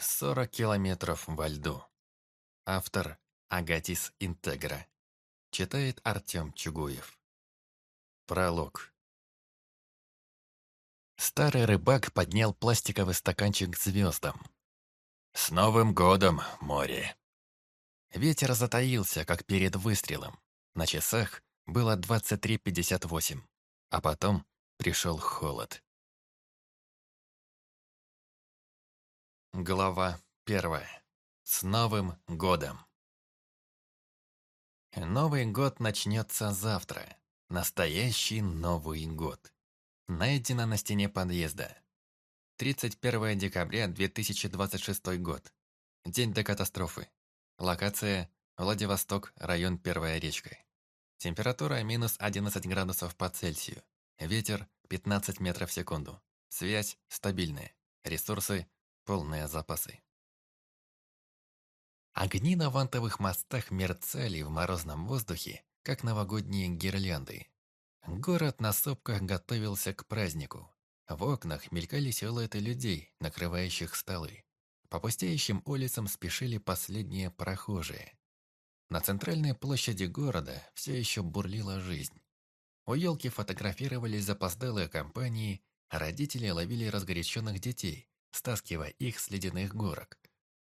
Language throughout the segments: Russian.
40 километров во льду. Автор Агатис Интегра. Читает Артем Чугуев. Пролог. Старый рыбак поднял пластиковый стаканчик к звездам. «С Новым годом, море!» Ветер затаился, как перед выстрелом. На часах было 23.58, а потом пришел холод. Глава первая. С Новым годом! Новый год начнется завтра. Настоящий Новый год. Найдено на стене подъезда. 31 декабря 2026 год. День до катастрофы. Локация – Владивосток, район Первая речка. Температура минус 11 градусов по Цельсию. Ветер – 15 метров в секунду. Связь стабильная. Ресурсы полные запасы. Огни на вантовых мостах мерцали в морозном воздухе, как новогодние гирлянды. Город на сопках готовился к празднику. В окнах мелькали силуэты людей, накрывающих столы. По пустеющим улицам спешили последние прохожие. На центральной площади города все еще бурлила жизнь. У елки фотографировались запоздалые компании, родители ловили разгоряченных детей, стаскивая их с ледяных горок.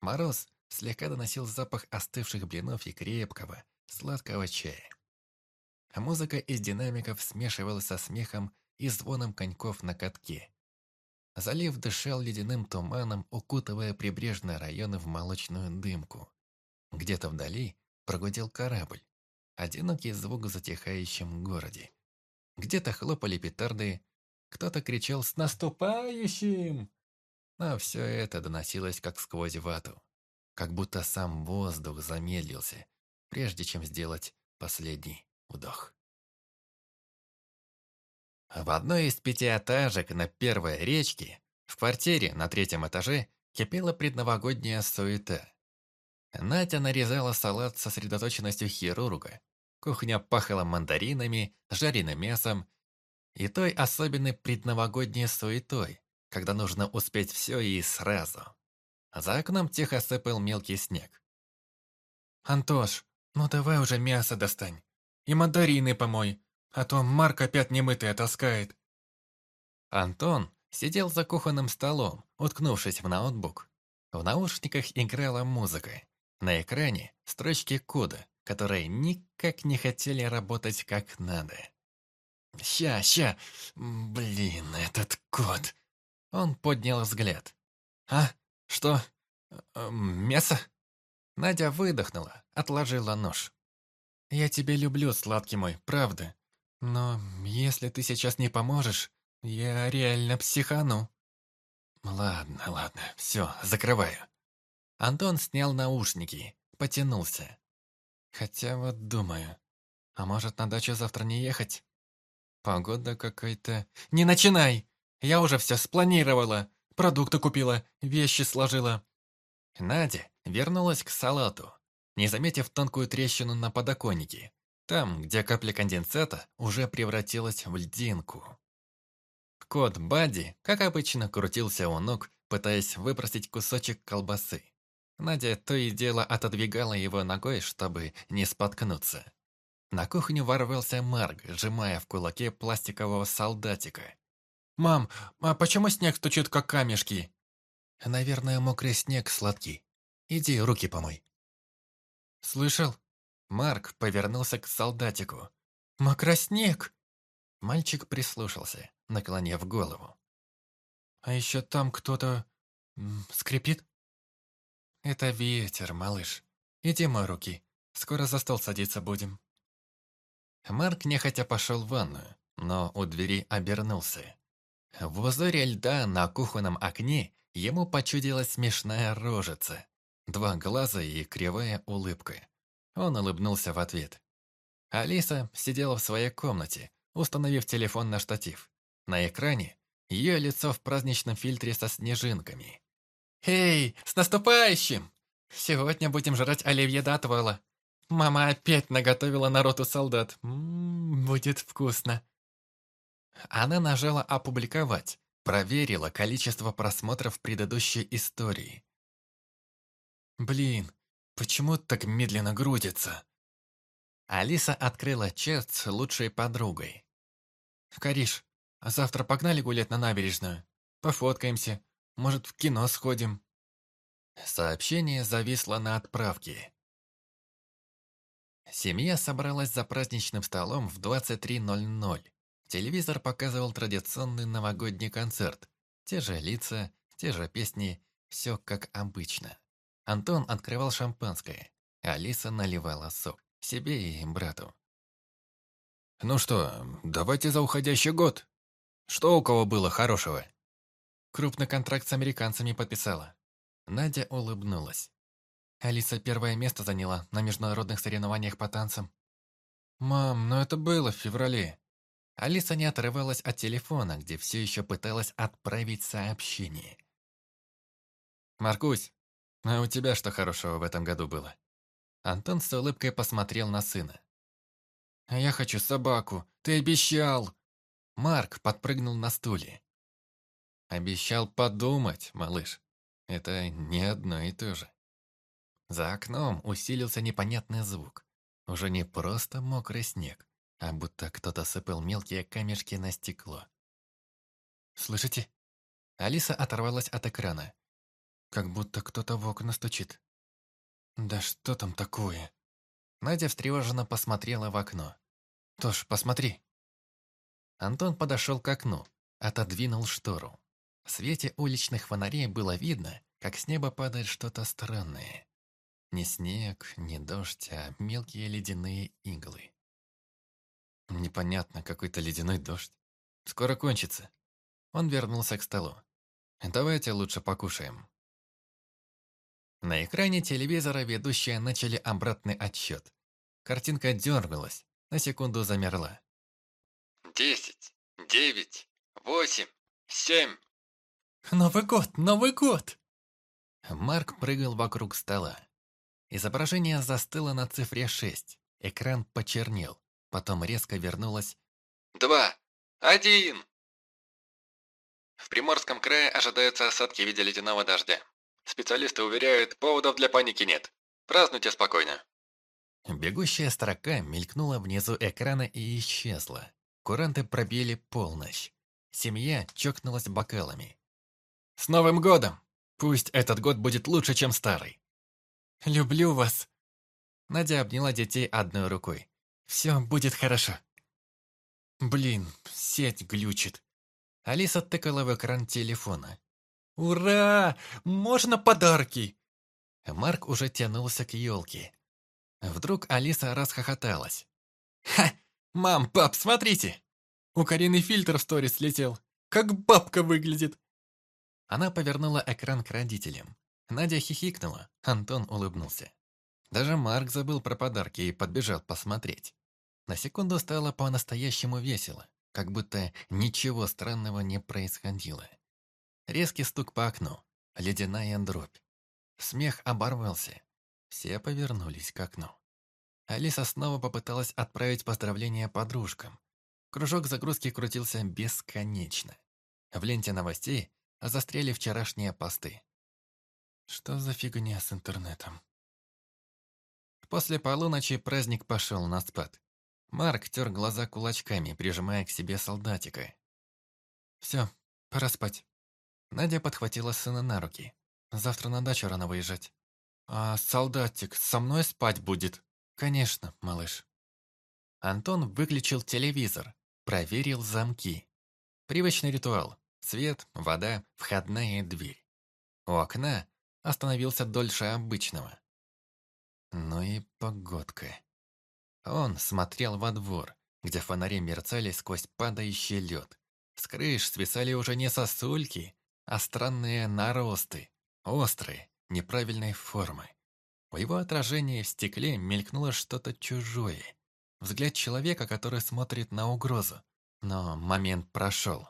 Мороз слегка доносил запах остывших блинов и крепкого, сладкого чая. А музыка из динамиков смешивалась со смехом и звоном коньков на катке. Залив дышал ледяным туманом, укутывая прибрежные районы в молочную дымку. Где-то вдали прогудел корабль. Одинокий звук в затихающем городе. Где-то хлопали петарды, кто-то кричал «С наступающим!» Но все это доносилось как сквозь вату, как будто сам воздух замедлился, прежде чем сделать последний вдох. В одной из пятиэтажек на первой речке, в квартире на третьем этаже, кипела предновогодняя суета. Надя нарезала салат со сосредоточенностью хирурга. Кухня пахла мандаринами, жареным мясом и той особенной предновогодней суетой, когда нужно успеть все и сразу. За окном тихо сыпал мелкий снег. «Антош, ну давай уже мясо достань. И мандарины помой, а то Марк опять немытый таскает». Антон сидел за кухонным столом, уткнувшись в ноутбук. В наушниках играла музыка. На экране строчки кода, которые никак не хотели работать как надо. «Ща, ща! Блин, этот код!» Он поднял взгляд. «А? Что? Э, мясо?» Надя выдохнула, отложила нож. «Я тебя люблю, сладкий мой, правда. Но если ты сейчас не поможешь, я реально психану». «Ладно, ладно, все, закрываю». Антон снял наушники, потянулся. «Хотя вот думаю, а может на дачу завтра не ехать? Погода какая-то...» «Не начинай!» Я уже все спланировала. Продукты купила, вещи сложила». Надя вернулась к салату, не заметив тонкую трещину на подоконнике, там, где капля конденсата уже превратилась в льдинку. Кот Бадди, как обычно, крутился у ног, пытаясь выпросить кусочек колбасы. Надя то и дело отодвигала его ногой, чтобы не споткнуться. На кухню ворвался Марк, сжимая в кулаке пластикового солдатика. «Мам, а почему снег стучит, как камешки?» «Наверное, мокрый снег сладкий. Иди руки помой». «Слышал?» Марк повернулся к солдатику. «Мокроснег!» Мальчик прислушался, наклонив голову. «А еще там кто-то... скрипит?» «Это ветер, малыш. Иди мой руки. Скоро за стол садиться будем». Марк нехотя пошел в ванную, но у двери обернулся. В узоре льда на кухонном окне ему почудилась смешная рожица. Два глаза и кривая улыбка. Он улыбнулся в ответ. Алиса сидела в своей комнате, установив телефон на штатив. На экране ее лицо в праздничном фильтре со снежинками. «Эй, с наступающим! Сегодня будем жрать оливье до отвала. Мама опять наготовила народу солдат. М -м, будет вкусно. Она нажала «Опубликовать», проверила количество просмотров предыдущей истории. Блин, почему так медленно грудится? Алиса открыла чат с лучшей подругой. «Кариш, а завтра погнали гулять на набережную? Пофоткаемся, может, в кино сходим?» Сообщение зависло на отправке. Семья собралась за праздничным столом в 23.00. Телевизор показывал традиционный новогодний концерт. Те же лица, те же песни, все как обычно. Антон открывал шампанское, Алиса наливала сок себе и брату. «Ну что, давайте за уходящий год. Что у кого было хорошего?» Крупный контракт с американцами подписала. Надя улыбнулась. Алиса первое место заняла на международных соревнованиях по танцам. «Мам, но это было в феврале». Алиса не отрывалась от телефона, где все еще пыталась отправить сообщение. «Маркусь, а у тебя что хорошего в этом году было?» Антон с улыбкой посмотрел на сына. «А я хочу собаку, ты обещал!» Марк подпрыгнул на стуле. «Обещал подумать, малыш. Это не одно и то же». За окном усилился непонятный звук. Уже не просто мокрый снег, а будто кто-то сыпал мелкие камешки на стекло. «Слышите?» Алиса оторвалась от экрана. «Как будто кто-то в окна стучит». «Да что там такое?» Надя встревоженно посмотрела в окно. «Тош, посмотри!» Антон подошел к окну, отодвинул штору. В свете уличных фонарей было видно, как с неба падает что-то странное. Не снег, не дождь, а мелкие ледяные иглы. Непонятно, какой-то ледяной дождь. Скоро кончится. Он вернулся к столу. Давайте лучше покушаем. На экране телевизора ведущие начали обратный отсчет. Картинка дергалась, на секунду замерла. «Десять, девять, восемь, семь...» «Новый год! Новый год!» Марк прыгал вокруг стола. Изображение застыло на цифре шесть. Экран почернел, потом резко вернулось. «Два! Один!» В Приморском крае ожидаются осадки в виде ледяного дождя. Специалисты уверяют, поводов для паники нет. Празднуйте спокойно. Бегущая строка мелькнула внизу экрана и исчезла. Куранты пробили полночь. Семья чокнулась бокалами. «С Новым годом! Пусть этот год будет лучше, чем старый!» «Люблю вас!» Надя обняла детей одной рукой. «Все будет хорошо!» «Блин, сеть глючит!» Алиса тыкала в экран телефона. «Ура! Можно подарки?» Марк уже тянулся к елке. Вдруг Алиса расхохоталась. «Ха! Мам, пап, смотрите! У Карины фильтр в сторис слетел. Как бабка выглядит!» Она повернула экран к родителям. Надя хихикнула, Антон улыбнулся. Даже Марк забыл про подарки и подбежал посмотреть. На секунду стало по-настоящему весело, как будто ничего странного не происходило. Резкий стук по окну, ледяная дробь. Смех оборвался. Все повернулись к окну. Алиса снова попыталась отправить поздравления подружкам. Кружок загрузки крутился бесконечно. В ленте новостей застряли вчерашние посты. Что за фигня с интернетом? После полуночи праздник пошел на спад. Марк тер глаза кулачками, прижимая к себе солдатика. «Все, пора спать». Надя подхватила сына на руки. Завтра на дачу рано выезжать. А солдатик со мной спать будет? Конечно, малыш. Антон выключил телевизор, проверил замки. Привычный ритуал. Свет, вода, входная дверь. У окна остановился дольше обычного. Ну и погодка. Он смотрел во двор, где фонари мерцали сквозь падающий лед. С крыш свисали уже не сосульки, а странные наросты, острые, неправильной формы. У его отражения в стекле мелькнуло что-то чужое. Взгляд человека, который смотрит на угрозу. Но момент прошел.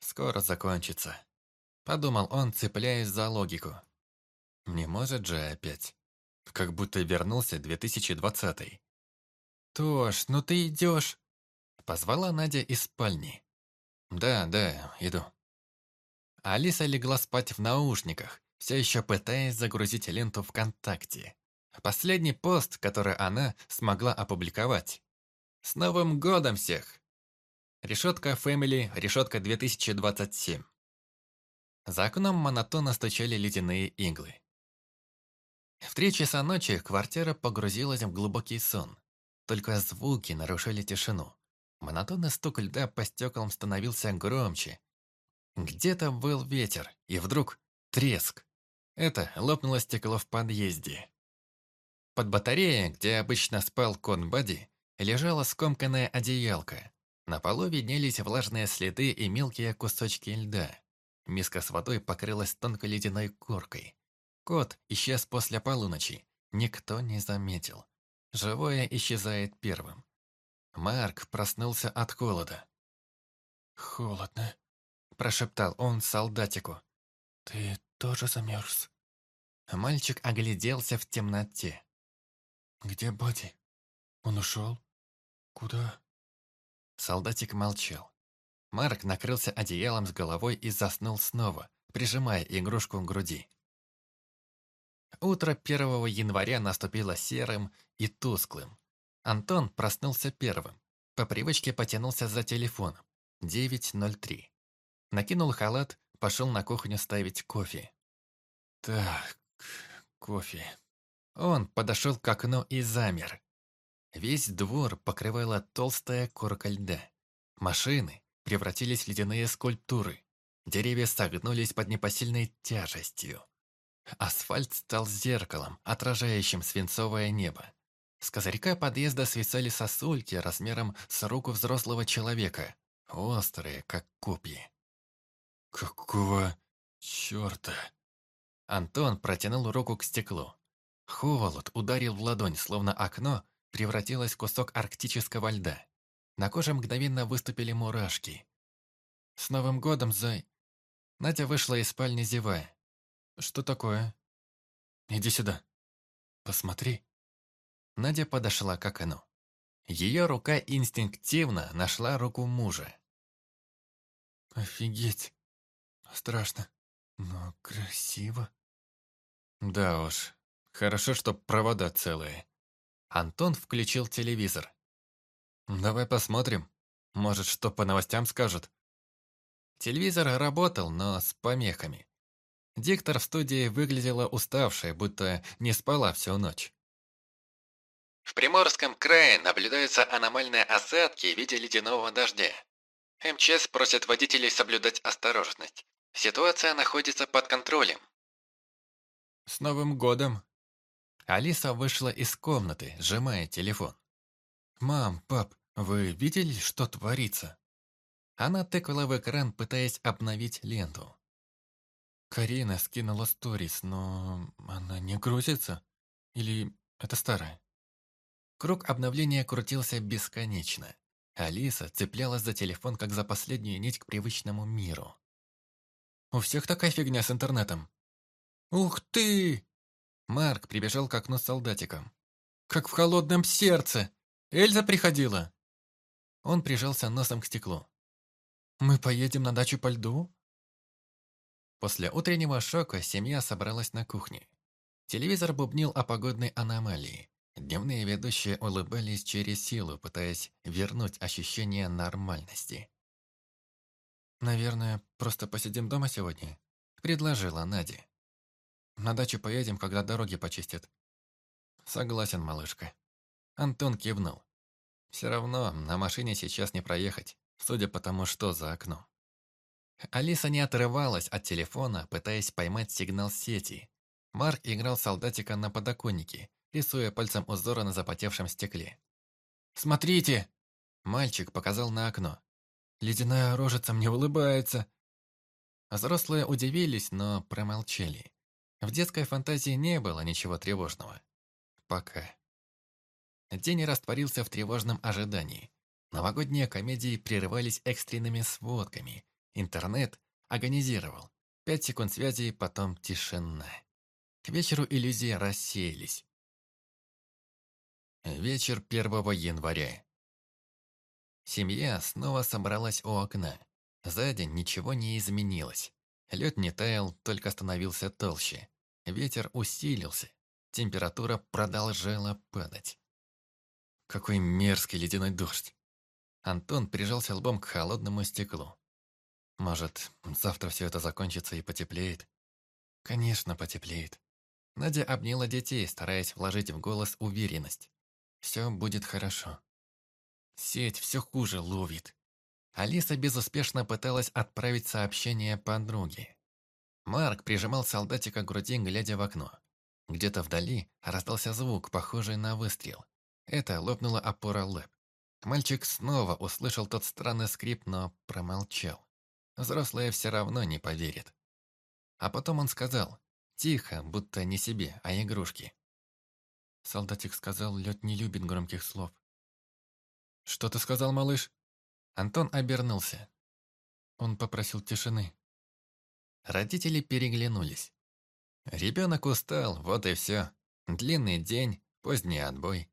«Скоро закончится», — подумал он, цепляясь за логику. «Не может же опять. Как будто вернулся 2020-й». «Тош, ну ты идешь!» Позвала Надя из спальни. «Да, да, иду». Алиса легла спать в наушниках, все еще пытаясь загрузить ленту ВКонтакте. Последний пост, который она смогла опубликовать. «С Новым годом всех!» Решетка Family, решетка 2027. За окном монотонно стучали ледяные иглы. В три часа ночи квартира погрузилась в глубокий сон. Только звуки нарушали тишину. Монотонный стук льда по стеклам становился громче. Где-то был ветер, и вдруг треск. Это лопнуло стекло в подъезде. Под батареей, где обычно спал кон Бади, лежала скомканная одеялка. На полу виднелись влажные следы и мелкие кусочки льда. Миска с водой покрылась тонкой ледяной коркой. Кот исчез после полуночи. Никто не заметил. Живое исчезает первым. Марк проснулся от холода. «Холодно», – прошептал он солдатику. «Ты тоже замерз?» Мальчик огляделся в темноте. «Где Боди? Он ушел? Куда?» Солдатик молчал. Марк накрылся одеялом с головой и заснул снова, прижимая игрушку к груди. Утро 1 января наступило серым и тусклым. Антон проснулся первым. По привычке потянулся за телефоном. 9.03. Накинул халат, пошел на кухню ставить кофе. Так, кофе. Он подошел к окну и замер. Весь двор покрывала толстая корка льда. Машины превратились в ледяные скульптуры. Деревья согнулись под непосильной тяжестью. Асфальт стал зеркалом, отражающим свинцовое небо. С козырька подъезда свисали сосульки размером с руку взрослого человека, острые, как копья. «Какого черта?» Антон протянул руку к стеклу. Холод ударил в ладонь, словно окно превратилось в кусок арктического льда. На коже мгновенно выступили мурашки. «С Новым годом, Зай!» Надя вышла из спальни, зевая. «Что такое?» «Иди сюда. Посмотри». Надя подошла к окну. Ее рука инстинктивно нашла руку мужа. «Офигеть! Страшно, но красиво». «Да уж, хорошо, что провода целые». Антон включил телевизор. «Давай посмотрим. Может, что по новостям скажут?» Телевизор работал, но с помехами. Диктор в студии выглядела уставшей, будто не спала всю ночь. В Приморском крае наблюдаются аномальные осадки в виде ледяного дождя. МЧС просит водителей соблюдать осторожность. Ситуация находится под контролем. «С Новым годом!» Алиса вышла из комнаты, сжимая телефон. «Мам, пап, вы видели, что творится?» Она тыкала в экран, пытаясь обновить ленту. Карина скинула сторис, но она не грузится? Или это старая? Круг обновления крутился бесконечно. Алиса цеплялась за телефон, как за последнюю нить к привычному миру. «У всех такая фигня с интернетом». «Ух ты!» Марк прибежал к окну с солдатиком. «Как в холодном сердце! Эльза приходила!» Он прижался носом к стеклу. «Мы поедем на дачу по льду?» После утреннего шока семья собралась на кухне. Телевизор бубнил о погодной аномалии. Дневные ведущие улыбались через силу, пытаясь вернуть ощущение нормальности. «Наверное, просто посидим дома сегодня?» – предложила Надя. «На дачу поедем, когда дороги почистят». «Согласен, малышка». Антон кивнул. «Все равно на машине сейчас не проехать, судя по тому, что за окном». Алиса не отрывалась от телефона, пытаясь поймать сигнал сети. Марк играл солдатика на подоконнике, рисуя пальцем узоры на запотевшем стекле. «Смотрите!» Мальчик показал на окно. «Ледяная рожица мне улыбается!» Взрослые удивились, но промолчали. В детской фантазии не было ничего тревожного. Пока. День растворился в тревожном ожидании. Новогодние комедии прерывались экстренными сводками, Интернет агонизировал. Пять секунд связи, потом тишина. К вечеру иллюзии рассеялись. Вечер 1 января. Семья снова собралась у окна. За день ничего не изменилось. Лед не таял, только становился толще. Ветер усилился. Температура продолжала падать. Какой мерзкий ледяной дождь. Антон прижался лбом к холодному стеклу. Может, завтра все это закончится и потеплеет? Конечно, потеплеет. Надя обняла детей, стараясь вложить в голос уверенность. Все будет хорошо. Сеть все хуже ловит. Алиса безуспешно пыталась отправить сообщение подруге. Марк прижимал солдатика к груди, глядя в окно. Где-то вдали раздался звук, похожий на выстрел. Это лопнула опора лэп. Мальчик снова услышал тот странный скрип, но промолчал. Взрослые все равно не поверят. А потом он сказал, тихо, будто не себе, а игрушке. Солдатик сказал, лед не любит громких слов. «Что ты сказал, малыш?» Антон обернулся. Он попросил тишины. Родители переглянулись. Ребенок устал, вот и все. Длинный день, поздний отбой.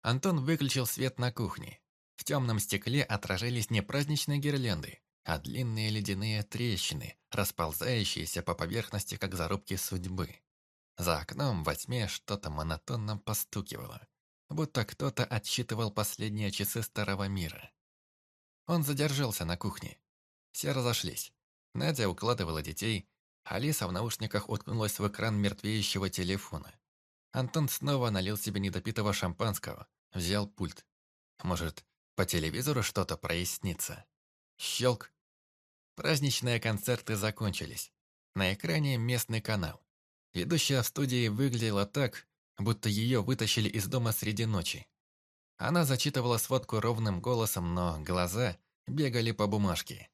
Антон выключил свет на кухне. В темном стекле отражались не праздничные гирлянды, а длинные ледяные трещины, расползающиеся по поверхности, как зарубки судьбы. За окном во тьме что-то монотонно постукивало, будто кто-то отсчитывал последние часы старого мира. Он задержался на кухне. Все разошлись. Надя укладывала детей, Алиса в наушниках уткнулась в экран мертвеющего телефона. Антон снова налил себе недопитого шампанского, взял пульт. Может, по телевизору что-то прояснится? Щелк. Праздничные концерты закончились. На экране местный канал. Ведущая в студии выглядела так, будто ее вытащили из дома среди ночи. Она зачитывала сводку ровным голосом, но глаза бегали по бумажке.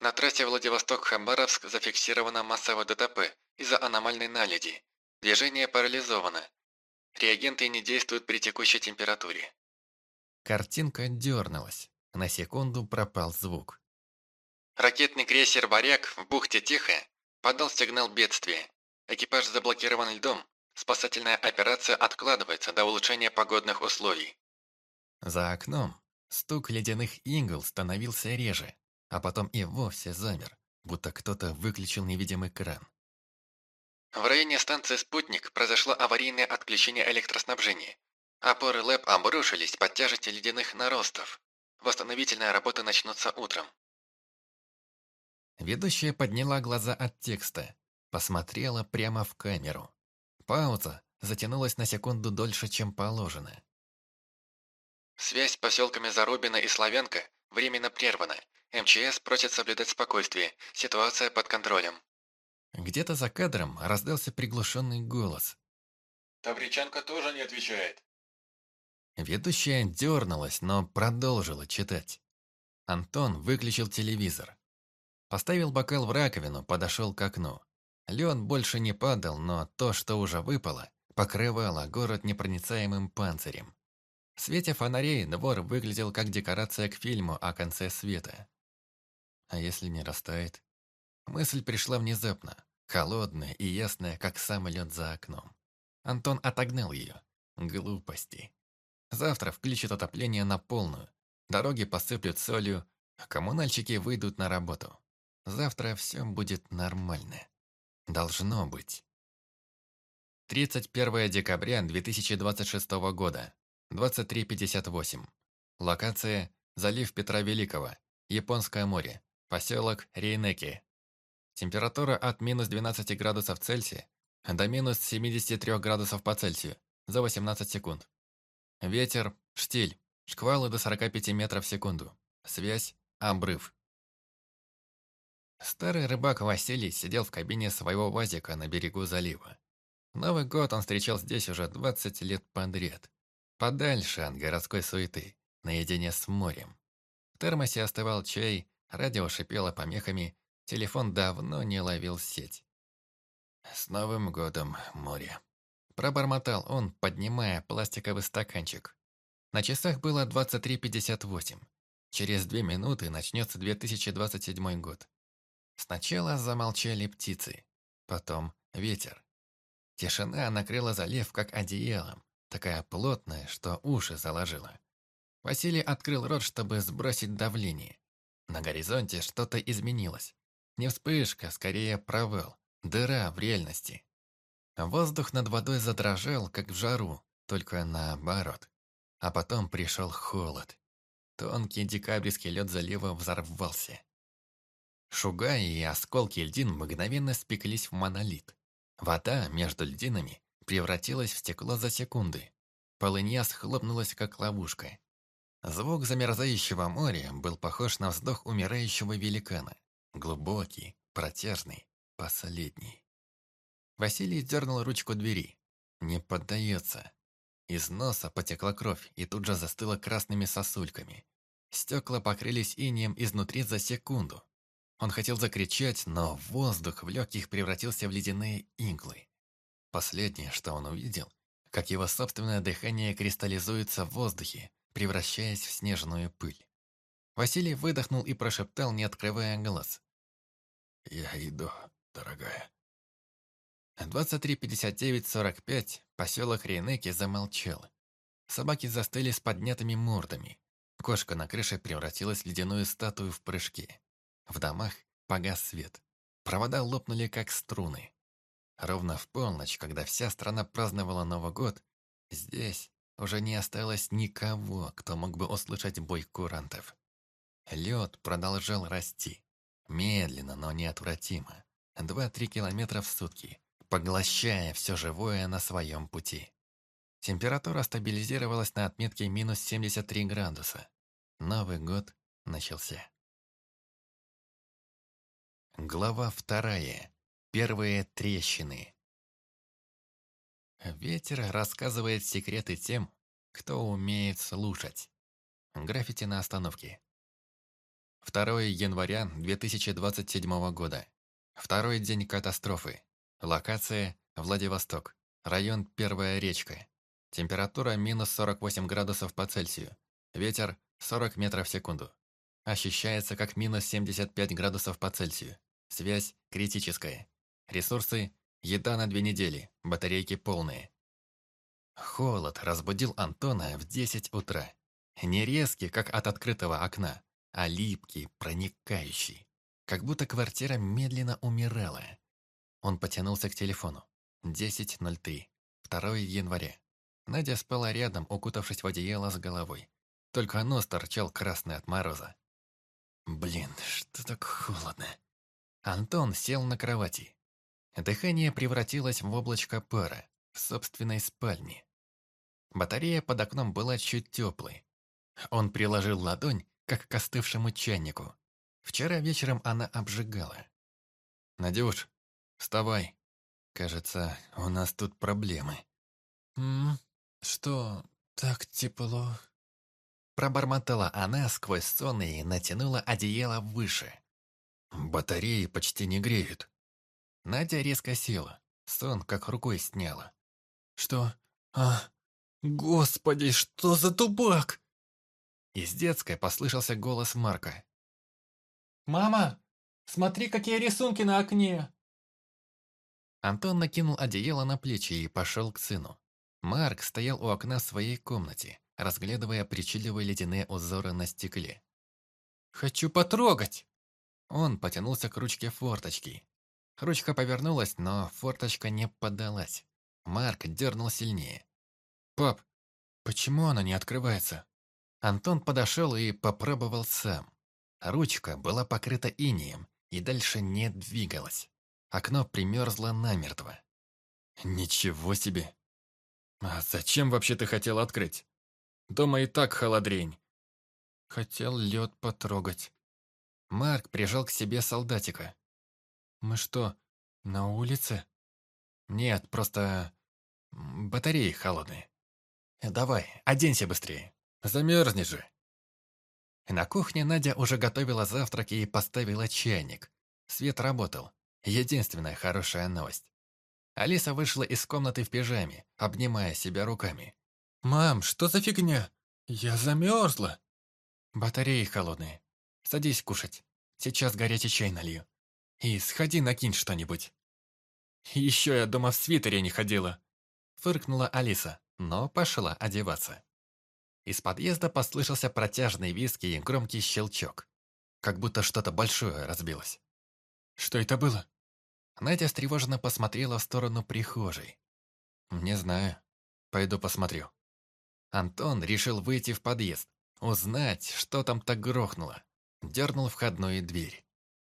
На трассе Владивосток-Хабаровск зафиксировано массовое ДТП из-за аномальной наледи. Движение парализовано. Реагенты не действуют при текущей температуре. Картинка дернулась. На секунду пропал звук. Ракетный крейсер «Варяг» в бухте Тихая подал сигнал бедствия. Экипаж заблокирован льдом. Спасательная операция откладывается до улучшения погодных условий. За окном стук ледяных игл становился реже а потом и вовсе замер, будто кто-то выключил невидимый кран. В районе станции «Спутник» произошло аварийное отключение электроснабжения. Опоры ЛЭП обрушились под тяжестью ледяных наростов. Восстановительная работа начнутся утром. Ведущая подняла глаза от текста, посмотрела прямо в камеру. Пауза затянулась на секунду дольше, чем положено. Связь с поселками Зарубина и Славянка временно прервана. МЧС просит соблюдать спокойствие. Ситуация под контролем. Где-то за кадром раздался приглушенный голос. Тавричанка тоже не отвечает. Ведущая дернулась, но продолжила читать. Антон выключил телевизор. Поставил бокал в раковину, подошел к окну. Лед больше не падал, но то, что уже выпало, покрывало город непроницаемым панцирем. В свете фонарей двор выглядел как декорация к фильму о конце света. А если не растает? Мысль пришла внезапно, холодная и ясная, как сам лед за окном. Антон отогнал ее. Глупости. Завтра включат отопление на полную. Дороги посыплют солью, а коммунальщики выйдут на работу. Завтра все будет нормально. Должно быть. 31 декабря 2026 года. 23.58. Локация – залив Петра Великого, Японское море. Поселок Рейнеки. Температура от минус 12 градусов Цельсия до минус 73 градусов по Цельсию за 18 секунд. Ветер – штиль, шквалы до 45 метров в секунду. Связь – обрыв. Старый рыбак Василий сидел в кабине своего ВАЗика на берегу залива. Новый год он встречал здесь уже 20 лет подряд. Подальше от городской суеты, наедине с морем. В термосе оставал чай, Радио шипело помехами, телефон давно не ловил сеть. «С Новым годом, море!» Пробормотал он, поднимая пластиковый стаканчик. На часах было 23.58. Через две минуты начнется 2027 год. Сначала замолчали птицы, потом ветер. Тишина накрыла залив как одеялом, такая плотная, что уши заложила. Василий открыл рот, чтобы сбросить давление. На горизонте что-то изменилось. Не вспышка, скорее провал, дыра в реальности. Воздух над водой задрожал, как в жару, только наоборот. А потом пришел холод. Тонкий декабрьский лед залива взорвался. Шуга и осколки льдин мгновенно спеклись в монолит. Вода между льдинами превратилась в стекло за секунды. Полынья схлопнулась, как ловушка. Звук замерзающего моря был похож на вздох умирающего великана. Глубокий, протяжный, последний. Василий дернул ручку двери. Не поддается. Из носа потекла кровь и тут же застыла красными сосульками. Стекла покрылись инеем изнутри за секунду. Он хотел закричать, но воздух в легких превратился в ледяные иглы. Последнее, что он увидел, как его собственное дыхание кристаллизуется в воздухе, превращаясь в снежную пыль. Василий выдохнул и прошептал, не открывая глаз. «Я иду, дорогая». 23.59.45 поселок Рейнеки замолчал. Собаки застыли с поднятыми мордами. Кошка на крыше превратилась в ледяную статую в прыжке. В домах погас свет. Провода лопнули, как струны. Ровно в полночь, когда вся страна праздновала Новый год, здесь уже не осталось никого, кто мог бы услышать бой курантов. Лед продолжал расти. Медленно, но неотвратимо. Два-три километра в сутки, поглощая все живое на своем пути. Температура стабилизировалась на отметке минус 73 градуса. Новый год начался. Глава вторая. Первые трещины. Ветер рассказывает секреты тем, кто умеет слушать. Граффити на остановке. 2 января 2027 года. Второй день катастрофы. Локация – Владивосток. Район Первая речка. Температура минус 48 градусов по Цельсию. Ветер 40 метров в секунду. Ощущается как минус 75 градусов по Цельсию. Связь критическая. Ресурсы – еда на две недели, батарейки полные. Холод разбудил Антона в 10 утра. Не резкий, как от открытого окна, а липкий, проникающий. Как будто квартира медленно умирала. Он потянулся к телефону. 10.03. 2 января. Надя спала рядом, укутавшись в одеяло с головой. Только нос торчал красный от мороза. Блин, что так холодно. Антон сел на кровати. Дыхание превратилось в облачко пара в собственной спальне. Батарея под окном была чуть теплой. Он приложил ладонь, как к остывшему чайнику. Вчера вечером она обжигала. «Надюш, вставай. Кажется, у нас тут проблемы». «М? Что, так тепло?» Пробормотала она сквозь сон и натянула одеяло выше. Батареи почти не греют. Надя резко села. Сон как рукой сняла. «Что? А, господи, что за тубак?» Из детской послышался голос Марка. «Мама, смотри, какие рисунки на окне!» Антон накинул одеяло на плечи и пошел к сыну. Марк стоял у окна своей комнате, разглядывая причудливые ледяные узоры на стекле. «Хочу потрогать!» Он потянулся к ручке форточки. Ручка повернулась, но форточка не поддалась. Марк дернул сильнее. «Пап, почему она не открывается?» Антон подошел и попробовал сам. Ручка была покрыта инием и дальше не двигалась. Окно примерзло намертво. «Ничего себе! А зачем вообще ты хотел открыть? Дома и так холодрень». Хотел лед потрогать. Марк прижал к себе солдатика. «Мы что, на улице?» «Нет, просто... батареи холодные. Давай, оденься быстрее. Замерзнешь же». На кухне Надя уже готовила завтрак и поставила чайник. Свет работал. Единственная хорошая новость. Алиса вышла из комнаты в пижаме, обнимая себя руками. «Мам, что за фигня? Я замерзла!» «Батареи холодные. Садись кушать. Сейчас горячий чай налью. И сходи накинь что-нибудь. Еще я дома в свитере не ходила. Фыркнула Алиса, но пошла одеваться. Из подъезда послышался протяжный виски и громкий щелчок. Как будто что-то большое разбилось. Что это было? Надя встревоженно посмотрела в сторону прихожей. «Не знаю. Пойду посмотрю». Антон решил выйти в подъезд, узнать, что там так грохнуло. Дернул входную дверь.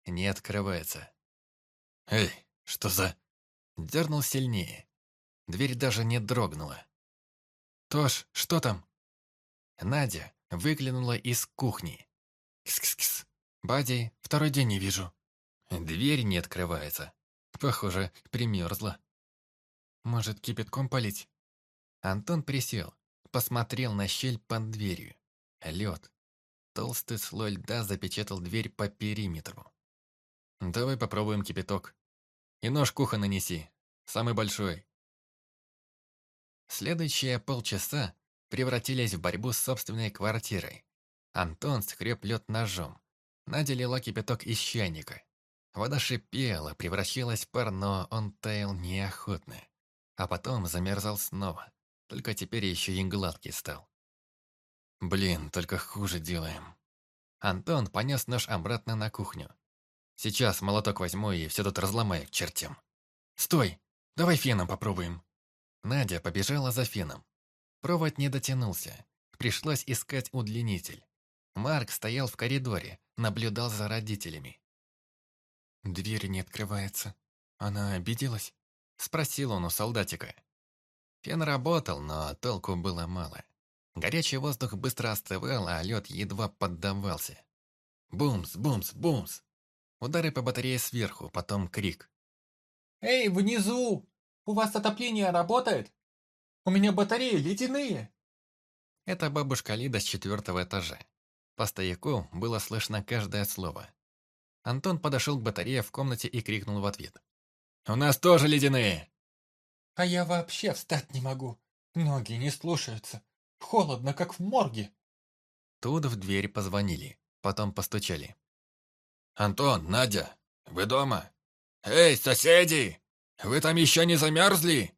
Не открывается. «Эй, что за...» Дернул сильнее. Дверь даже не дрогнула. «Тош, что там?» Надя выглянула из кухни. «Кс-кс-кс. Бади, второй день не вижу». Дверь не открывается. Похоже, примерзла. «Может, кипятком полить?» Антон присел, посмотрел на щель под дверью. Лед. Толстый слой льда запечатал дверь по периметру. «Давай попробуем кипяток. И нож кухонный неси, самый большой». Следующие полчаса превратились в борьбу с собственной квартирой. Антон скреб лед ножом. Надя кипяток из чайника. Вода шипела, превращалась в пар, но он таял неохотно. А потом замерзал снова. Только теперь еще и гладкий стал. Блин, только хуже делаем. Антон понес нож обратно на кухню. Сейчас молоток возьму и все тут разломаю к чертям. Стой! Давай феном попробуем. Надя побежала за феном. Провод не дотянулся. Пришлось искать удлинитель. Марк стоял в коридоре, наблюдал за родителями. «Дверь не открывается. Она обиделась?» Спросил он у солдатика. Фен работал, но толку было мало. Горячий воздух быстро остывал, а лед едва поддавался. Бумс, бумс, бумс. Удары по батарее сверху, потом крик. «Эй, внизу! У вас отопление работает? У меня батареи ледяные!» Это бабушка Лида с четвертого этажа. По стояку было слышно каждое слово. Антон подошел к батарее в комнате и крикнул в ответ. «У нас тоже ледяные!» «А я вообще встать не могу. Ноги не слушаются. Холодно, как в морге». Тут в дверь позвонили, потом постучали. «Антон, Надя, вы дома? Эй, соседи! Вы там еще не замерзли?»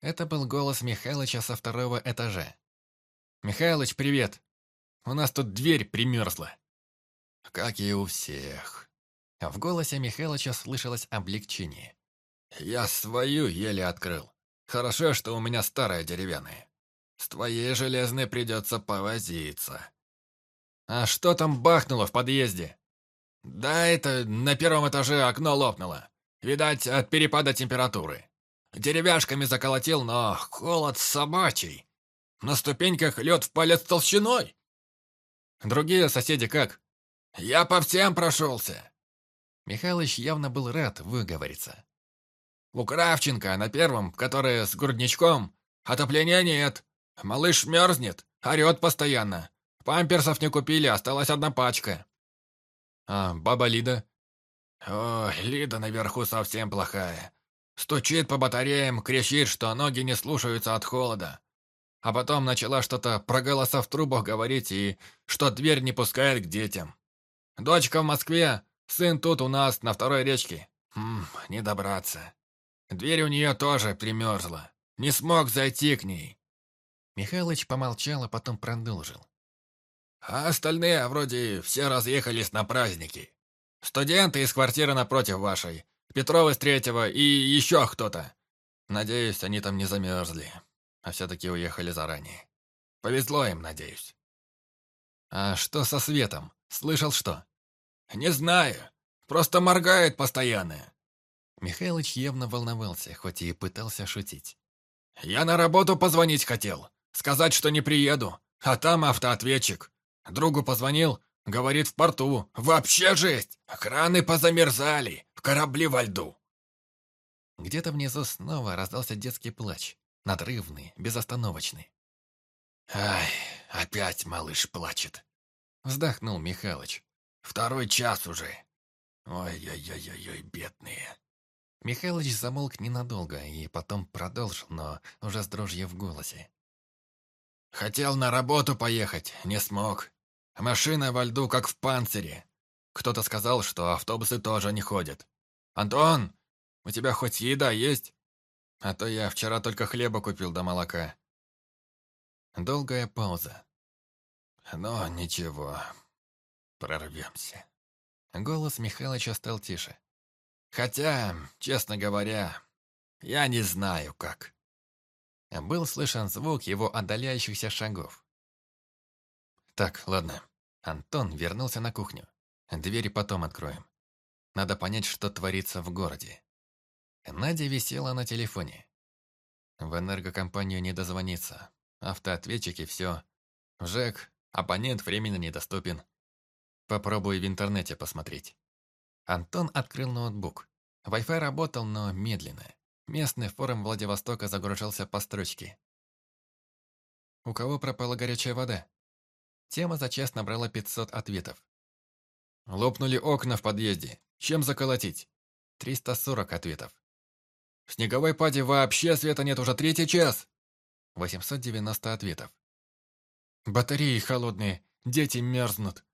Это был голос Михайловича со второго этажа. «Михайлович, привет! У нас тут дверь примерзла». «Как и у всех». В голосе Михайловича слышалось облегчение. «Я свою еле открыл. Хорошо, что у меня старая деревянная. С твоей железной придется повозиться». «А что там бахнуло в подъезде?» «Да это на первом этаже окно лопнуло. Видать, от перепада температуры. Деревяшками заколотил, но холод собачий. На ступеньках лед в палец толщиной. Другие соседи как? Я по всем прошелся. Михалыч явно был рад выговориться. У Кравченко на первом, который с грудничком, отопления нет. Малыш мерзнет, орет постоянно. Памперсов не купили, осталась одна пачка. А баба Лида? О, Лида наверху совсем плохая. Стучит по батареям, кричит, что ноги не слушаются от холода. А потом начала что-то про голоса в трубах говорить и что дверь не пускает к детям. Дочка в Москве, сын тут у нас, на второй речке. Хм, не добраться. Дверь у нее тоже примерзла. Не смог зайти к ней. Михалыч помолчал, а потом продолжил. А остальные вроде все разъехались на праздники. Студенты из квартиры напротив вашей, Петров из третьего и еще кто-то. Надеюсь, они там не замерзли, а все-таки уехали заранее. Повезло им, надеюсь. А что со светом? Слышал что? Не знаю. Просто моргает постоянно. Михайлович явно волновался, хоть и пытался шутить. Я на работу позвонить хотел. Сказать, что не приеду. А там автоответчик. Другу позвонил, говорит, в порту. Вообще жесть! Краны позамерзали, корабли во льду. Где-то внизу снова раздался детский плач. Надрывный, безостановочный. «Ай, опять малыш плачет», — вздохнул Михалыч. «Второй час уже. Ой-ой-ой-ой, бедные». Михалыч замолк ненадолго и потом продолжил, но уже с дрожью в голосе. Хотел на работу поехать, не смог. Машина во льду, как в панцире. Кто-то сказал, что автобусы тоже не ходят. «Антон, у тебя хоть еда есть? А то я вчера только хлеба купил до молока». Долгая пауза. «Но ничего, прорвемся». Голос Михалыча стал тише. Хотя, честно говоря, я не знаю как. Был слышен звук его отдаляющихся шагов. Так, ладно. Антон вернулся на кухню. Двери потом откроем. Надо понять, что творится в городе. Надя висела на телефоне. В энергокомпанию не дозвониться. Автоответчики, все. ЖЭК, абонент временно недоступен. Попробуй в интернете посмотреть. Антон открыл ноутбук. Wi-Fi работал, но медленно. Местный форум Владивостока загружался по строчке. У кого пропала горячая вода? Тема за час набрала 500 ответов. Лопнули окна в подъезде. Чем заколотить? 340 ответов. В снеговой паде вообще света нет уже третий час. 890 ответов. Батареи холодные, дети мерзнут.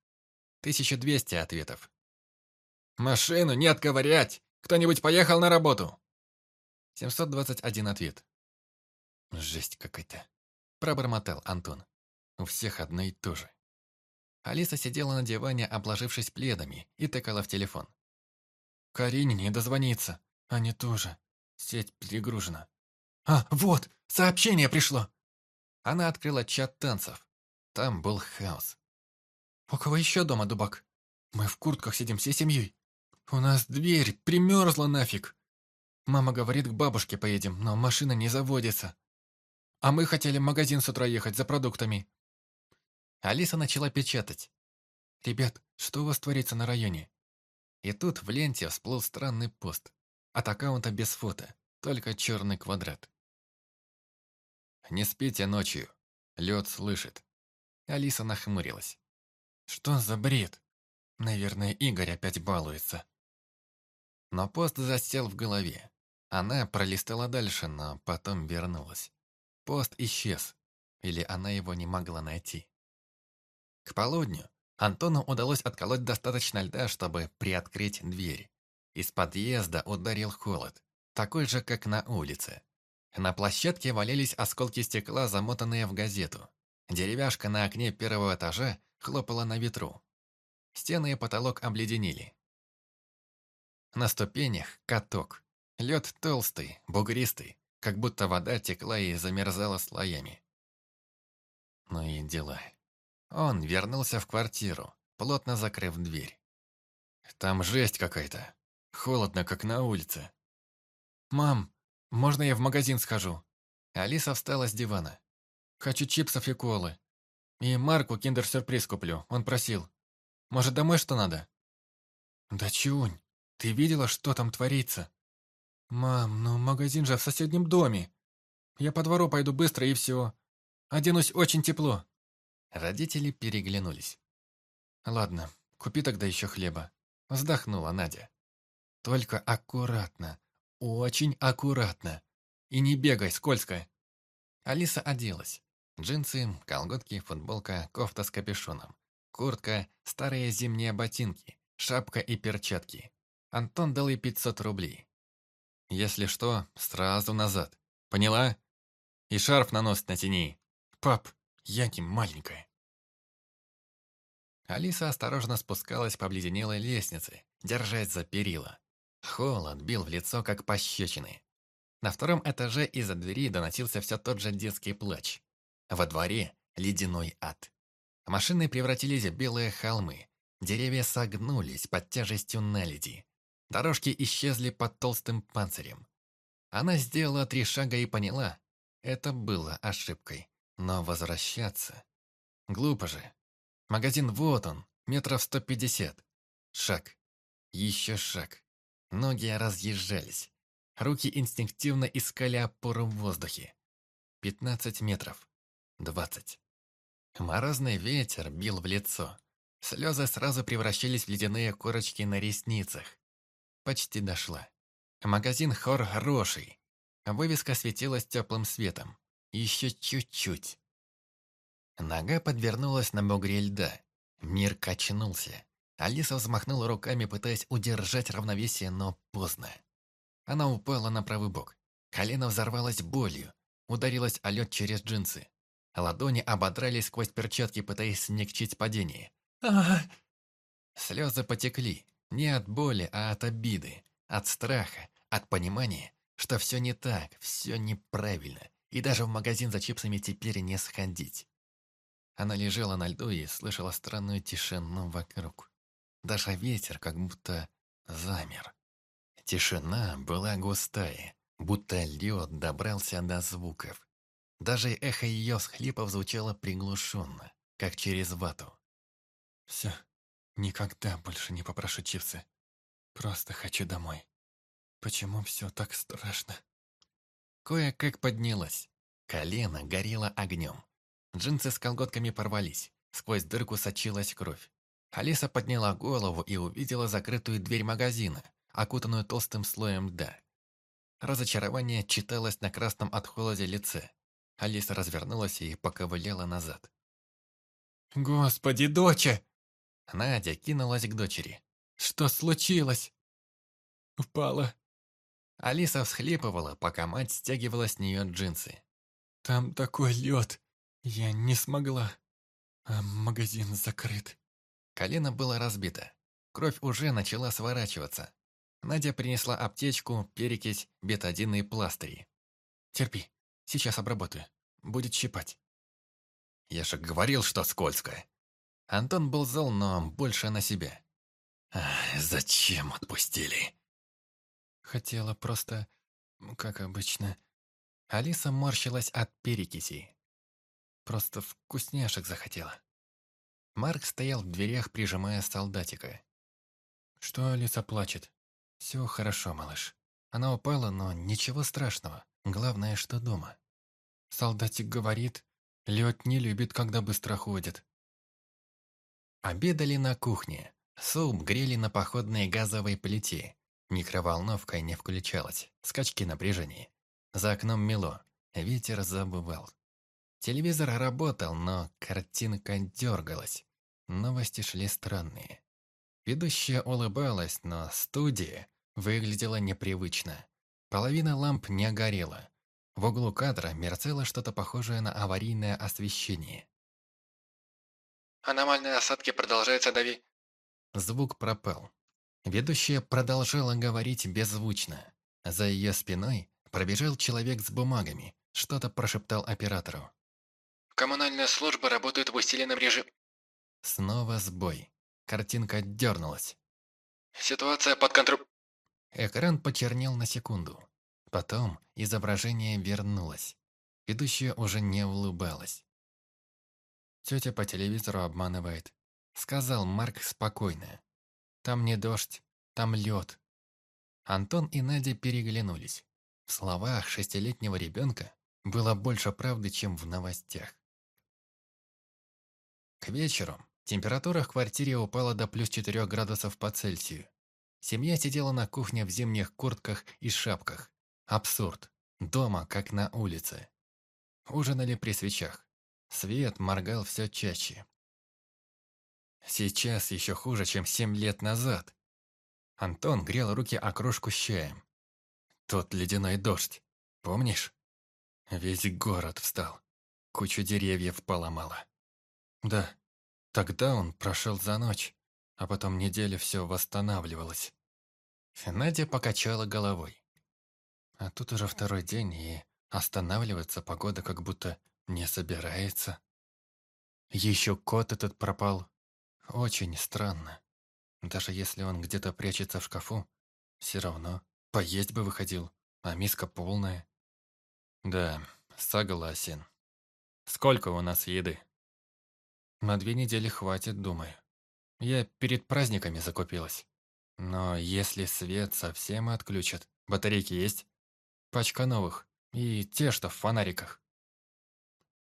1200 ответов. Машину не отковырять! Кто-нибудь поехал на работу? 721 ответ. Жесть какая-то. Пробормотал Антон. У всех одно и то же. Алиса сидела на диване, обложившись пледами, и тыкала в телефон. Карине не дозвониться. Они тоже. Сеть перегружена. А, вот, сообщение пришло. Она открыла чат танцев. Там был хаос. У кого еще дома дубак? Мы в куртках сидим всей семьей. У нас дверь примерзла нафиг. Мама говорит, к бабушке поедем, но машина не заводится. А мы хотели в магазин с утра ехать за продуктами. Алиса начала печатать. «Ребят, что у вас творится на районе?» И тут в ленте всплыл странный пост. От аккаунта без фото, только черный квадрат. «Не спите ночью. Лед слышит». Алиса нахмурилась. «Что за бред? Наверное, Игорь опять балуется». Но пост засел в голове. Она пролистала дальше, но потом вернулась. Пост исчез. Или она его не могла найти. К полудню Антону удалось отколоть достаточно льда, чтобы приоткрыть дверь. Из подъезда ударил холод, такой же, как на улице. На площадке валялись осколки стекла, замотанные в газету. Деревяшка на окне первого этажа хлопала на ветру. Стены и потолок обледенели. На ступенях каток. Лед толстый, бугристый, как будто вода текла и замерзала слоями. Ну и дела. Он вернулся в квартиру, плотно закрыв дверь. Там жесть какая-то. Холодно, как на улице. «Мам, можно я в магазин схожу?» Алиса встала с дивана. «Хочу чипсов и колы. И Марку киндер-сюрприз куплю, он просил. Может, домой что надо?» «Да чунь, ты видела, что там творится?» «Мам, ну магазин же в соседнем доме. Я по двору пойду быстро и все. Оденусь очень тепло». Родители переглянулись. «Ладно, купи тогда еще хлеба», — вздохнула Надя. «Только аккуратно, очень аккуратно. И не бегай, скользко». Алиса оделась. Джинсы, колготки, футболка, кофта с капюшоном, куртка, старые зимние ботинки, шапка и перчатки. Антон дал ей 500 рублей. «Если что, сразу назад. Поняла? И шарф на нос натяни. Пап, я не маленькая. Алиса осторожно спускалась по обледенелой лестнице, держась за перила. Холод бил в лицо, как пощечины. На втором этаже из-за двери доносился все тот же детский плач. Во дворе ледяной ад. Машины превратились в белые холмы. Деревья согнулись под тяжестью наледи. Дорожки исчезли под толстым панцирем. Она сделала три шага и поняла, это было ошибкой. Но возвращаться... Глупо же. Магазин вот он, метров сто пятьдесят. Шаг. Еще шаг. Ноги разъезжались. Руки инстинктивно искали опору в воздухе. Пятнадцать метров. Двадцать. Морозный ветер бил в лицо. Слезы сразу превращались в ледяные корочки на ресницах. Почти дошла. Магазин «Хор хороший». Вывеска светилась теплым светом. Еще чуть-чуть. Нога подвернулась на бугре льда. Мир качнулся. Алиса взмахнула руками, пытаясь удержать равновесие, но поздно. Она упала на правый бок. Колено взорвалось болью. Ударилась о лед через джинсы. Ладони ободрались сквозь перчатки, пытаясь смягчить падение. а Слезы потекли. Не от боли, а от обиды. От страха, от понимания, что все не так, все неправильно, и даже в магазин за чипсами теперь не сходить. Она лежала на льду и слышала странную тишину вокруг. Даже ветер как будто замер. Тишина была густая, будто лед добрался до звуков. Даже эхо ее схлипов звучало приглушенно, как через вату. «Все, никогда больше не попрошу чипсы. Просто хочу домой. Почему все так страшно?» Кое-как поднялась. Колено горело огнем. Джинсы с колготками порвались. Сквозь дырку сочилась кровь. Алиса подняла голову и увидела закрытую дверь магазина, окутанную толстым слоем льда. Разочарование читалось на красном от холода лице. Алиса развернулась и поковыляла назад. «Господи, доча!» Надя кинулась к дочери. «Что случилось?» «Упала». Алиса всхлипывала, пока мать стягивала с нее джинсы. «Там такой лед. Я не смогла. А магазин закрыт». Колено было разбито. Кровь уже начала сворачиваться. Надя принесла аптечку, перекись, бетадин и пластыри. «Терпи, сейчас обработаю. Будет щипать». «Я же говорил, что скользко». Антон был зол, но больше на себя. «Зачем отпустили?» Хотела просто, как обычно. Алиса морщилась от перекиси. Просто вкусняшек захотела. Марк стоял в дверях, прижимая солдатика. «Что Алиса плачет?» «Все хорошо, малыш. Она упала, но ничего страшного. Главное, что дома». Солдатик говорит, лед не любит, когда быстро ходит. Обедали на кухне. Суп грели на походной газовой плите. Микроволновка не включалась. Скачки напряжения. За окном мело. Ветер забывал. Телевизор работал, но картинка дергалась. Новости шли странные. Ведущая улыбалась, но студия выглядела непривычно. Половина ламп не горела. В углу кадра мерцало что-то похожее на аварийное освещение. «Аномальные осадки продолжаются дави...» Звук пропал. Ведущая продолжала говорить беззвучно. За ее спиной пробежал человек с бумагами, что-то прошептал оператору. «Коммунальная служба работает в усиленном режиме...» Снова сбой. Картинка дернулась. «Ситуация под контролем...» Экран почернел на секунду. Потом изображение вернулось. Ведущая уже не улыбалась. «Тетя по телевизору обманывает», — сказал Марк спокойно. «Там не дождь, там лед». Антон и Надя переглянулись. В словах шестилетнего ребенка было больше правды, чем в новостях. К вечеру температура в квартире упала до плюс 4 градусов по Цельсию. Семья сидела на кухне в зимних куртках и шапках. Абсурд. Дома, как на улице. Ужинали при свечах. Свет моргал все чаще. Сейчас еще хуже, чем семь лет назад. Антон грел руки о кружку с чаем. Тот ледяной дождь. Помнишь? Весь город встал. Кучу деревьев поломало. Да, тогда он прошел за ночь, а потом неделю все восстанавливалось. Надя покачала головой. А тут уже второй день, и останавливаться погода как будто не собирается. Еще кот этот пропал. Очень странно. Даже если он где-то прячется в шкафу, все равно поесть бы выходил, а миска полная. Да, согласен. Сколько у нас еды? На две недели хватит, думаю. Я перед праздниками закупилась. Но если свет совсем отключат, батарейки есть? Пачка новых. И те, что в фонариках.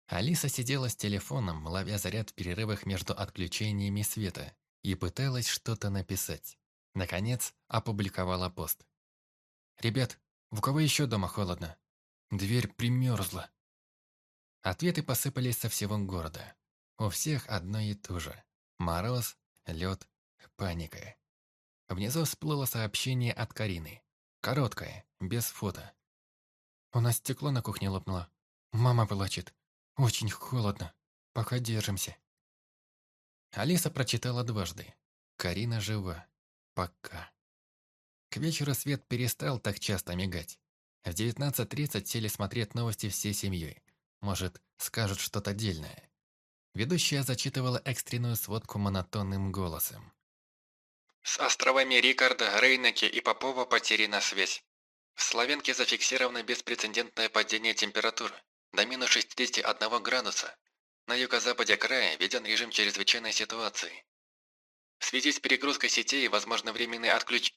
Алиса сидела с телефоном, ловя заряд в перерывах между отключениями света, и пыталась что-то написать. Наконец, опубликовала пост. «Ребят, в кого еще дома холодно? Дверь примерзла». Ответы посыпались со всего города. У всех одно и то же. Мороз, лед, паника. Внизу всплыло сообщение от Карины. Короткое, без фото. У нас стекло на кухне лопнуло. Мама плачет. Очень холодно. Пока держимся. Алиса прочитала дважды. Карина жива. Пока. К вечеру свет перестал так часто мигать. В 19.30 сели смотреть новости всей семьей. Может, скажут что-то дельное. Ведущая зачитывала экстренную сводку монотонным голосом. С островами Рикарда, Рейнеке и Попова потеряна связь. В Славянке зафиксировано беспрецедентное падение температуры до минус 61 градуса. На юго-западе края введен режим чрезвычайной ситуации. В связи с перегрузкой сетей возможно временный отключ...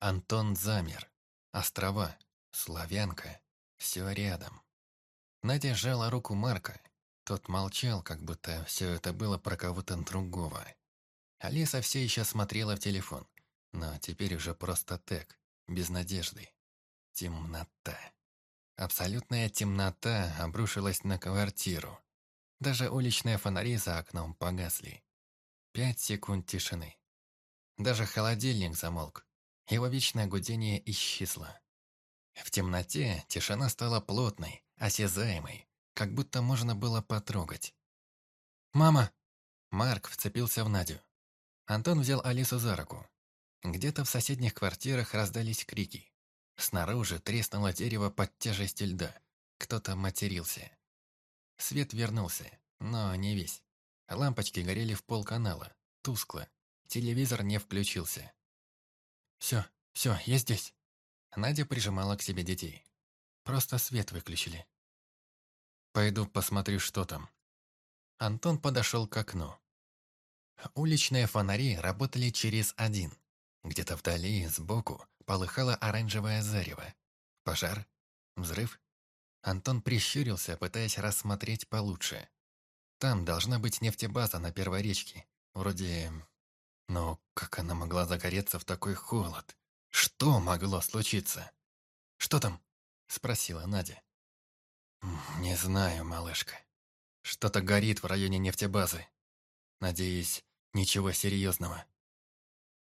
Антон замер. Острова, Славянка, все рядом. Надя сжала руку Марка. Тот молчал, как будто все это было про кого-то другого. Алиса все еще смотрела в телефон, но теперь уже просто так, без надежды. Темнота. Абсолютная темнота обрушилась на квартиру. Даже уличные фонари за окном погасли. Пять секунд тишины. Даже холодильник замолк. Его вечное гудение исчезло. В темноте тишина стала плотной, осязаемой, как будто можно было потрогать. «Мама!» Марк вцепился в Надю. Антон взял Алису за руку. Где-то в соседних квартирах раздались крики. Снаружи треснуло дерево под тяжестью льда. Кто-то матерился. Свет вернулся, но не весь. Лампочки горели в полканала, тускло. Телевизор не включился. «Все, все, я здесь». Надя прижимала к себе детей. Просто свет выключили. «Пойду посмотрю, что там». Антон подошел к окну. Уличные фонари работали через один. Где-то вдали, сбоку, полыхало оранжевое зарево. Пожар? Взрыв? Антон прищурился, пытаясь рассмотреть получше. Там должна быть нефтебаза на первой речке. Вроде... Но как она могла загореться в такой холод? Что могло случиться? «Что там?» — спросила Надя. «Не знаю, малышка. Что-то горит в районе нефтебазы. Надеюсь, ничего серьезного».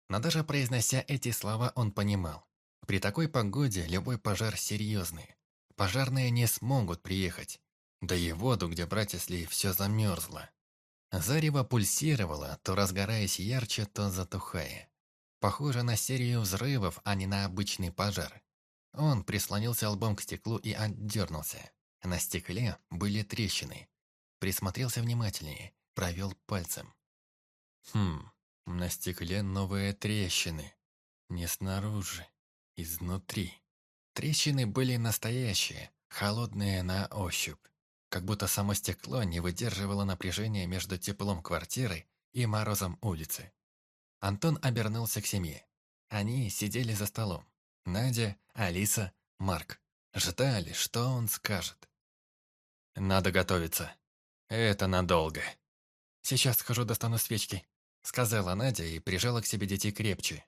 Но даже произнося эти слова, он понимал. При такой погоде любой пожар серьезный. Пожарные не смогут приехать. Да и воду, где брать, если все замерзло. Зарево пульсировало, то разгораясь ярче, то затухая. Похоже на серию взрывов, а не на обычный пожар. Он прислонился лбом к стеклу и отдернулся. На стекле были трещины. Присмотрелся внимательнее, провел пальцем. Хм, на стекле новые трещины. Не снаружи, изнутри. Трещины были настоящие, холодные на ощупь как будто само стекло не выдерживало напряжения между теплом квартиры и морозом улицы. Антон обернулся к семье. Они сидели за столом. Надя, Алиса, Марк. Ждали, что он скажет. «Надо готовиться. Это надолго. Сейчас схожу достану свечки», — сказала Надя и прижала к себе детей крепче.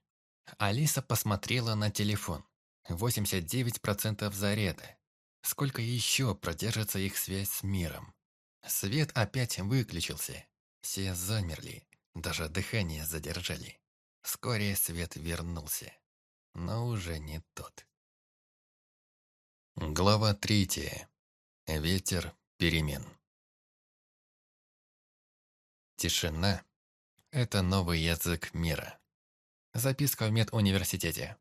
Алиса посмотрела на телефон. 89% заряда. Сколько еще продержится их связь с миром? Свет опять выключился. Все замерли, даже дыхание задержали. Вскоре свет вернулся, но уже не тот. Глава третья. Ветер перемен. Тишина – это новый язык мира. Записка в медуниверситете.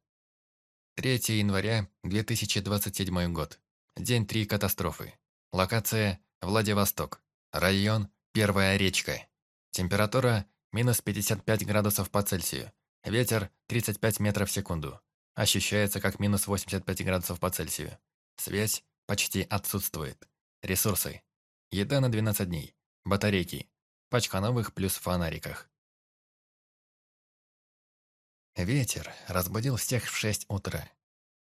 3 января 2027 год. День 3 катастрофы. Локация – Владивосток. Район – Первая речка. Температура – минус 55 градусов по Цельсию. Ветер – 35 метров в секунду. Ощущается как минус 85 градусов по Цельсию. Связь почти отсутствует. Ресурсы. Еда на 12 дней. Батарейки. Пачка новых плюс фонариках. Ветер разбудил всех в 6 утра.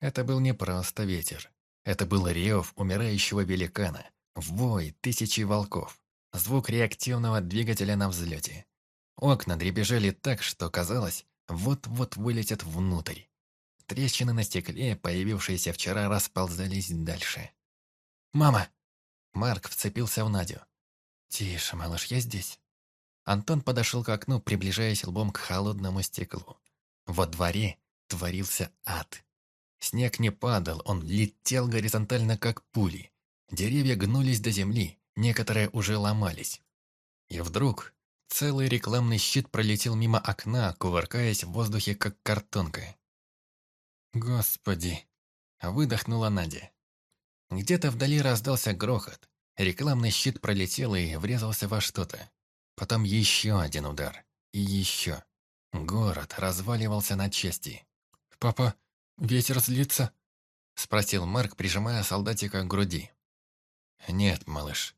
Это был не просто ветер. Это был рев умирающего великана, вой тысячи волков, звук реактивного двигателя на взлете. Окна дребезжали так, что казалось, вот-вот вылетят внутрь. Трещины на стекле, появившиеся вчера, расползались дальше. «Мама!» Марк вцепился в Надю. «Тише, малыш, я здесь». Антон подошел к окну, приближаясь лбом к холодному стеклу. Во дворе творился ад. Снег не падал, он летел горизонтально, как пули. Деревья гнулись до земли, некоторые уже ломались. И вдруг целый рекламный щит пролетел мимо окна, кувыркаясь в воздухе, как картонка. Господи. Выдохнула Надя. Где-то вдали раздался грохот. Рекламный щит пролетел и врезался во что-то. Потом еще один удар. И еще. Город разваливался на части. «Папа, ветер злится?» Спросил Марк, прижимая солдатика к груди. «Нет, малыш.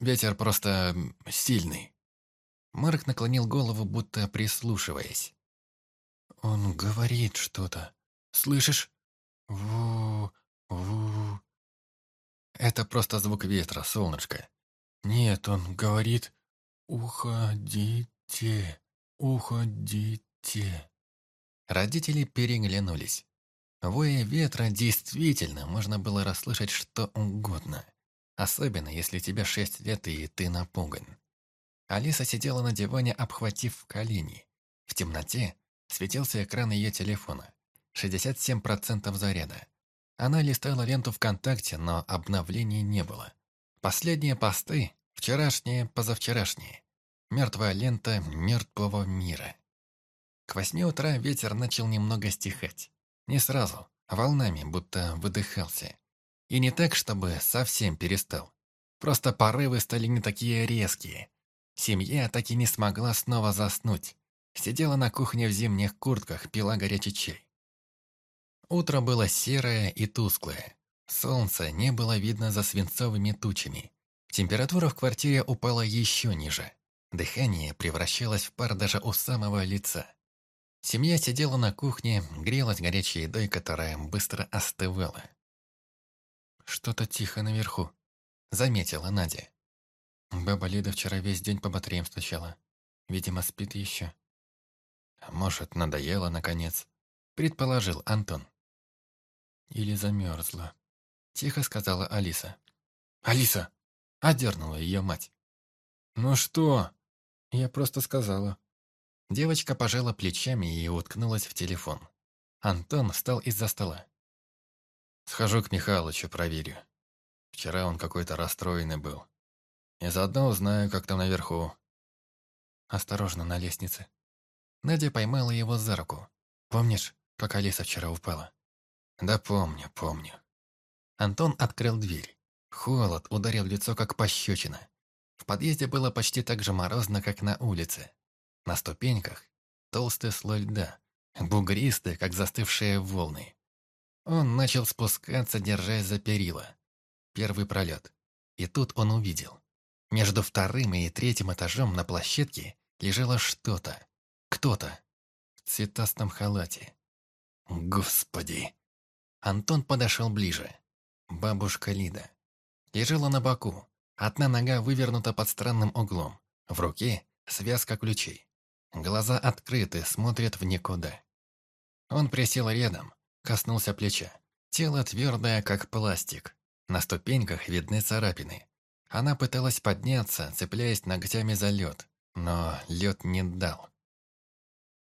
Ветер просто сильный». Марк наклонил голову, будто прислушиваясь. «Он говорит что-то. Слышишь? Ву, ву. Это просто звук ветра, солнышко. Нет, он говорит «Уходите, уходите». Родители переглянулись. Воя ветра действительно можно было расслышать что угодно. Особенно, если тебе шесть лет и ты напуган. Алиса сидела на диване, обхватив колени. В темноте светился экран ее телефона. 67% заряда. Она листала ленту ВКонтакте, но обновлений не было. Последние посты – вчерашние, позавчерашние. Мертвая лента мертвого мира. К восьми утра ветер начал немного стихать. Не сразу, а волнами, будто выдыхался. И не так, чтобы совсем перестал. Просто порывы стали не такие резкие. Семья так и не смогла снова заснуть. Сидела на кухне в зимних куртках, пила горячий чай. Утро было серое и тусклое. Солнца не было видно за свинцовыми тучами. Температура в квартире упала еще ниже. Дыхание превращалось в пар даже у самого лица. Семья сидела на кухне, грелась горячей едой, которая быстро остывала. «Что-то тихо наверху», — заметила Надя. Баба Лида вчера весь день по батареям стучала. Видимо, спит еще. «Может, надоело, наконец», — предположил Антон. «Или замерзла», — тихо сказала Алиса. «Алиса!» — одернула ее мать. «Ну что?» «Я просто сказала». Девочка пожала плечами и уткнулась в телефон. Антон встал из-за стола. «Схожу к Михалычу, проверю. Вчера он какой-то расстроенный был. И заодно узнаю, как там наверху». «Осторожно на лестнице». Надя поймала его за руку. «Помнишь, как Алиса вчера упала?» «Да помню, помню». Антон открыл дверь. Холод ударил в лицо, как пощечина. В подъезде было почти так же морозно, как на улице. На ступеньках толстый слой льда, бугристый, как застывшие волны. Он начал спускаться, держась за перила. Первый пролет. И тут он увидел. Между вторым и третьим этажом на площадке лежало что-то. Кто-то. В цветастом халате. Господи! Антон подошел ближе. Бабушка Лида. Лежала на боку. Одна нога вывернута под странным углом. В руке связка ключей. Глаза открыты, смотрят в никуда. Он присел рядом, коснулся плеча. Тело твердое, как пластик. На ступеньках видны царапины. Она пыталась подняться, цепляясь ногтями за лед, но лед не дал.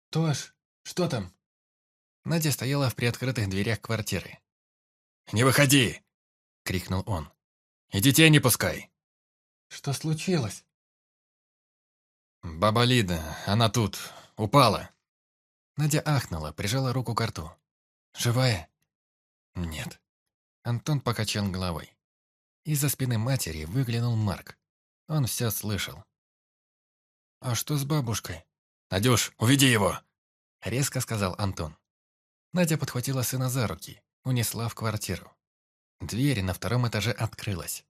«Тош, что там?» Надя стояла в приоткрытых дверях квартиры. «Не выходи!» — крикнул он. «И детей не пускай!» «Что случилось?» «Баба Лида, она тут, упала!» Надя ахнула, прижала руку к рту. «Живая?» «Нет». Антон покачал головой. Из-за спины матери выглянул Марк. Он все слышал. «А что с бабушкой?» «Надюш, уведи его!» Резко сказал Антон. Надя подхватила сына за руки, унесла в квартиру. Дверь на втором этаже открылась.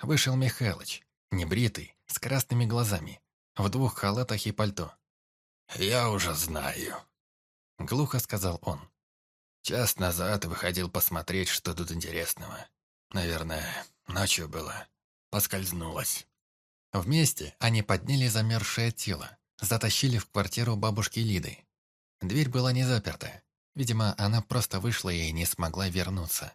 Вышел Михалыч, небритый, с красными глазами, в двух халатах и пальто. «Я уже знаю», — глухо сказал он. «Час назад выходил посмотреть, что тут интересного. Наверное, ночью было. Поскользнулась». Вместе они подняли замерзшее тело, затащили в квартиру бабушки Лиды. Дверь была не заперта. Видимо, она просто вышла и не смогла вернуться.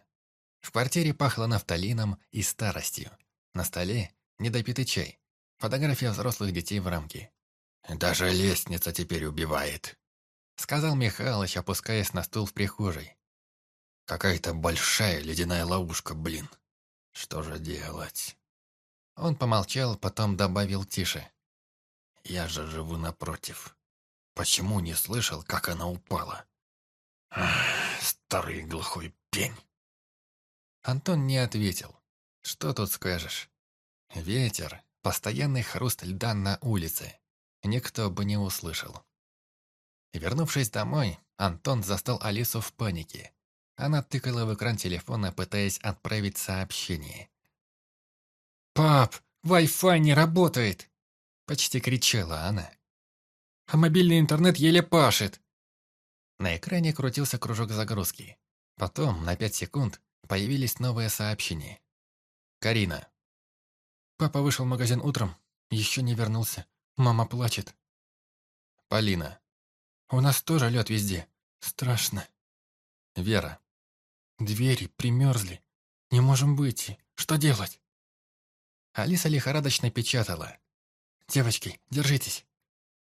В квартире пахло нафталином и старостью. На столе недопитый чай. Фотография взрослых детей в рамке. «Даже лестница теперь убивает», — сказал Михалыч, опускаясь на стул в прихожей. «Какая-то большая ледяная ловушка, блин. Что же делать?» Он помолчал, потом добавил тише. «Я же живу напротив. Почему не слышал, как она упала?» Старый глухой пень. Антон не ответил. Что тут скажешь? Ветер, постоянный хруст льда на улице. Никто бы не услышал. Вернувшись домой, Антон застал Алису в панике. Она тыкала в экран телефона, пытаясь отправить сообщение. «Пап, Wi-Fi не работает!» Почти кричала она. «А мобильный интернет еле пашет!» На экране крутился кружок загрузки. Потом, на пять секунд, появились новые сообщения. Карина. Папа вышел в магазин утром, еще не вернулся. Мама плачет. Полина. У нас тоже лед везде. Страшно. Вера. Двери примерзли. Не можем выйти. Что делать? Алиса лихорадочно печатала. «Девочки, держитесь».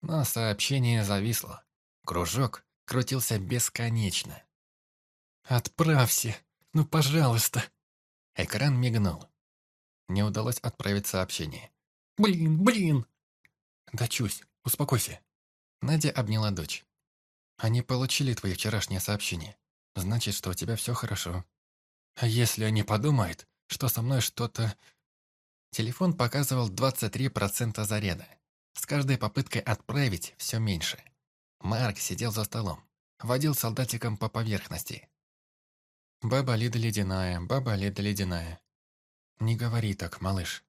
Но сообщение зависло. Кружок крутился бесконечно. «Отправься, ну пожалуйста». Экран мигнул. Не удалось отправить сообщение. «Блин, блин!» «Дочусь, успокойся». Надя обняла дочь. «Они получили твои вчерашние сообщения. Значит, что у тебя все хорошо. А если они подумают, что со мной что-то Телефон показывал 23% заряда. С каждой попыткой отправить все меньше. Марк сидел за столом, водил солдатиком по поверхности. «Баба Лида ледяная, баба Лида ледяная». «Не говори так, малыш».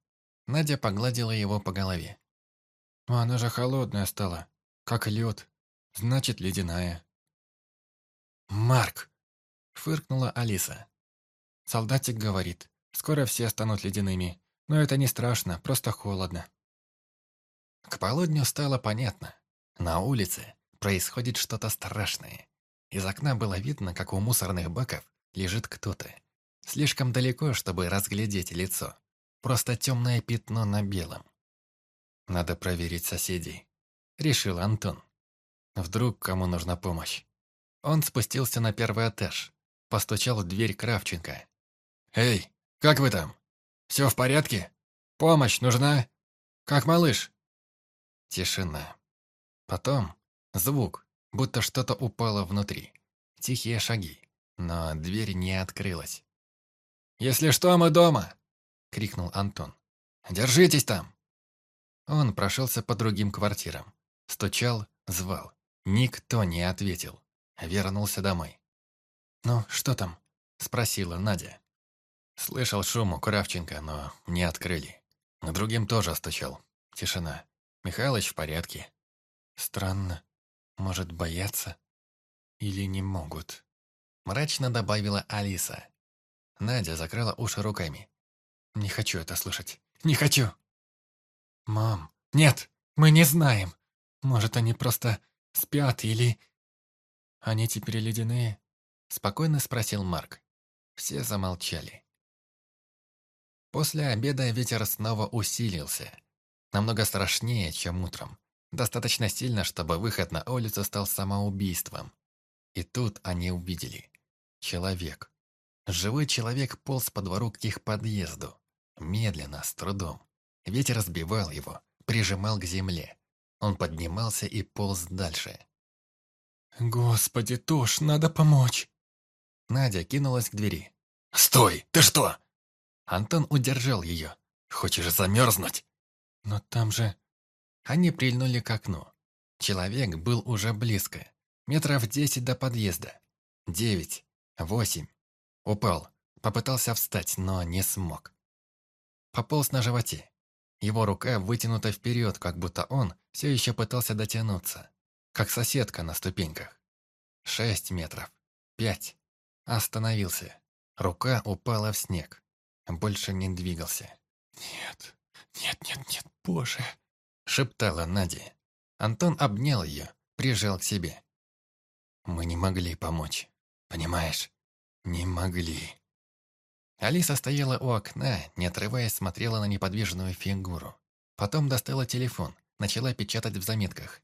Надя погладила его по голове. «Она же холодная стала, как лед. Значит, ледяная». «Марк!» — фыркнула Алиса. Солдатик говорит, скоро все станут ледяными, но это не страшно, просто холодно. К полудню стало понятно. На улице происходит что-то страшное. Из окна было видно, как у мусорных баков лежит кто-то. Слишком далеко, чтобы разглядеть лицо. Просто темное пятно на белом. «Надо проверить соседей», — решил Антон. «Вдруг кому нужна помощь?» Он спустился на первый этаж, постучал в дверь Кравченко. «Эй, как вы там?» Все в порядке? Помощь нужна? Как малыш?» Тишина. Потом звук, будто что-то упало внутри. Тихие шаги, но дверь не открылась. «Если что, мы дома!» — крикнул Антон. «Держитесь там!» Он прошелся по другим квартирам. Стучал, звал. Никто не ответил. Вернулся домой. «Ну, что там?» — спросила Надя. Слышал шум у Кравченко, но не открыли. Другим тоже стучал. Тишина. Михалыч в порядке. Странно. Может, бояться? Или не могут? Мрачно добавила Алиса. Надя закрыла уши руками. Не хочу это слышать. Не хочу. Мам, нет, мы не знаем. Может, они просто спят или... Они теперь ледяные? Спокойно спросил Марк. Все замолчали. После обеда ветер снова усилился. Намного страшнее, чем утром. Достаточно сильно, чтобы выход на улицу стал самоубийством. И тут они увидели. Человек. Живой человек полз по двору к их подъезду. Медленно, с трудом. Ветер сбивал его, прижимал к земле. Он поднимался и полз дальше. «Господи, Тош, надо помочь!» Надя кинулась к двери. «Стой! Ты что? Антон удержал ее. «Хочешь замерзнуть?» «Но там же...» Они прильнули к окну. Человек был уже близко. Метров десять до подъезда. Девять. Восемь. Упал. Попытался встать, но не смог. Пополз на животе. Его рука вытянута вперед, как будто он все еще пытался дотянуться. Как соседка на ступеньках. Шесть метров. Пять. Остановился. Рука упала в снег больше не двигался. «Нет, нет, нет, нет, боже!» — шептала Надя. Антон обнял ее, прижал к себе. «Мы не могли помочь, понимаешь? Не могли». Алиса стояла у окна, не отрываясь, смотрела на неподвижную фигуру. Потом достала телефон, начала печатать в заметках.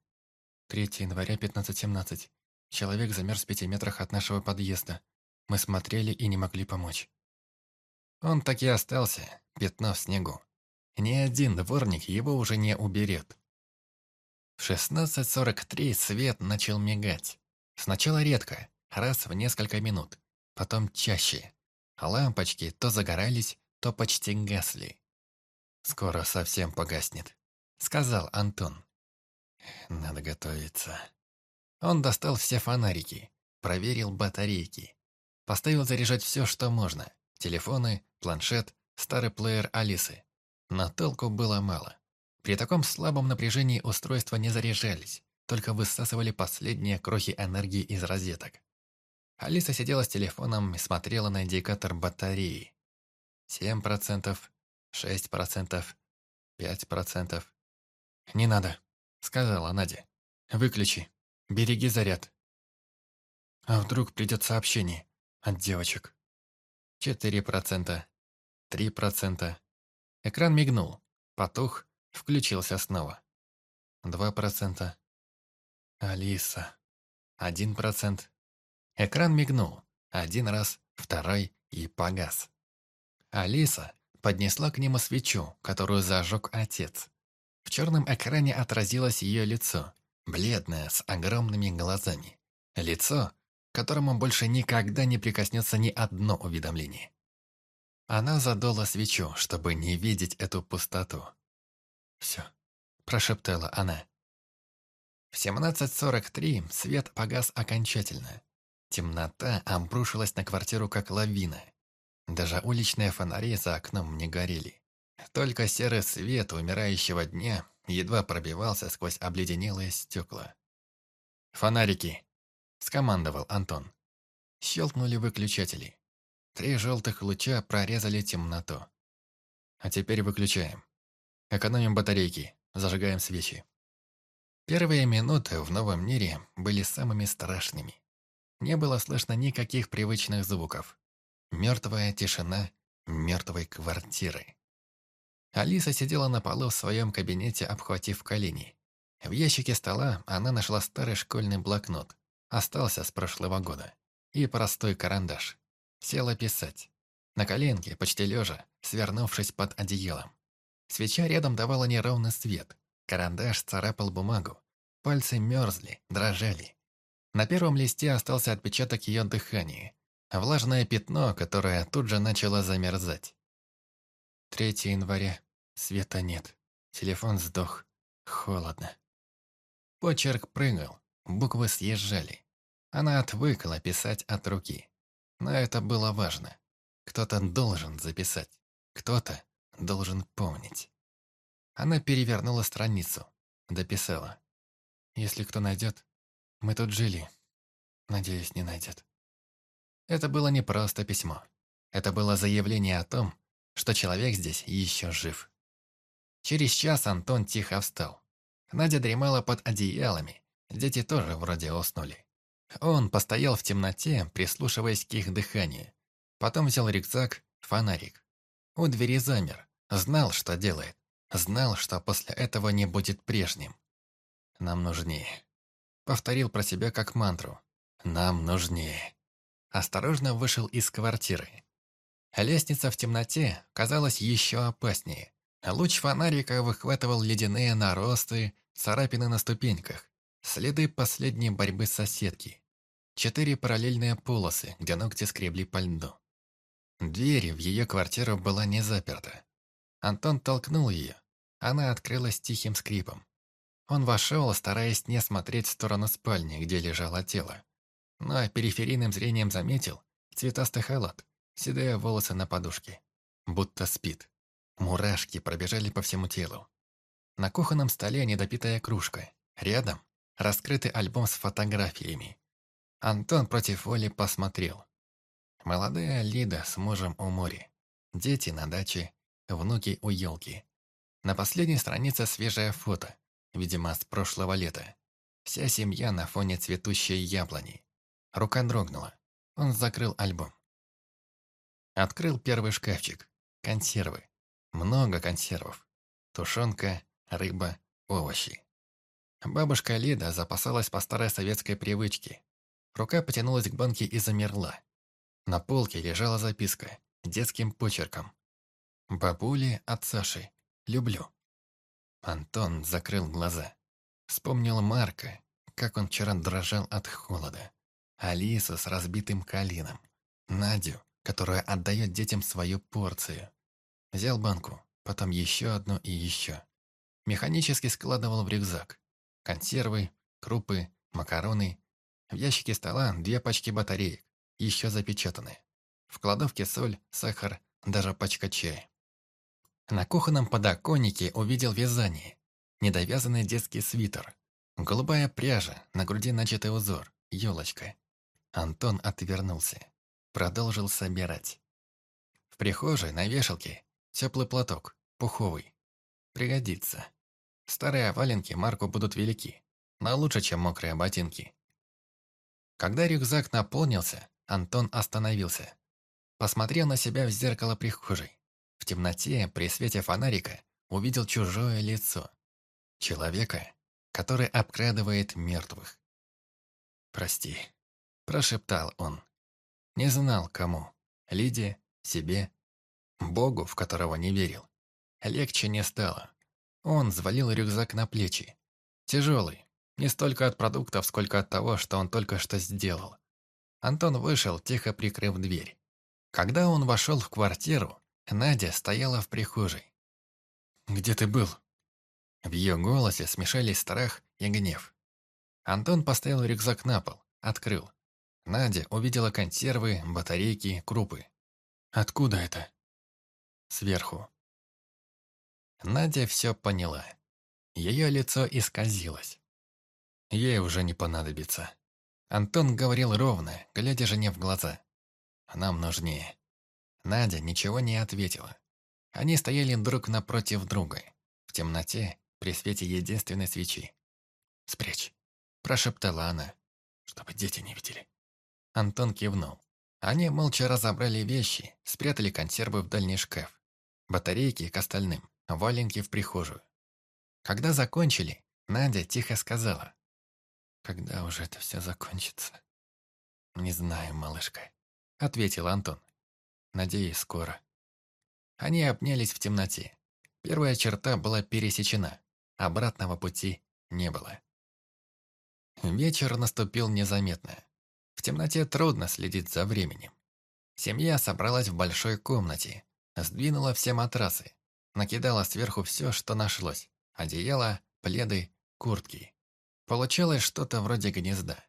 3 января 15.17. Человек замерз в пяти метрах от нашего подъезда. Мы смотрели и не могли помочь. Он так и остался, пятно в снегу. Ни один дворник его уже не уберет. В 16.43 свет начал мигать. Сначала редко, раз в несколько минут, потом чаще. Лампочки то загорались, то почти гасли. «Скоро совсем погаснет», — сказал Антон. «Надо готовиться». Он достал все фонарики, проверил батарейки, поставил заряжать все, что можно. Телефоны, планшет, старый плеер Алисы. Но толку было мало. При таком слабом напряжении устройства не заряжались, только высасывали последние крохи энергии из розеток. Алиса сидела с телефоном и смотрела на индикатор батареи. 7%, 6%, 5%. «Не надо», — сказала Надя. «Выключи. Береги заряд». А вдруг придет сообщение от девочек? 4%, 3%. Экран мигнул, потух, включился снова. 2%. Алиса. 1%. Экран мигнул. Один раз, второй и погас. Алиса поднесла к нему свечу, которую зажег отец. В черном экране отразилось ее лицо, бледное, с огромными глазами. Лицо, к которому больше никогда не прикоснется ни одно уведомление. Она задула свечу, чтобы не видеть эту пустоту. «Все», – прошептала она. В 17.43 свет погас окончательно. Темнота обрушилась на квартиру, как лавина. Даже уличные фонари за окном не горели. Только серый свет умирающего дня едва пробивался сквозь обледенелые стекла. «Фонарики!» – скомандовал Антон. Щелкнули выключатели. Три желтых луча прорезали темноту. А теперь выключаем. Экономим батарейки, зажигаем свечи. Первые минуты в новом мире были самыми страшными. Не было слышно никаких привычных звуков. Мертвая тишина мертвой квартиры. Алиса сидела на полу в своем кабинете, обхватив колени. В ящике стола она нашла старый школьный блокнот, остался с прошлого года, и простой карандаш. Села писать. На коленке, почти лежа, свернувшись под одеялом. Свеча рядом давала неровный свет. Карандаш царапал бумагу. Пальцы мерзли, дрожали. На первом листе остался отпечаток ее дыхания. Влажное пятно, которое тут же начало замерзать. 3 января. Света нет. Телефон сдох. Холодно. Почерк прыгал. Буквы съезжали. Она отвыкла писать от руки. Но это было важно. Кто-то должен записать. Кто-то должен помнить. Она перевернула страницу. Дописала. Если кто найдет, мы тут жили. Надеюсь, не найдет. Это было не просто письмо. Это было заявление о том, что человек здесь еще жив. Через час Антон тихо встал. Надя дремала под одеялами. Дети тоже вроде уснули. Он постоял в темноте, прислушиваясь к их дыханию. Потом взял рюкзак, фонарик. У двери замер. Знал, что делает. Знал, что после этого не будет прежним. «Нам нужнее». Повторил про себя как мантру. «Нам нужнее». Осторожно вышел из квартиры. Лестница в темноте казалась еще опаснее. Луч фонарика выхватывал ледяные наросты, царапины на ступеньках, следы последней борьбы соседки. Четыре параллельные полосы, где ногти скребли по льду. Дверь в ее квартиру была не заперта. Антон толкнул ее. Она открылась тихим скрипом. Он вошел, стараясь не смотреть в сторону спальни, где лежало тело. Но периферийным зрением заметил цветастый халат, седые волосы на подушке. Будто спит. Мурашки пробежали по всему телу. На кухонном столе недопитая кружка. Рядом раскрытый альбом с фотографиями. Антон против воли посмотрел. Молодая Лида с мужем у моря. Дети на даче, внуки у елки. На последней странице свежее фото, видимо, с прошлого лета. Вся семья на фоне цветущей яблони. Рука дрогнула. Он закрыл альбом. Открыл первый шкафчик. Консервы. Много консервов. Тушенка, рыба, овощи. Бабушка Лида запасалась по старой советской привычке. Рука потянулась к банке и замерла. На полке лежала записка детским почерком. «Бабули от Саши. Люблю». Антон закрыл глаза. Вспомнил Марка, как он вчера дрожал от холода. Алису с разбитым калином, Надю, которая отдает детям свою порцию. Взял банку, потом еще одну и еще. Механически складывал в рюкзак. Консервы, крупы, макароны. В ящике стола две пачки батареек, еще запечатанные. В кладовке соль, сахар, даже пачка чая. На кухонном подоконнике увидел вязание. Недовязанный детский свитер. Голубая пряжа, на груди начатый узор, елочка. Антон отвернулся. Продолжил собирать. В прихожей на вешалке теплый платок, пуховый. Пригодится. Старые валенки Марку будут велики, но лучше, чем мокрые ботинки. Когда рюкзак наполнился, Антон остановился. Посмотрел на себя в зеркало прихожей. В темноте, при свете фонарика, увидел чужое лицо. Человека, который обкрадывает мертвых. «Прости», – прошептал он. Не знал, кому. Лиде, себе, Богу, в которого не верил. Легче не стало. Он взвалил рюкзак на плечи. Тяжелый. Не столько от продуктов, сколько от того, что он только что сделал. Антон вышел, тихо прикрыв дверь. Когда он вошел в квартиру, Надя стояла в прихожей. «Где ты был?» В ее голосе смешались страх и гнев. Антон поставил рюкзак на пол, открыл. Надя увидела консервы, батарейки, крупы. «Откуда это?» «Сверху». Надя все поняла. Ее лицо исказилось. Ей уже не понадобится. Антон говорил ровно, глядя жене в глаза. «Нам нужнее». Надя ничего не ответила. Они стояли друг напротив друга, в темноте, при свете единственной свечи. «Спрячь», – прошептала она, – «чтобы дети не видели». Антон кивнул. Они молча разобрали вещи, спрятали консервы в дальний шкаф. Батарейки к остальным, валенки в прихожую. Когда закончили, Надя тихо сказала. «Когда уже это все закончится?» «Не знаю, малышка», — ответил Антон. Надеюсь, скоро. Они обнялись в темноте. Первая черта была пересечена. Обратного пути не было. Вечер наступил незаметно. В темноте трудно следить за временем. Семья собралась в большой комнате, сдвинула все матрасы, накидала сверху все, что нашлось. Одеяло, пледы, куртки. Получалось что-то вроде гнезда.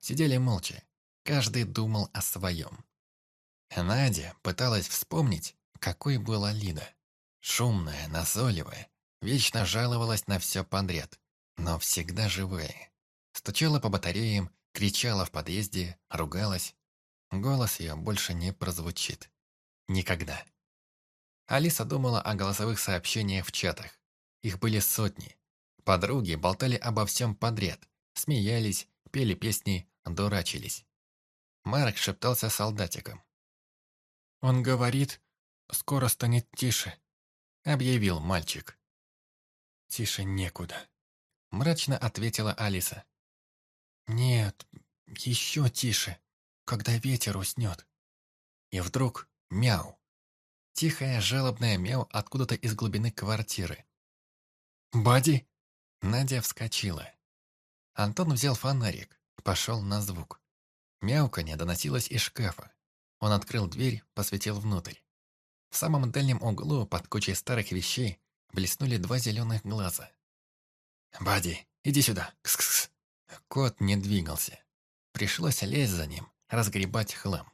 Сидели молча. Каждый думал о своем. Надя пыталась вспомнить, какой была Лида. Шумная, назойливая, вечно жаловалась на все подряд, но всегда живая. Стучала по батареям, кричала в подъезде, ругалась. Голос ее больше не прозвучит. Никогда. Алиса думала о голосовых сообщениях в чатах. Их были сотни. Подруги болтали обо всем подряд, смеялись, пели песни, дурачились. Марк шептался солдатиком. «Он говорит, скоро станет тише», — объявил мальчик. «Тише некуда», — мрачно ответила Алиса. «Нет, еще тише, когда ветер уснет». И вдруг мяу. Тихое жалобное мяу откуда-то из глубины квартиры. «Бади!» Надя вскочила. Антон взял фонарик, пошел на звук. Мяуканье доносилось из шкафа. Он открыл дверь, посветил внутрь. В самом дальнем углу, под кучей старых вещей, блеснули два зеленых глаза. «Бади, иди сюда! Кс -кс -кс. Кот не двигался. Пришлось лезть за ним, разгребать хлам.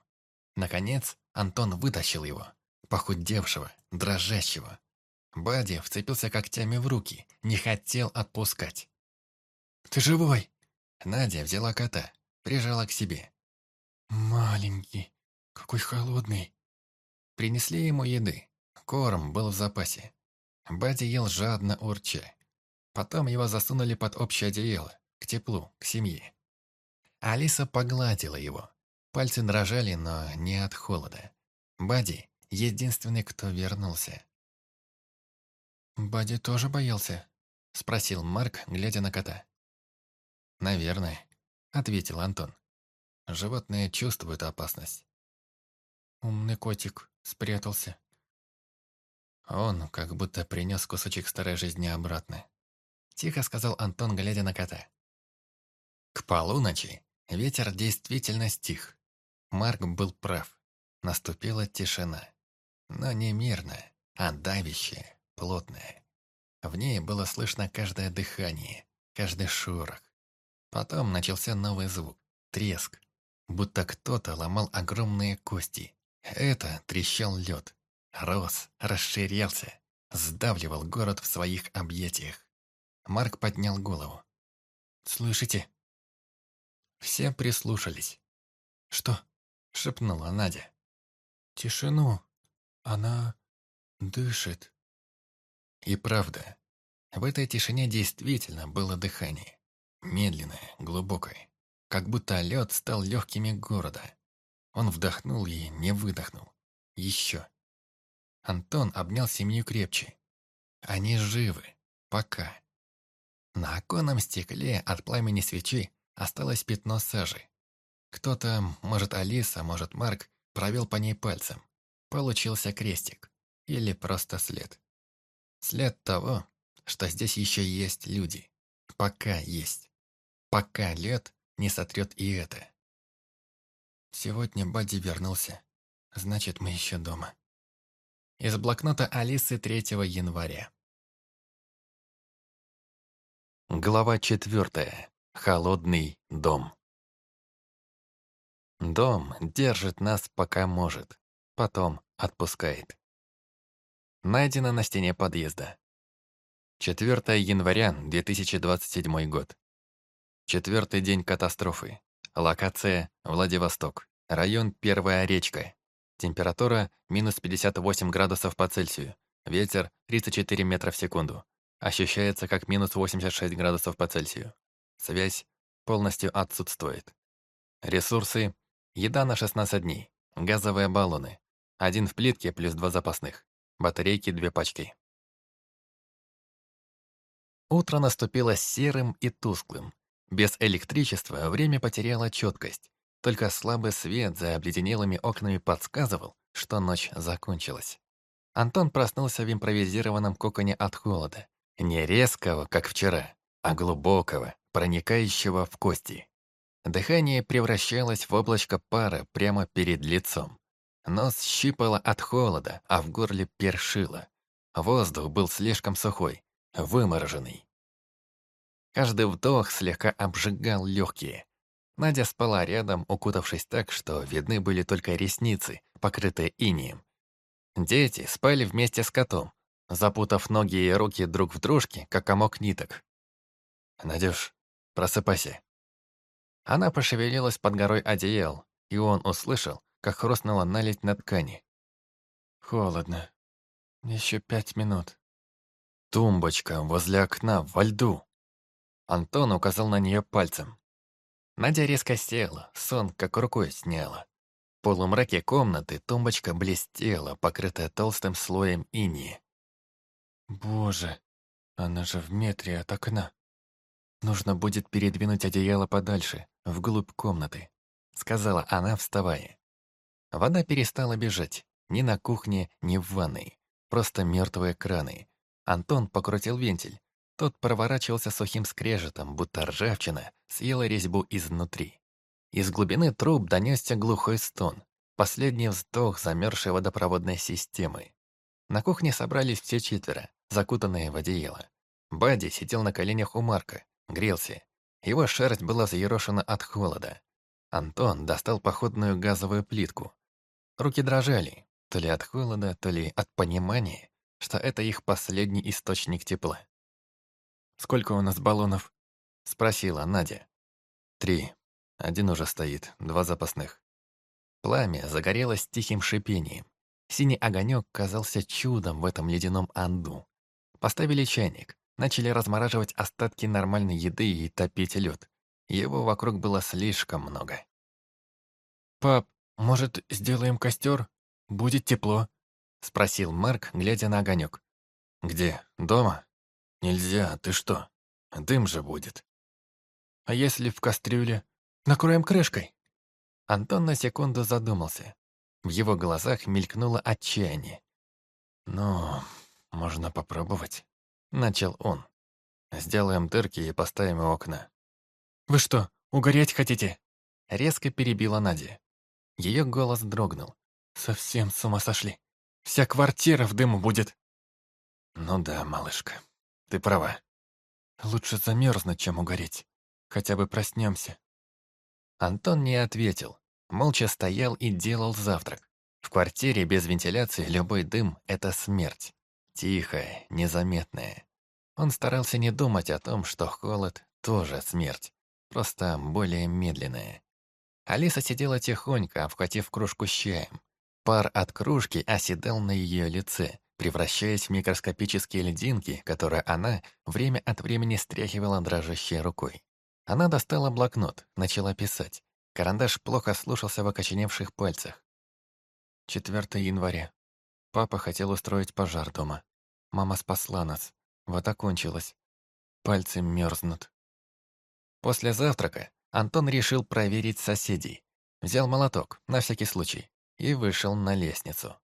Наконец, Антон вытащил его, похудевшего, дрожащего. Бади вцепился когтями в руки, не хотел отпускать. «Ты живой?» Надя взяла кота, прижала к себе. «Маленький, какой холодный!» Принесли ему еды. Корм был в запасе. Бади ел жадно урча. Потом его засунули под общее одеяло, к теплу, к семье. Алиса погладила его. Пальцы дрожали, но не от холода. Бади — единственный, кто вернулся. «Бади тоже боялся?» — спросил Марк, глядя на кота. «Наверное», — ответил Антон. «Животные чувствуют опасность. Умный котик спрятался. Он как будто принес кусочек старой жизни обратно. Тихо сказал Антон, глядя на кота. К полуночи Ветер действительно стих. Марк был прав. Наступила тишина. Но не мирная, а давящая, плотная. В ней было слышно каждое дыхание, каждый шорох. Потом начался новый звук — треск. Будто кто-то ломал огромные кости. Это трещал лед. Рос, расширялся, сдавливал город в своих объятиях. Марк поднял голову. «Слышите?» Все прислушались. «Что?» — шепнула Надя. «Тишину. Она дышит». И правда, в этой тишине действительно было дыхание. Медленное, глубокое. Как будто лед стал легкими города. Он вдохнул и не выдохнул. Еще. Антон обнял семью крепче. Они живы. Пока. На оконном стекле от пламени свечи осталось пятно сажи. Кто-то, может Алиса, может Марк, провел по ней пальцем. Получился крестик. Или просто след. След того, что здесь еще есть люди. Пока есть. Пока лед не сотрет и это. Сегодня Бадди вернулся. Значит, мы еще дома. Из блокнота Алисы 3 января. Глава четвертая. Холодный дом. Дом держит нас пока может, потом отпускает. Найдено на стене подъезда. 4 января 2027 год. Четвертый день катастрофы. Локация – Владивосток. Район Первая речка. Температура – минус 58 градусов по Цельсию. Ветер – 34 метра в секунду. Ощущается как минус 86 градусов по Цельсию. Связь полностью отсутствует. Ресурсы – еда на 16 дней, газовые баллоны, один в плитке плюс два запасных, батарейки две пачки. Утро наступило серым и тусклым. Без электричества время потеряло четкость. Только слабый свет за обледенелыми окнами подсказывал, что ночь закончилась. Антон проснулся в импровизированном коконе от холода. Не резкого, как вчера, а глубокого, проникающего в кости. Дыхание превращалось в облачко пара прямо перед лицом. Нос щипало от холода, а в горле першило. Воздух был слишком сухой, вымороженный. Каждый вдох слегка обжигал легкие. Надя спала рядом, укутавшись так, что видны были только ресницы, покрытые инием. Дети спали вместе с котом, запутав ноги и руки друг в дружке, как комок ниток. «Надюш, просыпайся». Она пошевелилась под горой одеял, и он услышал, как хрустнула наледь на ткани. «Холодно. Еще пять минут». «Тумбочка возле окна во льду». Антон указал на нее пальцем. Надя резко села, сон как рукой сняла. В полумраке комнаты тумбочка блестела, покрытая толстым слоем инии. Боже, она же в метре от окна. Нужно будет передвинуть одеяло подальше, вглубь комнаты, сказала она, вставая. Вода перестала бежать. Ни на кухне, ни в ванной. Просто мертвые краны. Антон покрутил вентиль. Тот проворачивался сухим скрежетом, будто ржавчина съела резьбу изнутри. Из глубины труб донесся глухой стон. Последний вздох замерзшей водопроводной системы. На кухне собрались все четверо закутанные в одеяло. Бадди сидел на коленях у Марка, грелся. Его шерсть была заерошена от холода. Антон достал походную газовую плитку. Руки дрожали, то ли от холода, то ли от понимания, что это их последний источник тепла. «Сколько у нас баллонов?» — спросила Надя. «Три. Один уже стоит, два запасных». Пламя загорелось тихим шипением. Синий огонек казался чудом в этом ледяном анду. Поставили чайник, начали размораживать остатки нормальной еды и топить лед. Его вокруг было слишком много. «Пап, может, сделаем костер? Будет тепло?» — спросил Марк, глядя на огонек. «Где? Дома? Нельзя, ты что? Дым же будет». «А если в кастрюле? Накроем крышкой?» Антон на секунду задумался. В его глазах мелькнуло отчаяние. «Ну, можно попробовать», — начал он. «Сделаем дырки и поставим окна». «Вы что, угореть хотите?» резко перебила Надя. Ее голос дрогнул. «Совсем с ума сошли. Вся квартира в дыму будет». «Ну да, малышка, ты права. Лучше замерзнуть, чем угореть. Хотя бы проснемся». Антон не ответил. Молча стоял и делал завтрак. В квартире без вентиляции любой дым — это смерть. Тихая, незаметная. Он старался не думать о том, что холод — тоже смерть, просто более медленная. Алиса сидела тихонько, обхватив кружку с чаем. Пар от кружки оседал на ее лице, превращаясь в микроскопические льдинки, которые она время от времени стряхивала дрожащей рукой. Она достала блокнот, начала писать. Карандаш плохо слушался в окоченевших пальцах. 4 января. Папа хотел устроить пожар дома. Мама спасла нас. Вот окончилось. Пальцы мерзнут. После завтрака Антон решил проверить соседей. Взял молоток, на всякий случай, и вышел на лестницу.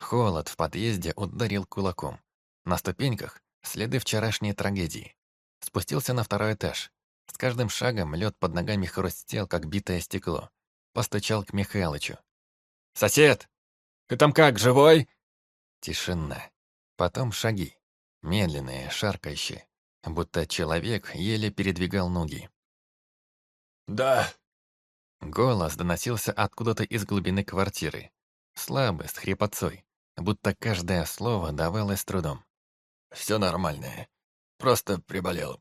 Холод в подъезде ударил кулаком. На ступеньках следы вчерашней трагедии. Спустился на второй этаж. С каждым шагом лед под ногами хрустел, как битое стекло. Постучал к Михайловичу. «Сосед! Ты там как, живой?» Тишина. Потом шаги. Медленные, шаркающие. Будто человек еле передвигал ноги. «Да». Голос доносился откуда-то из глубины квартиры. Слабый, с хрипотцой. Будто каждое слово давалось трудом. «Все нормально. Просто приболел».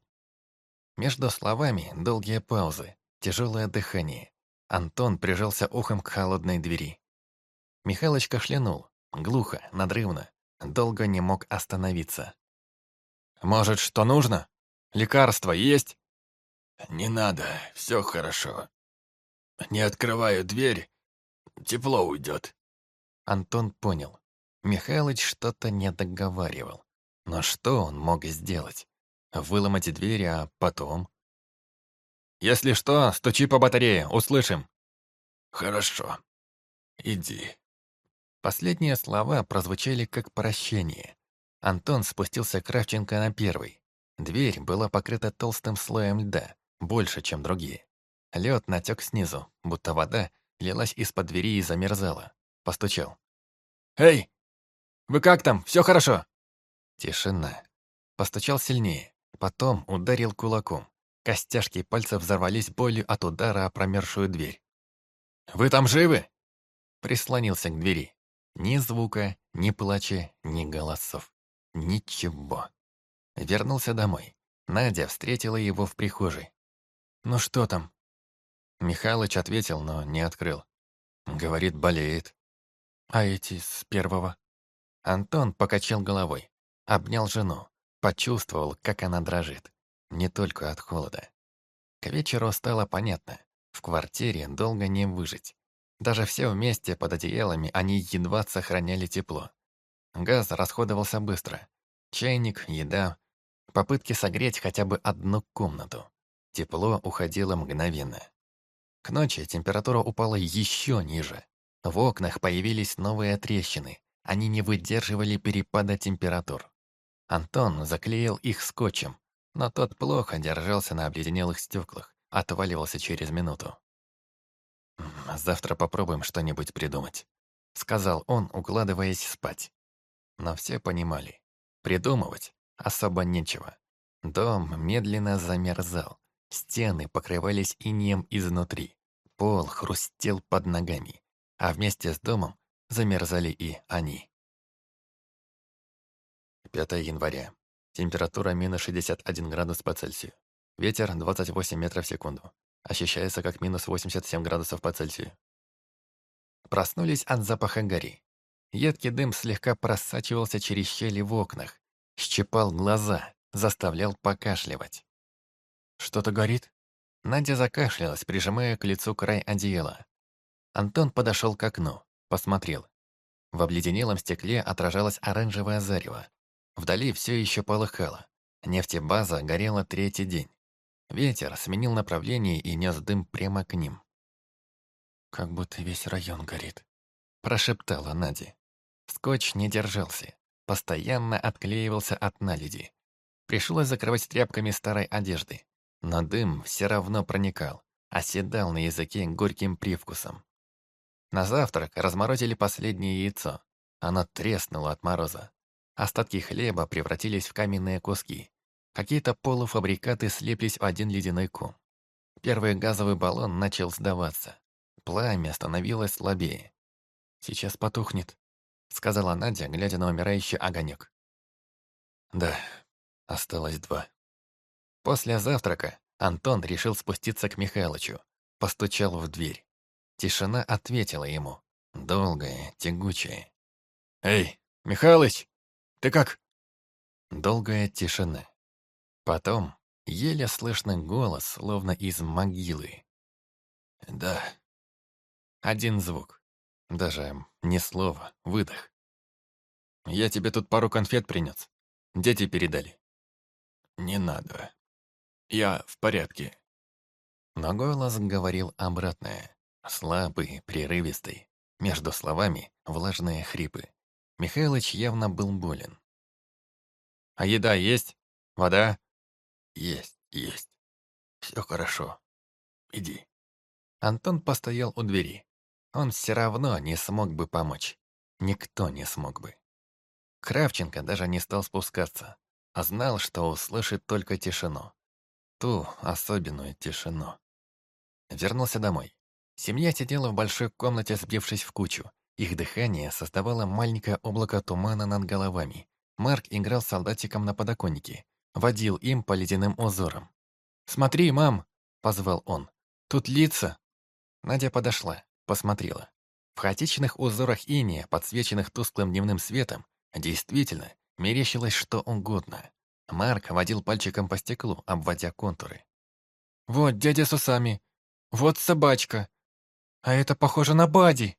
Между словами долгие паузы, тяжелое дыхание. Антон прижался ухом к холодной двери. Михалыч кашлянул, глухо, надрывно, долго не мог остановиться. «Может, что нужно? Лекарство есть?» «Не надо, все хорошо. Не открываю дверь, тепло уйдет». Антон понял. Михалыч что-то не договаривал. Но что он мог сделать? Выломать дверь, а потом? «Если что, стучи по батарее, услышим». «Хорошо. Иди». Последние слова прозвучали как прощение. Антон спустился Кравченко на первый. Дверь была покрыта толстым слоем льда, больше, чем другие. Лед натек снизу, будто вода лилась из-под двери и замерзала. Постучал. «Эй! Вы как там? Все хорошо?» Тишина. Постучал сильнее. Потом ударил кулаком. Костяшки пальцев взорвались болью от удара о промерзшую дверь. «Вы там живы?» Прислонился к двери. Ни звука, ни плача, ни голосов. Ничего. Вернулся домой. Надя встретила его в прихожей. «Ну что там?» Михалыч ответил, но не открыл. Говорит, болеет. «А эти с первого?» Антон покачал головой, обнял жену, почувствовал, как она дрожит. Не только от холода. К вечеру стало понятно. В квартире долго не выжить. Даже все вместе под одеялами они едва сохраняли тепло. Газ расходовался быстро. Чайник, еда, попытки согреть хотя бы одну комнату. Тепло уходило мгновенно. К ночи температура упала еще ниже. В окнах появились новые трещины. Они не выдерживали перепада температур. Антон заклеил их скотчем, но тот плохо держался на обледенелых стеклах, отваливался через минуту. «Завтра попробуем что-нибудь придумать», — сказал он, укладываясь спать. Но все понимали, придумывать особо нечего. Дом медленно замерзал, стены покрывались инеем изнутри, пол хрустел под ногами, а вместе с домом замерзали и они. 5 января. Температура минус 61 градус по Цельсию. Ветер 28 метров в секунду. Ощущается как минус 87 градусов по Цельсию. Проснулись от запаха гори. Едкий дым слегка просачивался через щели в окнах, щипал глаза, заставлял покашливать. «Что-то горит?» Надя закашлялась, прижимая к лицу край одеяла. Антон подошел к окну, посмотрел. В обледенелом стекле отражалось оранжевое зарево. Вдали все еще полыхало. Нефтебаза горела третий день. Ветер сменил направление и нес дым прямо к ним. «Как будто весь район горит», – прошептала Надя. Скотч не держался, постоянно отклеивался от наледи. Пришлось закрывать тряпками старой одежды, но дым все равно проникал, оседал на языке горьким привкусом. На завтрак разморозили последнее яйцо. Оно треснуло от мороза. Остатки хлеба превратились в каменные куски. Какие-то полуфабрикаты слеплись в один ледяной ком. Первый газовый баллон начал сдаваться. Пламя становилось слабее. «Сейчас потухнет», — сказала Надя, глядя на умирающий огонек. «Да, осталось два». После завтрака Антон решил спуститься к Михайловичу. Постучал в дверь. Тишина ответила ему. Долгая, тягучая. «Эй, Михалыч, ты как?» Долгая тишина. Потом еле слышный голос, словно из могилы. «Да». Один звук. Даже не слово, выдох. «Я тебе тут пару конфет принес. Дети передали». «Не надо. Я в порядке». Но голос говорил обратное. Слабый, прерывистый. Между словами влажные хрипы. Михайлович явно был болен. «А еда есть? Вода?» «Есть, есть. Все хорошо. Иди». Антон постоял у двери. Он все равно не смог бы помочь. Никто не смог бы. Кравченко даже не стал спускаться, а знал, что услышит только тишину. Ту особенную тишину. Вернулся домой. Семья сидела в большой комнате, сбившись в кучу. Их дыхание создавало маленькое облако тумана над головами. Марк играл солдатиком на подоконнике, водил им по ледяным узорам. «Смотри, мам!» — позвал он. «Тут лица!» Надя подошла, посмотрела. В хаотичных узорах иния, подсвеченных тусклым дневным светом, действительно мерещилось что угодно. Марк водил пальчиком по стеклу, обводя контуры. «Вот дядя с усами! Вот собачка! А это похоже на Бади!»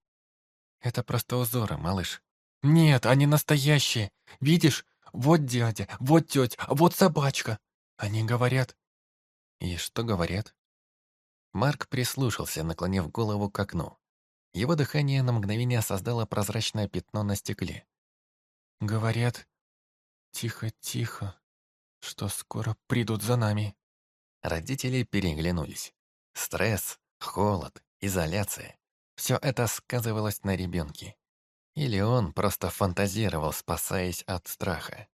«Это просто узоры, малыш». «Нет, они настоящие. Видишь, вот дядя, вот тетя, вот собачка. Они говорят...» «И что говорят?» Марк прислушался, наклонив голову к окну. Его дыхание на мгновение создало прозрачное пятно на стекле. «Говорят, тихо-тихо, что скоро придут за нами». Родители переглянулись. Стресс, холод, изоляция. Все это сказывалось на ребенке. Или он просто фантазировал, спасаясь от страха.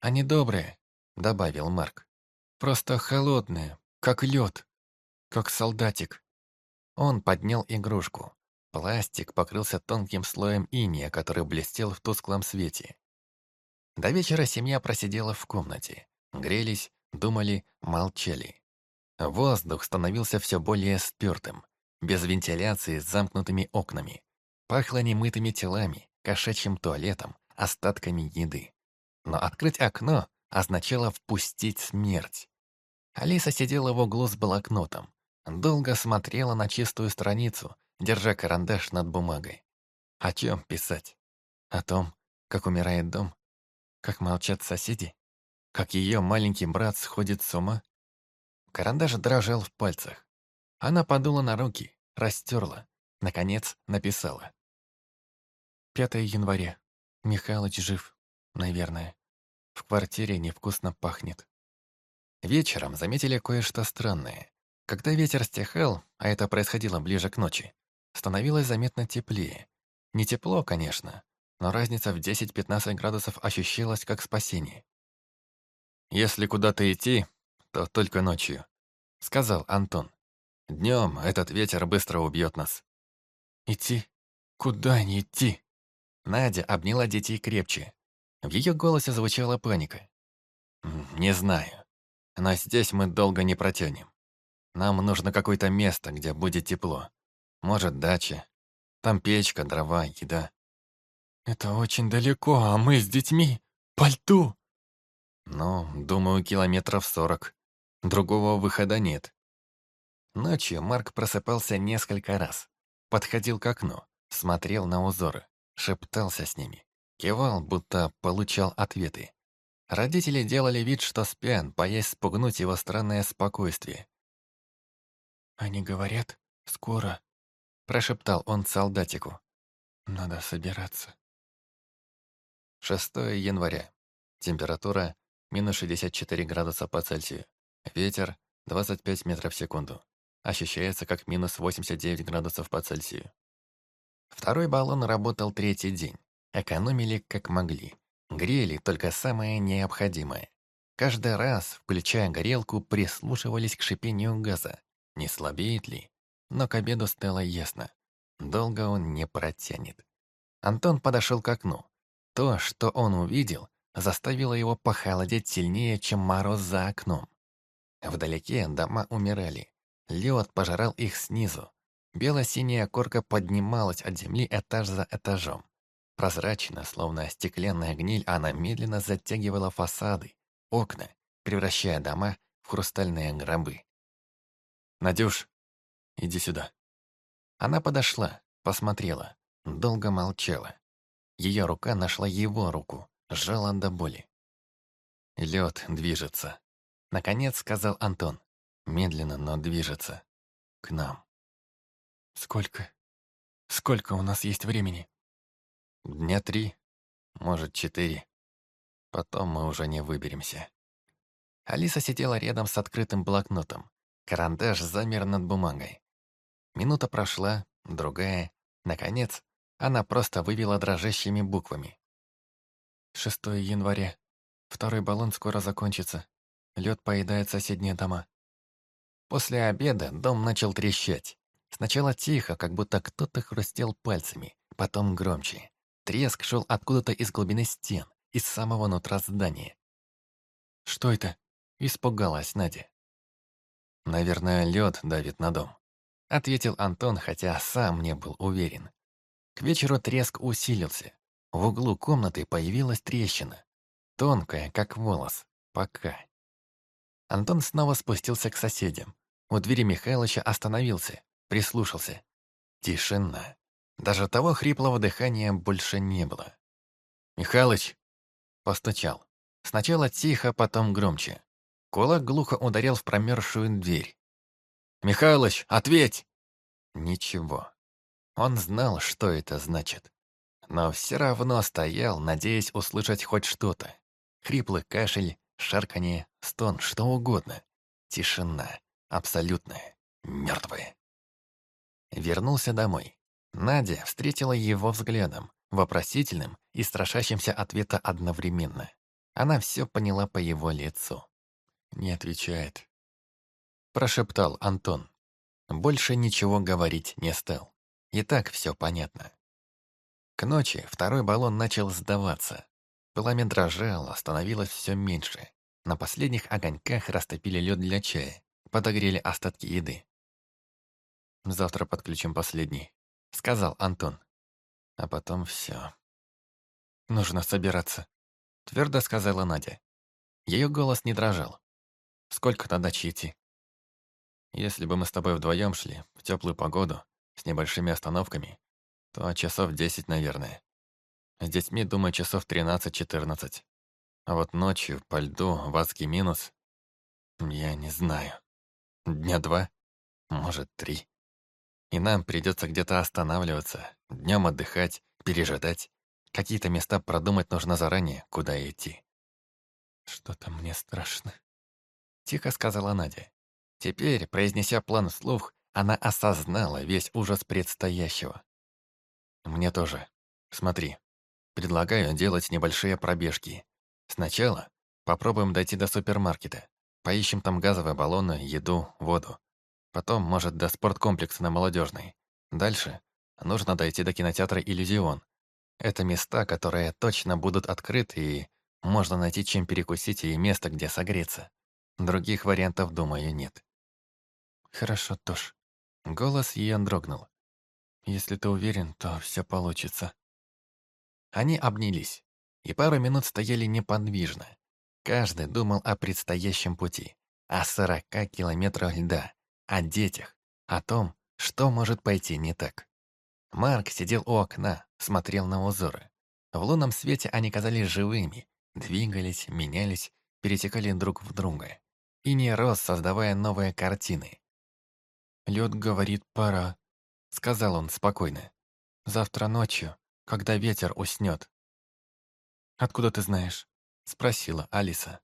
«Они добрые», — добавил Марк. «Просто холодные, как лед, как солдатик». Он поднял игрушку. Пластик покрылся тонким слоем иния, который блестел в тусклом свете. До вечера семья просидела в комнате. Грелись, думали, молчали. Воздух становился все более спёртым без вентиляции с замкнутыми окнами. Пахло немытыми телами, кошачьим туалетом, остатками еды. Но открыть окно означало впустить смерть. Алиса сидела в углу с блокнотом. Долго смотрела на чистую страницу, держа карандаш над бумагой. О чем писать? О том, как умирает дом? Как молчат соседи? Как ее маленький брат сходит с ума? Карандаш дрожал в пальцах. Она подула на руки, растерла, наконец написала. 5 января. Михалыч жив, наверное. В квартире невкусно пахнет. Вечером заметили кое-что странное. Когда ветер стихал, а это происходило ближе к ночи, становилось заметно теплее. Не тепло, конечно, но разница в 10-15 градусов ощущалась как спасение. «Если куда-то идти, то только ночью», — сказал Антон. Днем этот ветер быстро убьет нас. Идти? Куда не идти? Надя обняла детей крепче. В ее голосе звучала паника. «Не знаю. Но здесь мы долго не протянем. Нам нужно какое-то место, где будет тепло. Может, дача. Там печка, дрова, еда». «Это очень далеко, а мы с детьми? По льду?» «Ну, думаю, километров сорок. Другого выхода нет. Ночью Марк просыпался несколько раз. Подходил к окну, смотрел на узоры, шептался с ними. Кивал, будто получал ответы. Родители делали вид, что спят, боясь спугнуть его странное спокойствие. «Они говорят, скоро», — прошептал он солдатику. «Надо собираться». 6 января. Температура минус 64 градуса по Цельсию. Ветер 25 метров в секунду. ощущается как минус 89 градусов по Цельсию. Второй баллон работал третий день. Экономили как могли. Грели только самое необходимое. Каждый раз, включая горелку, прислушивались к шипению газа. Не слабеет ли? Но к обеду стало ясно. Долго он не протянет. Антон подошел к окну. То, что он увидел, заставило его похолодеть сильнее, чем мороз за окном. Вдалеке дома умирали. Лед пожирал их снизу. Бело-синяя корка поднималась от земли этаж за этажом. Прозрачно, словно стеклянная гниль, она медленно затягивала фасады, окна, превращая дома в хрустальные гробы. «Надюш, иди сюда». Она подошла, посмотрела, долго молчала. Ее рука нашла его руку, сжала до боли. Лед движется. Наконец сказал Антон. Медленно, но движется. К нам. Сколько? Сколько у нас есть времени? Дня три, может, четыре. Потом мы уже не выберемся. Алиса сидела рядом с открытым блокнотом. Карандаш замер над бумагой. Минута прошла, другая. Наконец, она просто вывела дрожащими буквами. 6 января. Второй баллон скоро закончится. Лед поедает соседние дома. После обеда дом начал трещать. Сначала тихо, как будто кто-то хрустел пальцами, потом громче. Треск шел откуда-то из глубины стен, из самого нутра здания. «Что это?» – испугалась Надя. «Наверное, лед давит на дом», – ответил Антон, хотя сам не был уверен. К вечеру треск усилился. В углу комнаты появилась трещина. Тонкая, как волос. Пока. Антон снова спустился к соседям. У двери Михайловича остановился, прислушался. Тишина. Даже того хриплого дыхания больше не было. «Михалыч!» Постучал. Сначала тихо, потом громче. Кулак глухо ударил в промерзшую дверь. «Михалыч, ответь!» Ничего. Он знал, что это значит. Но все равно стоял, надеясь услышать хоть что-то. Хриплый кашель, шарканье, стон, что угодно. Тишина. Абсолютная. Мертвая. Вернулся домой. Надя встретила его взглядом, вопросительным и страшащимся ответа одновременно. Она все поняла по его лицу. «Не отвечает», — прошептал Антон. Больше ничего говорить не стал. И так все понятно. К ночи второй баллон начал сдаваться. Пламя дрожало, становилось все меньше. На последних огоньках растопили лед для чая, подогрели остатки еды. «Завтра подключим последний», — сказал Антон. «А потом все. «Нужно собираться», — твердо сказала Надя. Ее голос не дрожал. «Сколько надо даче идти?» «Если бы мы с тобой вдвоем шли, в теплую погоду, с небольшими остановками, то часов десять, наверное. С детьми, думаю, часов тринадцать-четырнадцать. А вот ночью, по льду, в адский минус, я не знаю. Дня два, может, три. И нам придется где-то останавливаться, днем отдыхать, пережидать. Какие-то места продумать нужно заранее, куда идти. «Что-то мне страшно», — тихо сказала Надя. Теперь, произнеся план вслух, она осознала весь ужас предстоящего. «Мне тоже. Смотри. Предлагаю делать небольшие пробежки. Сначала попробуем дойти до супермаркета. Поищем там газовые баллоны, еду, воду. Потом, может, до спорткомплекса на Молодежной. Дальше нужно дойти до кинотеатра «Иллюзион». Это места, которые точно будут открыты, и можно найти чем перекусить и место, где согреться. Других вариантов, думаю, нет. Хорошо, Тош. Голос ее дрогнул. Если ты уверен, то все получится. Они обнялись и пару минут стояли неподвижно. Каждый думал о предстоящем пути, о сорока километрах льда, о детях, о том, что может пойти не так. Марк сидел у окна, смотрел на узоры. В лунном свете они казались живыми, двигались, менялись, перетекали друг в друга. И не рос, создавая новые картины. «Лед говорит, пора», — сказал он спокойно. «Завтра ночью, когда ветер уснет». «Откуда ты знаешь?» — спросила Алиса.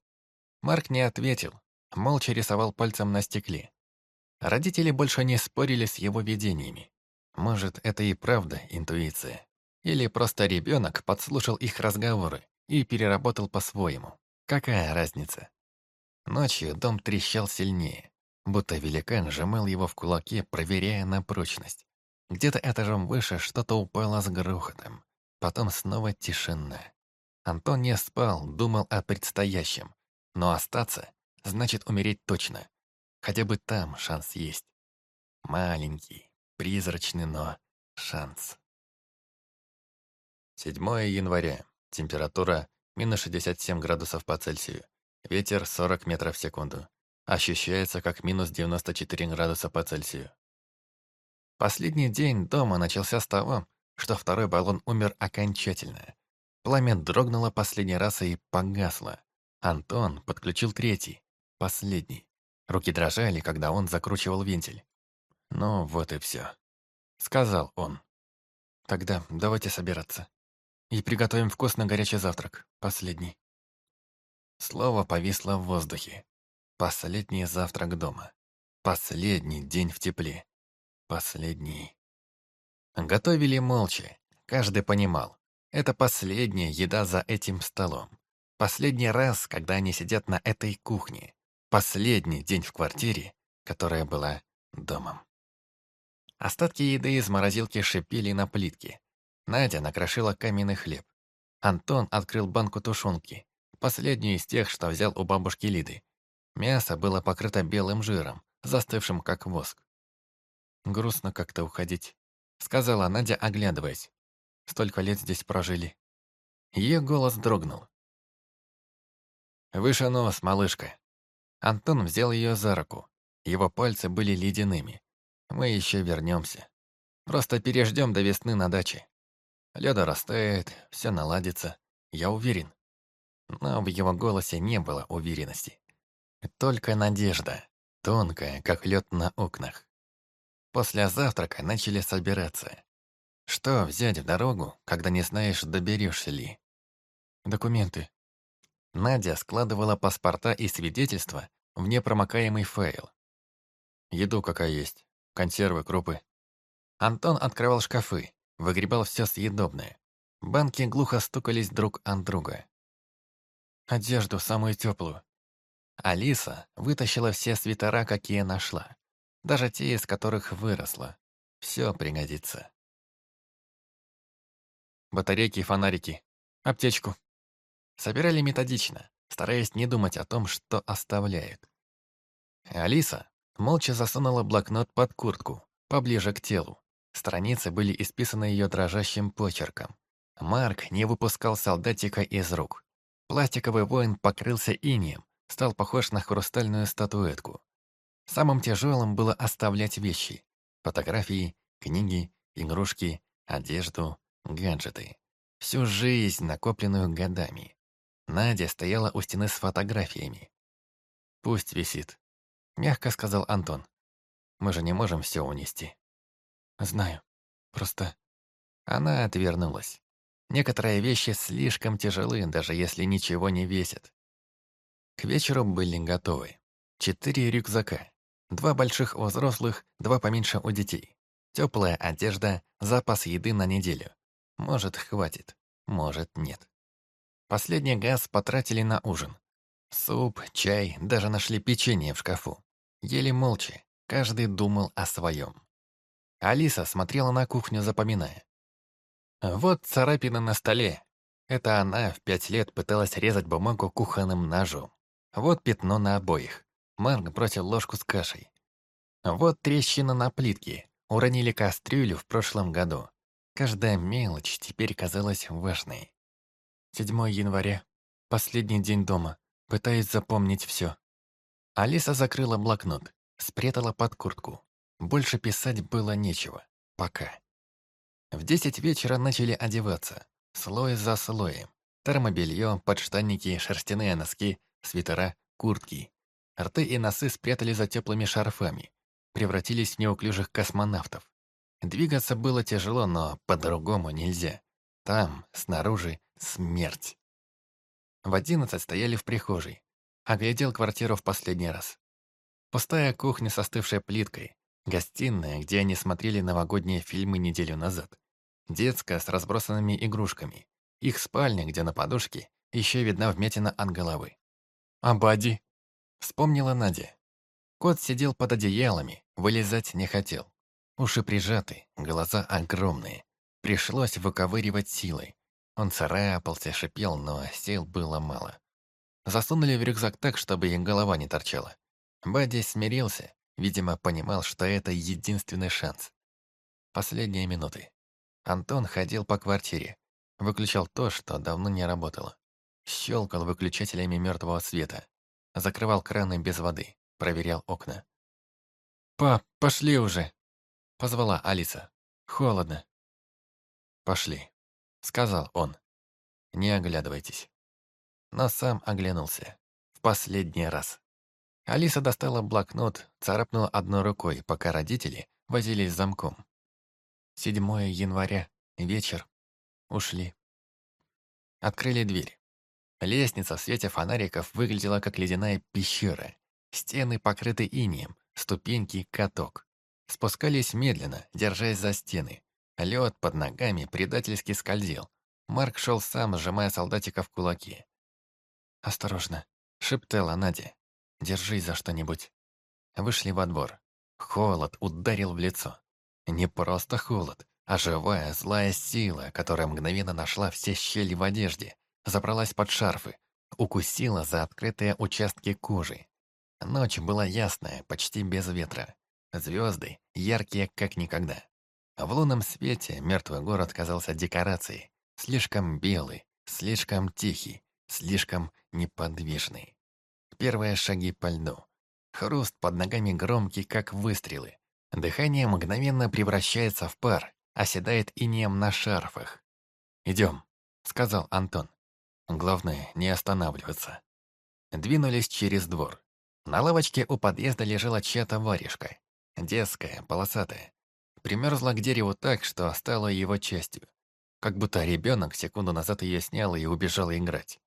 Марк не ответил, молча рисовал пальцем на стекле. Родители больше не спорили с его видениями. Может, это и правда интуиция. Или просто ребенок подслушал их разговоры и переработал по-своему. Какая разница? Ночью дом трещал сильнее, будто великан сжимал его в кулаке, проверяя на прочность. Где-то этажом выше что-то упало с грохотом. Потом снова тишина. Антон не спал, думал о предстоящем. Но остаться значит умереть точно. Хотя бы там шанс есть. Маленький, призрачный, но шанс. 7 января. Температура минус 67 градусов по Цельсию. Ветер 40 метров в секунду. Ощущается как минус 94 градуса по Цельсию. Последний день дома начался с того, что второй баллон умер окончательно. Пламя дрогнуло последний раз и погасло. Антон подключил третий, последний. Руки дрожали, когда он закручивал вентиль. «Ну, вот и все», — сказал он. «Тогда давайте собираться. И приготовим вкусный горячий завтрак, последний». Слово повисло в воздухе. Последний завтрак дома. Последний день в тепле. Последний. Готовили молча. Каждый понимал. Это последняя еда за этим столом. Последний раз, когда они сидят на этой кухне. Последний день в квартире, которая была домом. Остатки еды из морозилки шипели на плитке. Надя накрошила каменный хлеб. Антон открыл банку тушенки, последнюю из тех, что взял у бабушки Лиды. Мясо было покрыто белым жиром, застывшим как воск. «Грустно как-то уходить», — сказала Надя, оглядываясь. «Столько лет здесь прожили». Ее голос дрогнул. «Выше нос, малышка», Антон взял ее за руку. Его пальцы были ледяными. Мы еще вернемся. Просто переждем до весны на даче. Леда растает, все наладится. Я уверен. Но в его голосе не было уверенности. Только надежда, тонкая, как лед на окнах. После завтрака начали собираться. Что взять в дорогу, когда не знаешь, доберешься ли? Документы. Надя складывала паспорта и свидетельства в непромокаемый файл. Еду какая есть. Консервы, крупы. Антон открывал шкафы, выгребал все съедобное. Банки глухо стукались друг от друга. Одежду самую теплую. Алиса вытащила все свитера, какие нашла. Даже те, из которых выросла. Все пригодится. Батарейки и фонарики. Аптечку. Собирали методично, стараясь не думать о том, что оставляют. Алиса молча засунула блокнот под куртку, поближе к телу. Страницы были исписаны ее дрожащим почерком. Марк не выпускал солдатика из рук. Пластиковый воин покрылся инием, стал похож на хрустальную статуэтку. Самым тяжелым было оставлять вещи. Фотографии, книги, игрушки, одежду, гаджеты. Всю жизнь, накопленную годами. Надя стояла у стены с фотографиями. «Пусть висит», — мягко сказал Антон. «Мы же не можем все унести». «Знаю. Просто...» Она отвернулась. Некоторые вещи слишком тяжелы, даже если ничего не весят. К вечеру были готовы. Четыре рюкзака. Два больших у взрослых, два поменьше у детей. Теплая одежда, запас еды на неделю. Может, хватит, может, нет. Последний газ потратили на ужин. Суп, чай, даже нашли печенье в шкафу. Ели молча, каждый думал о своем. Алиса смотрела на кухню, запоминая. Вот царапина на столе. Это она в пять лет пыталась резать бумагу кухонным ножом. Вот пятно на обоих. Марк бросил ложку с кашей. Вот трещина на плитке. Уронили кастрюлю в прошлом году. Каждая мелочь теперь казалась важной. 7 января. Последний день дома. Пытаюсь запомнить все. Алиса закрыла блокнот, спрятала под куртку. Больше писать было нечего. Пока. В десять вечера начали одеваться. Слой за слоем. Термобелье, подштанники, шерстяные носки, свитера, куртки. Рты и носы спрятали за теплыми шарфами. Превратились в неуклюжих космонавтов. Двигаться было тяжело, но по-другому нельзя. Там, снаружи, смерть. В одиннадцать стояли в прихожей. Оглядел квартиру в последний раз. Пустая кухня с остывшей плиткой, гостиная, где они смотрели новогодние фильмы неделю назад, детская с разбросанными игрушками, их спальня, где на подушке еще видна вмятина от головы. «А Бади?» — вспомнила Надя. Кот сидел под одеялами, вылезать не хотел. Уши прижаты, глаза огромные. Пришлось выковыривать силой. Он царапался, шипел, но сил было мало. Засунули в рюкзак так, чтобы их голова не торчала. Бадди смирился, видимо, понимал, что это единственный шанс. Последние минуты. Антон ходил по квартире, выключал то, что давно не работало. Щелкал выключателями мертвого света. Закрывал краны без воды, проверял окна. «Пап, пошли уже!» Позвала Алиса. «Холодно». «Пошли», — сказал он. «Не оглядывайтесь». Но сам оглянулся. В последний раз. Алиса достала блокнот, царапнула одной рукой, пока родители возились с замком. 7 января, вечер. Ушли. Открыли дверь. Лестница в свете фонариков выглядела как ледяная пещера. Стены покрыты инеем, ступеньки — каток. Спускались медленно, держась за стены. Лед под ногами предательски скользил. Марк шел сам, сжимая солдатика в кулаки. «Осторожно», — шептала Надя. «Держись за что-нибудь». Вышли во двор. Холод ударил в лицо. Не просто холод, а живая, злая сила, которая мгновенно нашла все щели в одежде, забралась под шарфы, укусила за открытые участки кожи. Ночь была ясная, почти без ветра. Звезды яркие, как никогда. В лунном свете мертвый город казался декорацией. Слишком белый, слишком тихий, слишком неподвижный. Первые шаги по льду. Хруст под ногами громкий, как выстрелы. Дыхание мгновенно превращается в пар, оседает инеем на шарфах. «Идем», — сказал Антон. «Главное, не останавливаться». Двинулись через двор. На лавочке у подъезда лежала чья-то варежка. Детская, полосатая. Примерзла к дереву так, что стала его частью. Как будто ребенок секунду назад ее снял и убежал играть.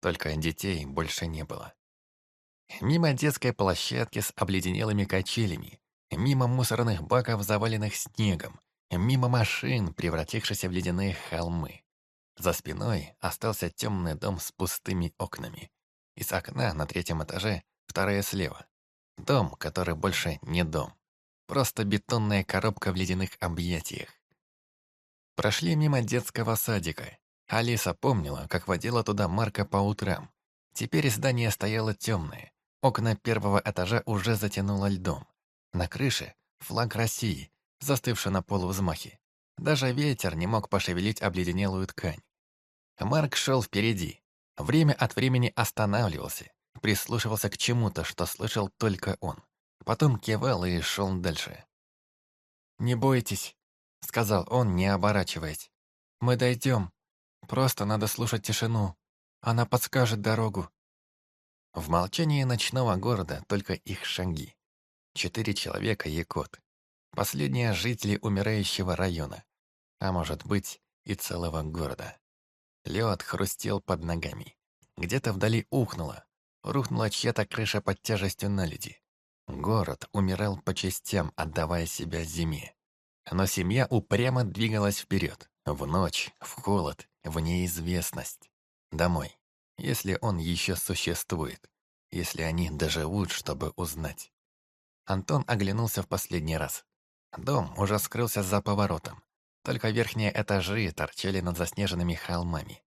Только детей больше не было. Мимо детской площадки с обледенелыми качелями, мимо мусорных баков, заваленных снегом, мимо машин, превратившихся в ледяные холмы. За спиной остался темный дом с пустыми окнами. Из окна на третьем этаже, второе слева. Дом, который больше не дом. Просто бетонная коробка в ледяных объятиях. Прошли мимо детского садика. Алиса помнила, как водила туда Марка по утрам. Теперь здание стояло темное. Окна первого этажа уже затянуло льдом. На крыше флаг России, застывший на полувзмахе. Даже ветер не мог пошевелить обледенелую ткань. Марк шел впереди. Время от времени останавливался, прислушивался к чему-то, что слышал только он. Потом кивал и шел дальше. «Не бойтесь», — сказал он, не оборачиваясь. «Мы дойдем. Просто надо слушать тишину. Она подскажет дорогу». В молчании ночного города только их шаги. Четыре человека и кот. Последние жители умирающего района. А может быть, и целого города. Лед хрустел под ногами. Где-то вдали ухнуло. Рухнула чья-то крыша под тяжестью наледи. Город умирал по частям, отдавая себя зиме. Но семья упрямо двигалась вперед, в ночь, в холод, в неизвестность. Домой, если он еще существует, если они доживут, чтобы узнать. Антон оглянулся в последний раз. Дом уже скрылся за поворотом. Только верхние этажи торчали над заснеженными холмами.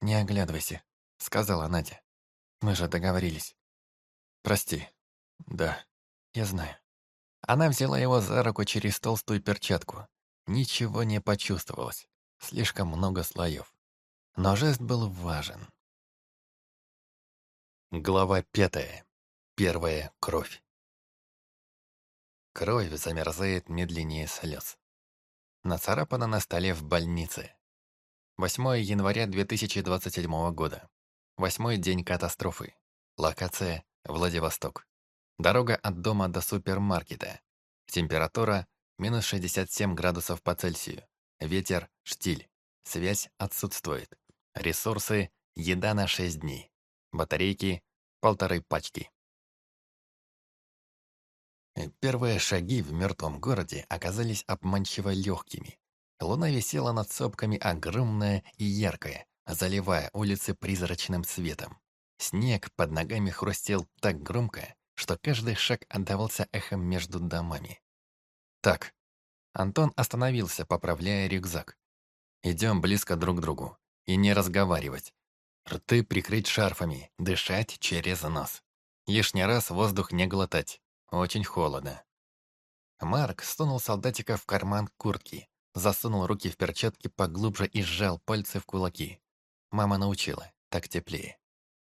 «Не оглядывайся», — сказала Надя. «Мы же договорились». «Прости. Да». Я знаю. Она взяла его за руку через толстую перчатку. Ничего не почувствовалось. Слишком много слоев. Но жест был важен. Глава пятая. Первая кровь. Кровь замерзает медленнее слез. Нацарапана на столе в больнице. 8 января 2027 года. Восьмой день катастрофы. Локация – Владивосток. Дорога от дома до супермаркета. Температура минус 67 градусов по Цельсию. Ветер – штиль. Связь отсутствует. Ресурсы – еда на 6 дней. Батарейки – полторы пачки. Первые шаги в мертвом городе оказались обманчиво легкими. Луна висела над сопками огромная и яркая, заливая улицы призрачным светом. Снег под ногами хрустел так громко, что каждый шаг отдавался эхом между домами. «Так». Антон остановился, поправляя рюкзак. «Идем близко друг к другу. И не разговаривать. Рты прикрыть шарфами, дышать через нос. Лишний раз воздух не глотать. Очень холодно». Марк сунул солдатика в карман куртки, засунул руки в перчатки поглубже и сжал пальцы в кулаки. Мама научила, так теплее.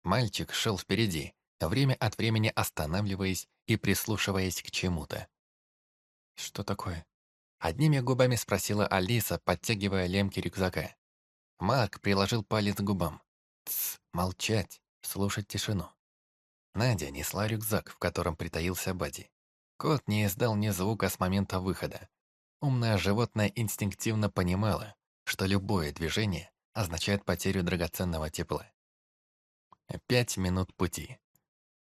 Мальчик шел впереди, время от времени останавливаясь и прислушиваясь к чему-то. «Что такое?» Одними губами спросила Алиса, подтягивая лемки рюкзака. Марк приложил палец к губам. «Тсс, молчать, слушать тишину». Надя несла рюкзак, в котором притаился Бади. Кот не издал ни звука с момента выхода. Умное животное инстинктивно понимало, что любое движение означает потерю драгоценного тепла. Пять минут пути.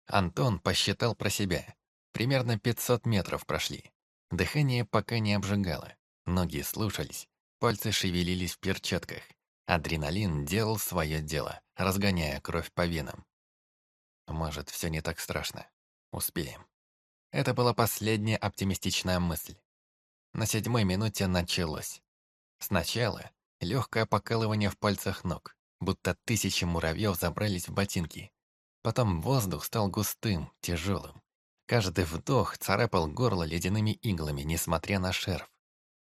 Антон посчитал про себя. Примерно 500 метров прошли. Дыхание пока не обжигало. Ноги слушались, пальцы шевелились в перчатках. Адреналин делал свое дело, разгоняя кровь по венам. Может, все не так страшно. Успеем. Это была последняя оптимистичная мысль. На седьмой минуте началось. Сначала легкое покалывание в пальцах ног, будто тысячи муравьев забрались в ботинки. Потом воздух стал густым, тяжелым. Каждый вдох царапал горло ледяными иглами, несмотря на шерф.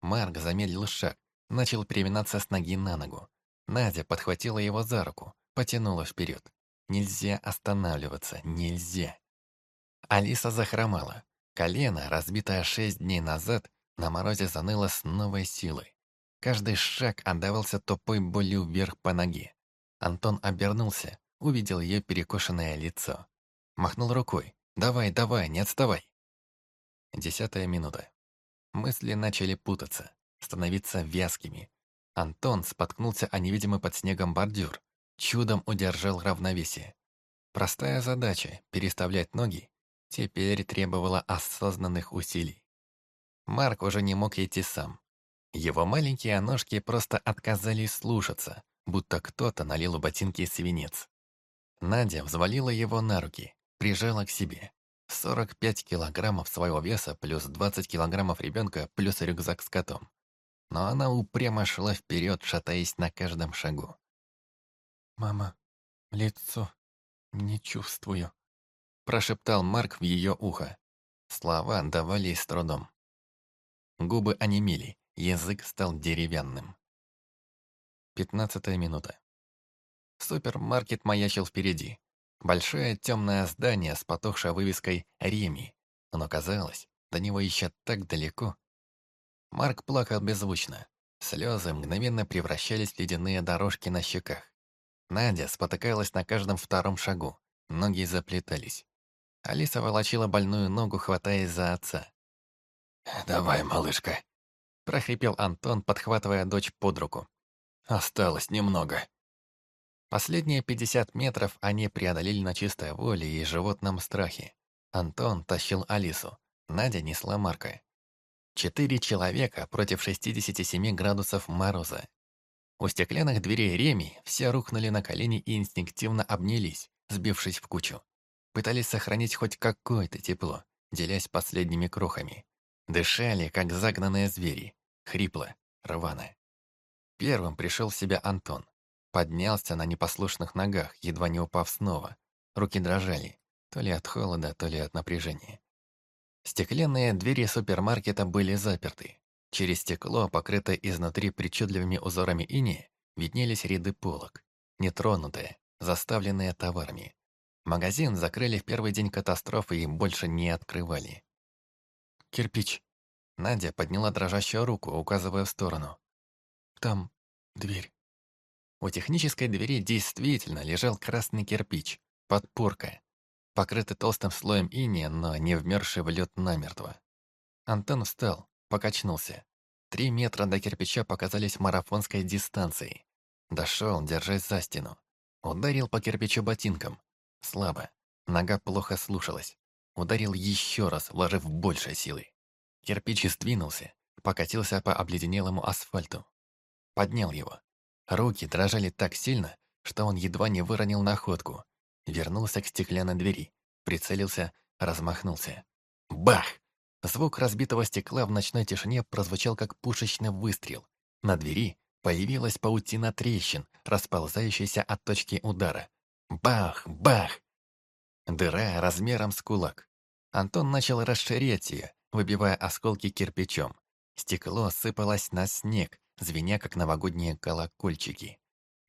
Марк замедлил шаг, начал переминаться с ноги на ногу. Надя подхватила его за руку, потянула вперед. Нельзя останавливаться, нельзя. Алиса захромала. Колено, разбитое шесть дней назад, на морозе заныло с новой силой. Каждый шаг отдавался тупой болью вверх по ноге. Антон обернулся, увидел ее перекошенное лицо. Махнул рукой. «Давай, давай, не отставай!» Десятая минута. Мысли начали путаться, становиться вязкими. Антон споткнулся о невидимый под снегом бордюр, чудом удержал равновесие. Простая задача — переставлять ноги — теперь требовала осознанных усилий. Марк уже не мог идти сам. Его маленькие ножки просто отказались слушаться, будто кто-то налил в ботинки свинец. Надя взвалила его на руки, прижала к себе. 45 килограммов своего веса плюс 20 килограммов ребенка плюс рюкзак с котом. Но она упрямо шла вперед, шатаясь на каждом шагу. «Мама, лицо не чувствую», — прошептал Марк в ее ухо. Слова давались с трудом. Губы онемели, язык стал деревянным. Пятнадцатая минута. Супермаркет маячил впереди. Большое темное здание с потухшей вывеской «Реми». Но казалось, до него еще так далеко. Марк плакал беззвучно. Слезы мгновенно превращались в ледяные дорожки на щеках. Надя спотыкалась на каждом втором шагу. Ноги заплетались. Алиса волочила больную ногу, хватаясь за отца. «Давай, малышка», — прохрипел Антон, подхватывая дочь под руку. «Осталось немного». Последние 50 метров они преодолели на чистой воле и животном страхе. Антон тащил Алису, Надя несла Марка. Четыре человека против 67 градусов мороза. У стеклянных дверей Реми все рухнули на колени и инстинктивно обнялись, сбившись в кучу. Пытались сохранить хоть какое-то тепло, делясь последними крохами. Дышали, как загнанные звери. Хрипло, рвано. Первым пришел в себя Антон. Поднялся на непослушных ногах, едва не упав снова. Руки дрожали, то ли от холода, то ли от напряжения. Стеклянные двери супермаркета были заперты. Через стекло, покрытое изнутри причудливыми узорами ини, виднелись ряды полок, нетронутые, заставленные товарами. Магазин закрыли в первый день катастрофы и больше не открывали. «Кирпич». Надя подняла дрожащую руку, указывая в сторону. «Там дверь». У технической двери действительно лежал красный кирпич, подпорка, покрытый толстым слоем иния, но не вмерзший в лед намертво. Антон встал, покачнулся. Три метра до кирпича показались марафонской дистанцией. Дошел, держась за стену. Ударил по кирпичу ботинком. Слабо. Нога плохо слушалась. ударил еще раз, вложив больше силы. Кирпич сдвинулся, покатился по обледенелому асфальту. Поднял его. Руки дрожали так сильно, что он едва не выронил находку. Вернулся к стеклянной двери, прицелился, размахнулся. Бах! Звук разбитого стекла в ночной тишине прозвучал как пушечный выстрел. На двери появилась паутина трещин, расползающаяся от точки удара. Бах! Бах! Дыра размером с кулак. Антон начал расширять ее, выбивая осколки кирпичом. Стекло сыпалось на снег, звеня как новогодние колокольчики.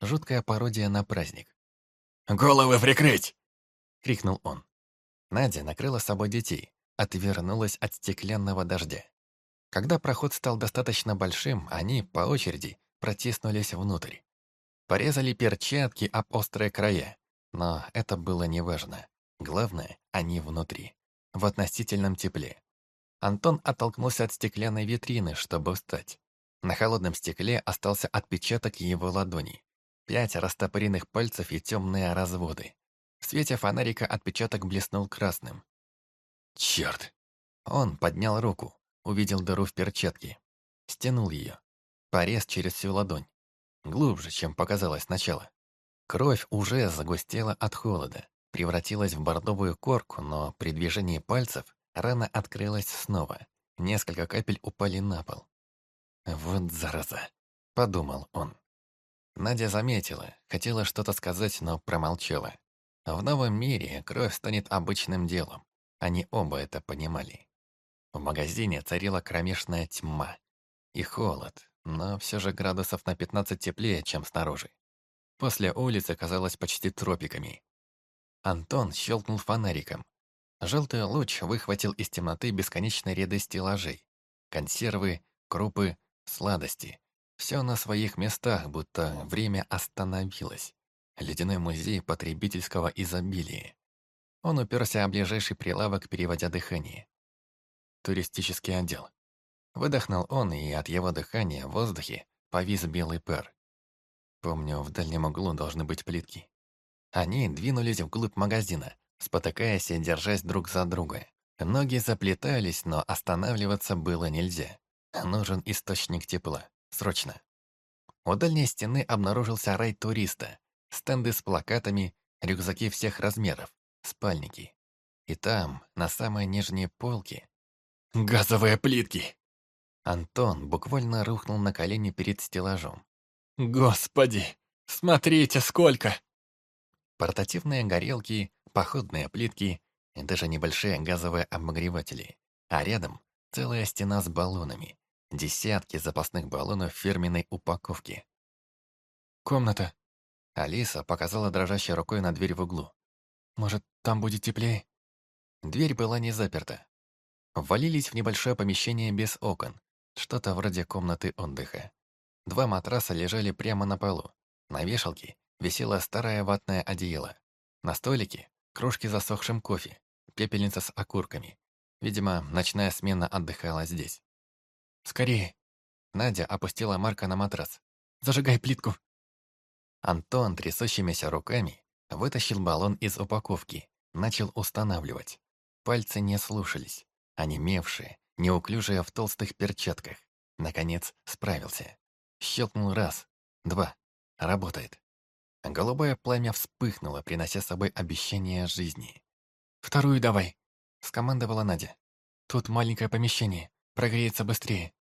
Жуткая пародия на праздник. «Головы прикрыть!» — крикнул он. Надя накрыла собой детей, отвернулась от стеклянного дождя. Когда проход стал достаточно большим, они, по очереди, протиснулись внутрь. Порезали перчатки об острые края, но это было неважно. Главное, они внутри, в относительном тепле. Антон оттолкнулся от стеклянной витрины, чтобы встать. На холодном стекле остался отпечаток его ладоней. Пять растопыренных пальцев и темные разводы. В свете фонарика отпечаток блеснул красным. Черт! Он поднял руку, увидел дыру в перчатке. Стянул ее. Порез через всю ладонь. Глубже, чем показалось сначала. Кровь уже загустела от холода, превратилась в бордовую корку, но при движении пальцев рана открылась снова. Несколько капель упали на пол. «Вот зараза!» — подумал он. Надя заметила, хотела что-то сказать, но промолчала. В новом мире кровь станет обычным делом. Они оба это понимали. В магазине царила кромешная тьма и холод, но все же градусов на 15 теплее, чем снаружи. После улицы казалось почти тропиками. Антон щелкнул фонариком. Желтый луч выхватил из темноты бесконечные ряды стеллажей. Консервы, крупы, сладости. Все на своих местах, будто время остановилось. Ледяной музей потребительского изобилия. Он уперся о ближайший прилавок, переводя дыхание. Туристический отдел. Выдохнул он, и от его дыхания в воздухе повис белый пар. Помню, в дальнем углу должны быть плитки. Они двинулись вглубь магазина, спотыкаясь и держась друг за друга. Ноги заплетались, но останавливаться было нельзя. Нужен источник тепла. Срочно. У дальней стены обнаружился рай туриста. Стенды с плакатами, рюкзаки всех размеров спальники. И там, на самой нижней полке... «Газовые плитки!» Антон буквально рухнул на колени перед стеллажом. «Господи! Смотрите, сколько!» Портативные горелки, походные плитки и даже небольшие газовые обогреватели. А рядом целая стена с баллонами. Десятки запасных баллонов фирменной упаковки. «Комната». Алиса показала дрожащей рукой на дверь в углу. Может, там будет теплее?» Дверь была не заперта. Ввалились в небольшое помещение без окон, что-то вроде комнаты отдыха. Два матраса лежали прямо на полу. На вешалке висело старое ватное одеяло. На столике кружки с засохшим кофе, пепельница с окурками. Видимо, ночная смена отдыхала здесь. «Скорее!» Надя опустила Марка на матрас. «Зажигай плитку!» Антон трясущимися руками Вытащил баллон из упаковки, начал устанавливать. Пальцы не слушались, онемевшие, неуклюжие в толстых перчатках. Наконец справился. Щелкнул раз, два. Работает. Голубое пламя вспыхнуло, принося с собой обещание жизни. «Вторую давай», — скомандовала Надя. «Тут маленькое помещение, прогреется быстрее».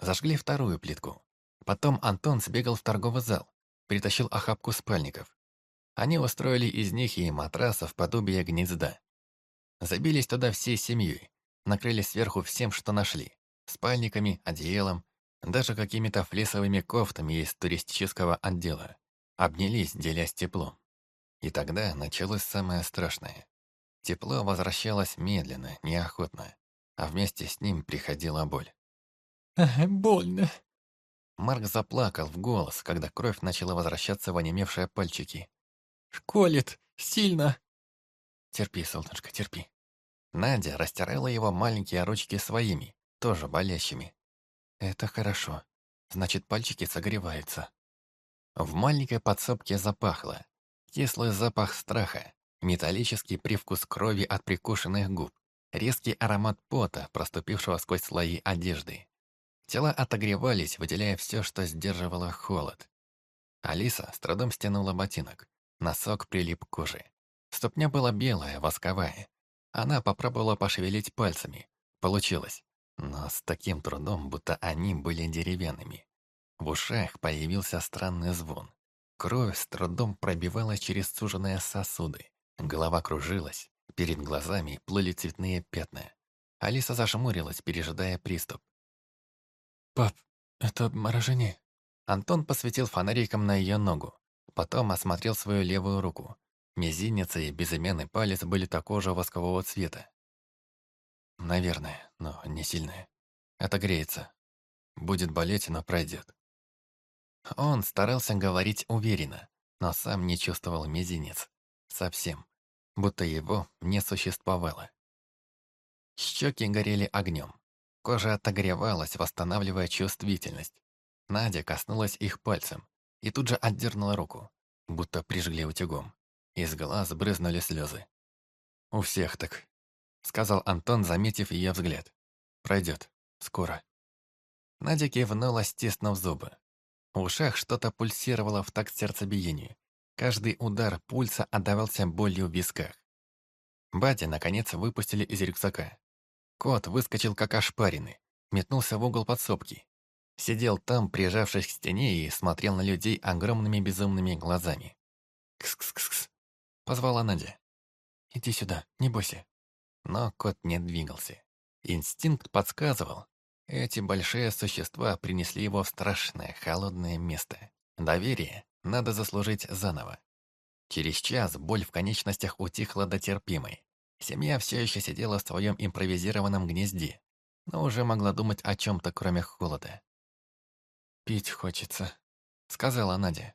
Зажгли вторую плитку. Потом Антон сбегал в торговый зал, притащил охапку спальников. Они устроили из них и матрасов подобие гнезда. Забились туда всей семьей, накрыли сверху всем, что нашли. Спальниками, одеялом, даже какими-то флисовыми кофтами из туристического отдела. Обнялись, делясь теплом. И тогда началось самое страшное. Тепло возвращалось медленно, неохотно, а вместе с ним приходила боль. «Больно». Марк заплакал в голос, когда кровь начала возвращаться в онемевшие пальчики. Колет, сильно. Терпи, солнышко, терпи. Надя растирала его маленькие ручки своими, тоже болящими. Это хорошо. Значит, пальчики согреваются. В маленькой подсобке запахло. Кислый запах страха. Металлический привкус крови от прикушенных губ. Резкий аромат пота, проступившего сквозь слои одежды. Тела отогревались, выделяя все, что сдерживало холод. Алиса с трудом стянула ботинок. Носок прилип к коже. Ступня была белая, восковая. Она попробовала пошевелить пальцами. Получилось. Но с таким трудом, будто они были деревянными. В ушах появился странный звон. Кровь с трудом пробивалась через суженные сосуды. Голова кружилась. Перед глазами плыли цветные пятна. Алиса зажмурилась, пережидая приступ. «Пап, это обморожение?» Антон посветил фонариком на ее ногу. Потом осмотрел свою левую руку. Мизинец и безымянный палец были такого же воскового цвета. Наверное, но не сильное. Это греется. Будет болеть, но пройдет. Он старался говорить уверенно, но сам не чувствовал мизинец. Совсем. Будто его не существовало. Щеки горели огнем. Кожа отогревалась, восстанавливая чувствительность. Надя коснулась их пальцем и тут же отдернула руку, будто прижгли утюгом. Из глаз брызнули слезы. «У всех так», — сказал Антон, заметив ее взгляд. «Пройдет. Скоро». Надя кивнула, стиснув зубы. В ушах что-то пульсировало в такт сердцебиению. Каждый удар пульса отдавался болью в висках. Бади, наконец, выпустили из рюкзака. Кот выскочил как ошпаренный, метнулся в угол подсобки. Сидел там, прижавшись к стене, и смотрел на людей огромными безумными глазами. «Кс-кс-кс-кс», — позвала Надя. «Иди сюда, не бойся». Но кот не двигался. Инстинкт подсказывал. Эти большие существа принесли его в страшное, холодное место. Доверие надо заслужить заново. Через час боль в конечностях утихла до терпимой. Семья все еще сидела в своем импровизированном гнезде, но уже могла думать о чем-то, кроме холода. «Пить хочется», — сказала Надя.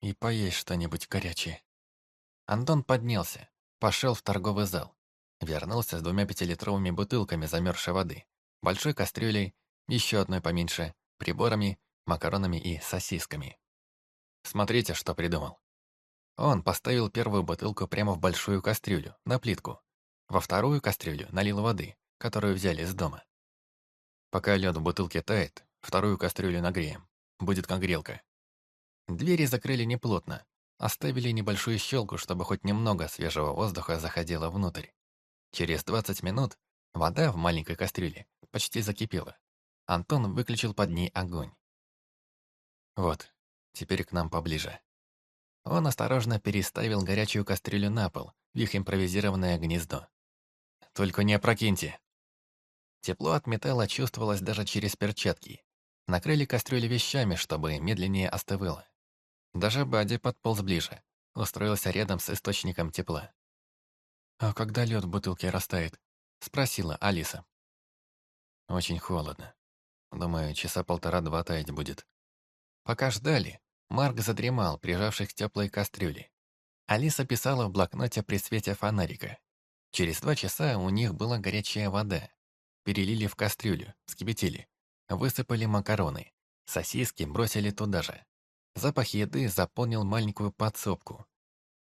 «И поесть что-нибудь горячее». Антон поднялся, пошел в торговый зал. Вернулся с двумя пятилитровыми бутылками замерзшей воды, большой кастрюлей, еще одной поменьше, приборами, макаронами и сосисками. Смотрите, что придумал. Он поставил первую бутылку прямо в большую кастрюлю, на плитку, во вторую кастрюлю налил воды, которую взяли из дома. Пока лед в бутылке тает, вторую кастрюлю нагреем. Будет как грелка. Двери закрыли неплотно, оставили небольшую щелку, чтобы хоть немного свежего воздуха заходило внутрь. Через 20 минут вода в маленькой кастрюле почти закипела. Антон выключил под ней огонь. Вот, теперь к нам поближе. Он осторожно переставил горячую кастрюлю на пол, в их импровизированное гнездо. Только не опрокиньте». Тепло от металла чувствовалось даже через перчатки. Накрыли кастрюли вещами, чтобы медленнее остывало. Даже Бади подполз ближе, устроился рядом с источником тепла. «А когда лед в бутылке растает?» — спросила Алиса. «Очень холодно. Думаю, часа полтора-два таять будет». Пока ждали, Марк задремал, прижавшись к теплой кастрюле. Алиса писала в блокноте при свете фонарика. Через два часа у них была горячая вода. Перелили в кастрюлю, вскипятили. Высыпали макароны. Сосиски бросили туда же. Запах еды заполнил маленькую подсобку.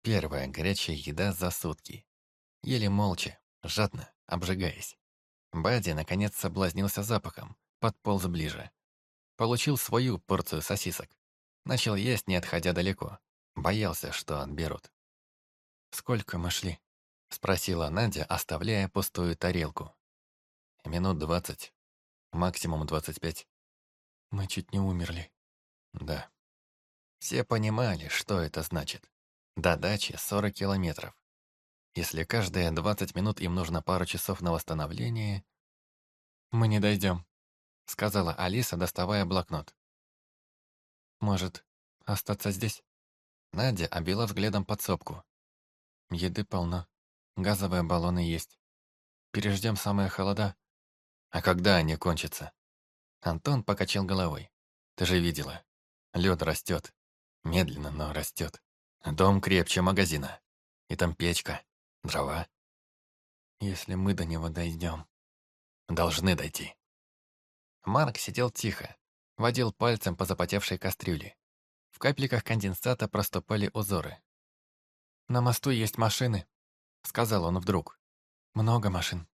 Первая горячая еда за сутки. Ели молча, жадно, обжигаясь. Бади, наконец, соблазнился запахом, подполз ближе. Получил свою порцию сосисок. Начал есть, не отходя далеко. Боялся, что отберут. «Сколько мы шли?» Спросила Надя, оставляя пустую тарелку. Минут двадцать. Максимум двадцать пять. Мы чуть не умерли. Да. Все понимали, что это значит. До дачи сорок километров. Если каждые двадцать минут им нужно пару часов на восстановление... Мы не дойдем, сказала Алиса, доставая блокнот. Может, остаться здесь? Надя обвела взглядом подсобку. Еды полно. Газовые баллоны есть. Переждем самые холода. А когда они кончатся? Антон покачал головой. Ты же видела. Лед растет. Медленно, но растет. Дом крепче магазина. И там печка, дрова. Если мы до него дойдем. Должны дойти. Марк сидел тихо, водил пальцем по запотевшей кастрюле. В капельках конденсата проступали узоры. «На мосту есть машины», — сказал он вдруг. «Много машин.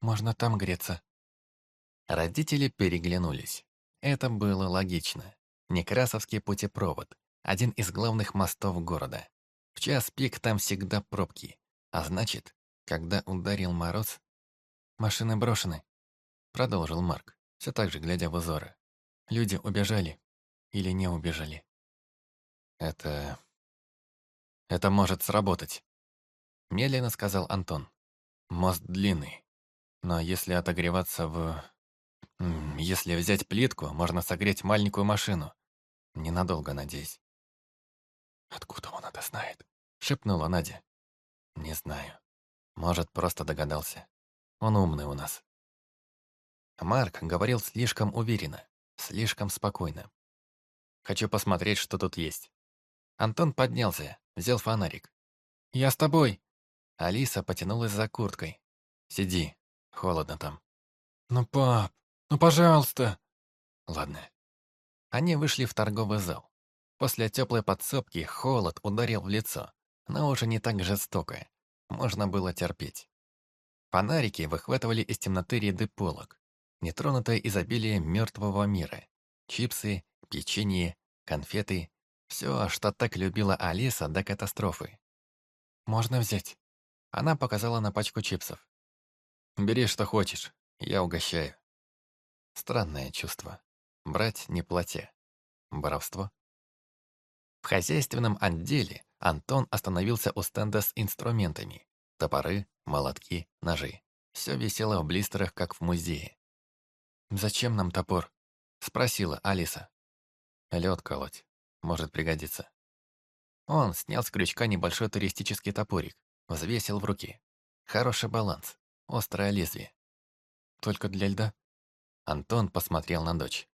Можно там греться». Родители переглянулись. Это было логично. Некрасовский путепровод – один из главных мостов города. В час пик там всегда пробки. А значит, когда ударил мороз... «Машины брошены», — продолжил Марк, все так же глядя в узоры. «Люди убежали или не убежали?» «Это... это может сработать», — медленно сказал Антон. «Мост длинный, но если отогреваться в... Если взять плитку, можно согреть маленькую машину. Ненадолго, надеюсь». «Откуда он это знает?» — шепнула Надя. «Не знаю. Может, просто догадался. Он умный у нас». Марк говорил слишком уверенно, слишком спокойно. «Хочу посмотреть, что тут есть». Антон поднялся, взял фонарик. «Я с тобой!» Алиса потянулась за курткой. «Сиди, холодно там». «Ну, пап, ну, пожалуйста!» «Ладно». Они вышли в торговый зал. После теплой подсобки холод ударил в лицо, но уже не так жестоко. Можно было терпеть. Фонарики выхватывали из темноты ряды полок, нетронутое изобилие мертвого мира. Чипсы, печенье, конфеты, все, что так любила Алиса до катастрофы. «Можно взять?» Она показала на пачку чипсов. «Бери, что хочешь, я угощаю». Странное чувство. Брать не платя. Боровство. В хозяйственном отделе Антон остановился у стенда с инструментами. Топоры, молотки, ножи. Все висело в блистерах, как в музее. «Зачем нам топор?» — спросила Алиса. Лед колоть. Может пригодиться. Он снял с крючка небольшой туристический топорик, взвесил в руки. Хороший баланс, острое лезвие. Только для льда? Антон посмотрел на дочь.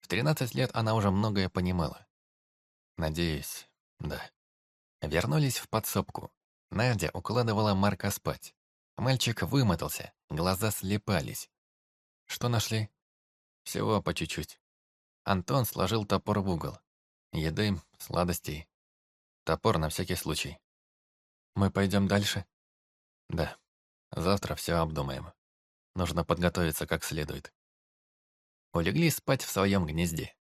В 13 лет она уже многое понимала. Надеюсь, да. Вернулись в подсобку. Надя укладывала Марка спать. Мальчик вымотался, глаза слепались. Что нашли? Всего по чуть-чуть. Антон сложил топор в угол. Еды, сладостей. Топор на всякий случай. Мы пойдем дальше? Да. Завтра все обдумаем. Нужно подготовиться как следует. Улегли спать в своем гнезде.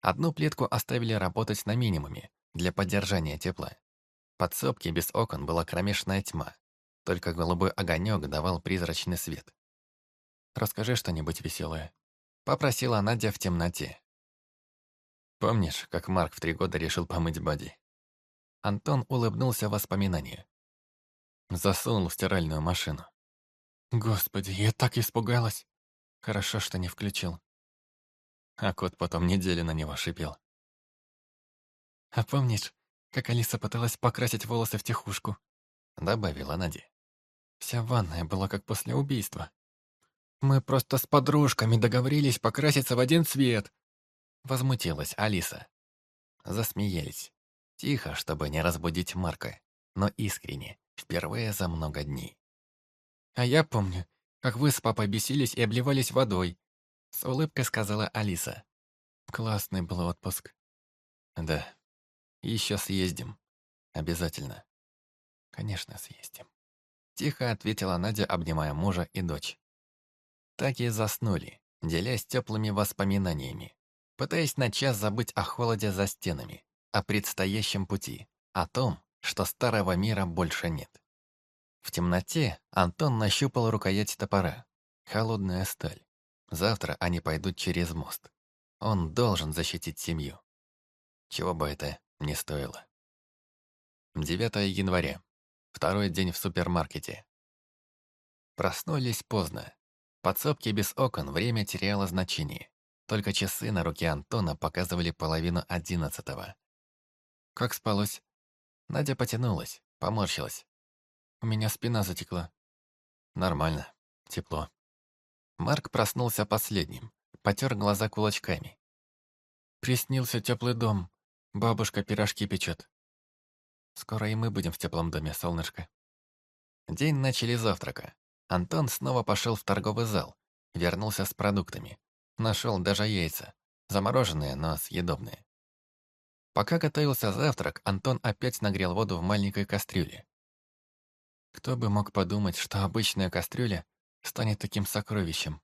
Одну плитку оставили работать на минимуме, для поддержания тепла. Подсобки без окон была кромешная тьма. Только голубой огонек давал призрачный свет. «Расскажи что-нибудь веселое», — попросила Надя в темноте. «Помнишь, как Марк в три года решил помыть Бади?» Антон улыбнулся воспоминанию. Засунул в стиральную машину. «Господи, я так испугалась!» Хорошо, что не включил. А кот потом неделю на него шипел. «А помнишь, как Алиса пыталась покрасить волосы в тихушку?» Добавила Надя. Вся ванная была как после убийства. «Мы просто с подружками договорились покраситься в один цвет!» Возмутилась Алиса. Засмеялись. Тихо, чтобы не разбудить Марка, но искренне, впервые за много дней. «А я помню, как вы с папой бесились и обливались водой», с улыбкой сказала Алиса. «Классный был отпуск». «Да, еще съездим. Обязательно. Конечно, съездим. Тихо ответила Надя, обнимая мужа и дочь. Так и заснули, делясь теплыми воспоминаниями, пытаясь на час забыть о холоде за стенами, о предстоящем пути, о том, что старого мира больше нет. В темноте Антон нащупал рукоять топора. Холодная сталь. Завтра они пойдут через мост. Он должен защитить семью. Чего бы это не стоило. 9 января. Второй день в супермаркете. Проснулись поздно. Подсобки без окон время теряло значение. Только часы на руке Антона показывали половину одиннадцатого. Как спалось? Надя потянулась, поморщилась. У меня спина затекла. Нормально, тепло. Марк проснулся последним, потер глаза кулачками. Приснился теплый дом, Бабушка пирожки печет. Скоро и мы будем в теплом доме, солнышко. День начали завтрака. Антон снова пошел в торговый зал. Вернулся с продуктами. Нашел даже яйца. Замороженные, но съедобные. Пока готовился завтрак, Антон опять нагрел воду в маленькой кастрюле. Кто бы мог подумать, что обычная кастрюля станет таким сокровищем?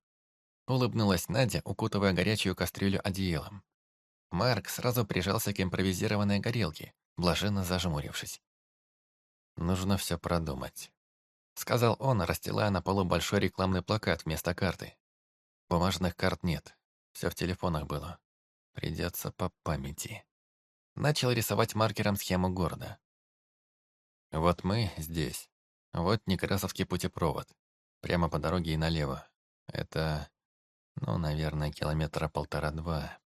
Улыбнулась Надя, укутывая горячую кастрюлю одеялом. Марк сразу прижался к импровизированной горелке, блаженно зажмурившись. «Нужно все продумать», — сказал он, расстилая на полу большой рекламный плакат вместо карты. «Бумажных карт нет, все в телефонах было. Придется по памяти». Начал рисовать маркером схему города. Вот мы здесь. Вот Некрасовский путепровод. Прямо по дороге и налево. Это, ну, наверное, километра полтора-два.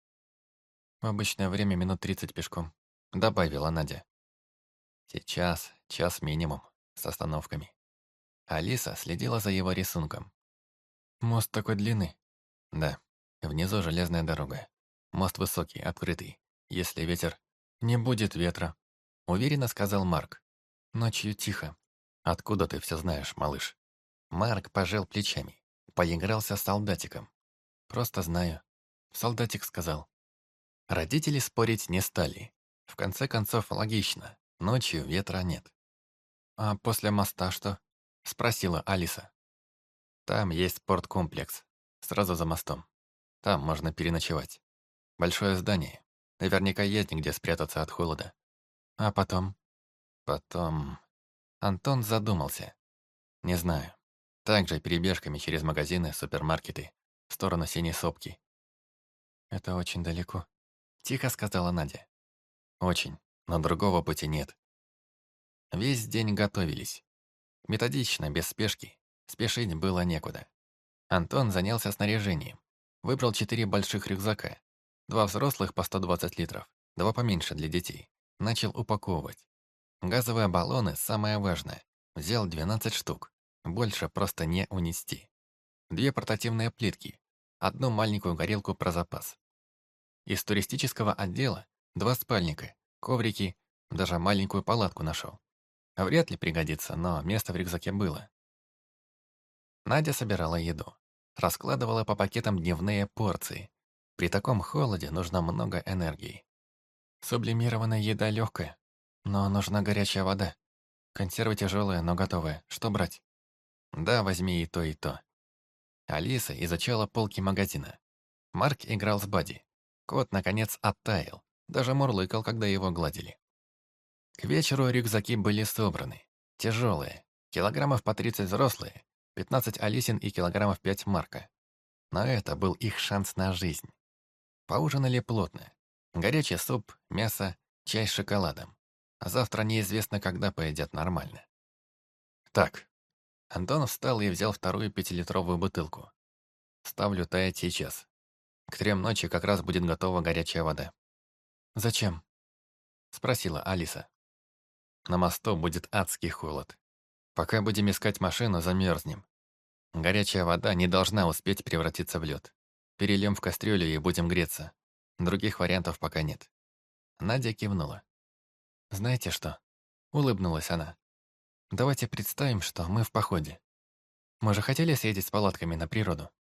В обычное время минут тридцать пешком. Добавила Надя. Сейчас час минимум, с остановками. Алиса следила за его рисунком. «Мост такой длинный?» «Да. Внизу железная дорога. Мост высокий, открытый. Если ветер «Не будет ветра», — уверенно сказал Марк. «Ночью тихо. Откуда ты все знаешь, малыш?» Марк пожал плечами. Поигрался с солдатиком. «Просто знаю». Солдатик сказал. Родители спорить не стали. В конце концов, логично. Ночью ветра нет. «А после моста что?» — спросила Алиса. «Там есть спорткомплекс. Сразу за мостом. Там можно переночевать. Большое здание. Наверняка есть где спрятаться от холода. А потом? Потом... Антон задумался. Не знаю. Также перебежками через магазины, супермаркеты, в сторону синей сопки. «Это очень далеко», — тихо сказала Надя. «Очень, но другого пути нет». Весь день готовились. Методично, без спешки. Спешить было некуда. Антон занялся снаряжением. Выбрал четыре больших рюкзака, Два взрослых по 120 литров, два поменьше для детей. Начал упаковывать. Газовые баллоны – самое важное. Взял 12 штук. Больше просто не унести. Две портативные плитки. Одну маленькую горелку про запас. Из туристического отдела два спальника, коврики, даже маленькую палатку нашел. Вряд ли пригодится, но место в рюкзаке было. Надя собирала еду. Раскладывала по пакетам дневные порции. При таком холоде нужно много энергии. Сублимированная еда легкая, но нужна горячая вода. Консервы тяжелые, но готовые. Что брать? Да, возьми и то, и то. Алиса изучала полки магазина. Марк играл с Бади. Кот, наконец, оттаял. Даже мурлыкал, когда его гладили. К вечеру рюкзаки были собраны. Тяжелые. Килограммов по 30 взрослые, 15 Алисин и килограммов 5 Марка. Но это был их шанс на жизнь. Поужинали плотно. Горячий суп, мясо, чай с шоколадом. Завтра неизвестно, когда поедят нормально. Так. Антон встал и взял вторую пятилитровую бутылку. Ставлю таять сейчас. К трем ночи как раз будет готова горячая вода. «Зачем?» — спросила Алиса. «На мосту будет адский холод. Пока будем искать машину, замерзнем. Горячая вода не должна успеть превратиться в лед. Перельем в кастрюлю и будем греться. Других вариантов пока нет». Надя кивнула. «Знаете что?» — улыбнулась она. «Давайте представим, что мы в походе. Мы же хотели съездить с палатками на природу?»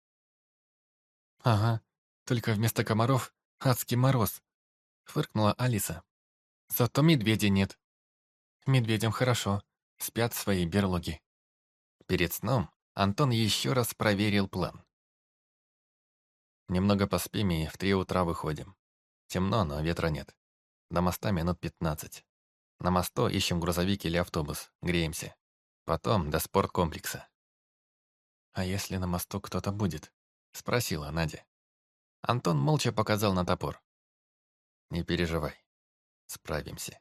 «Ага, только вместо комаров адский мороз», — фыркнула Алиса. «Зато медведей нет. Медведям хорошо, спят в своей берлоге». Перед сном Антон еще раз проверил план. Немного поспим и в три утра выходим. Темно, но ветра нет. До моста минут пятнадцать. На мосту ищем грузовик или автобус, греемся. Потом до спорткомплекса. «А если на мосту кто-то будет?» — спросила Надя. Антон молча показал на топор. «Не переживай. Справимся».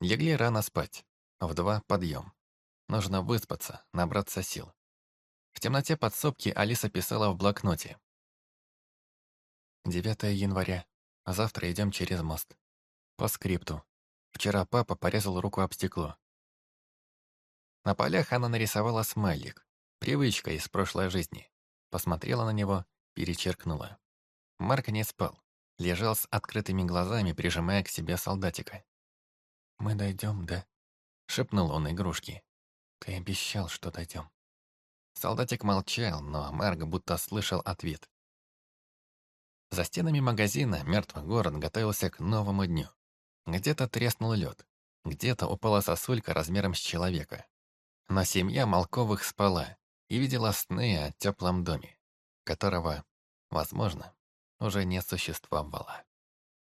Легли рано спать. В два подъем. Нужно выспаться, набраться сил. В темноте подсобки Алиса писала в блокноте. 9 января. Завтра идем через мост. По скрипту. Вчера папа порезал руку об стекло. На полях она нарисовала смайлик. Привычка из прошлой жизни. Посмотрела на него, перечеркнула. Марк не спал. Лежал с открытыми глазами, прижимая к себе солдатика. «Мы дойдем, да?» — шепнул он игрушке. «Ты обещал, что дойдем». Солдатик молчал, но Марк будто слышал ответ. За стенами магазина мертвый город готовился к новому дню. Где-то треснул лед, где-то упала сосулька размером с человека. Но семья Малковых спала и видела сны о теплом доме, которого, возможно, уже не существовало.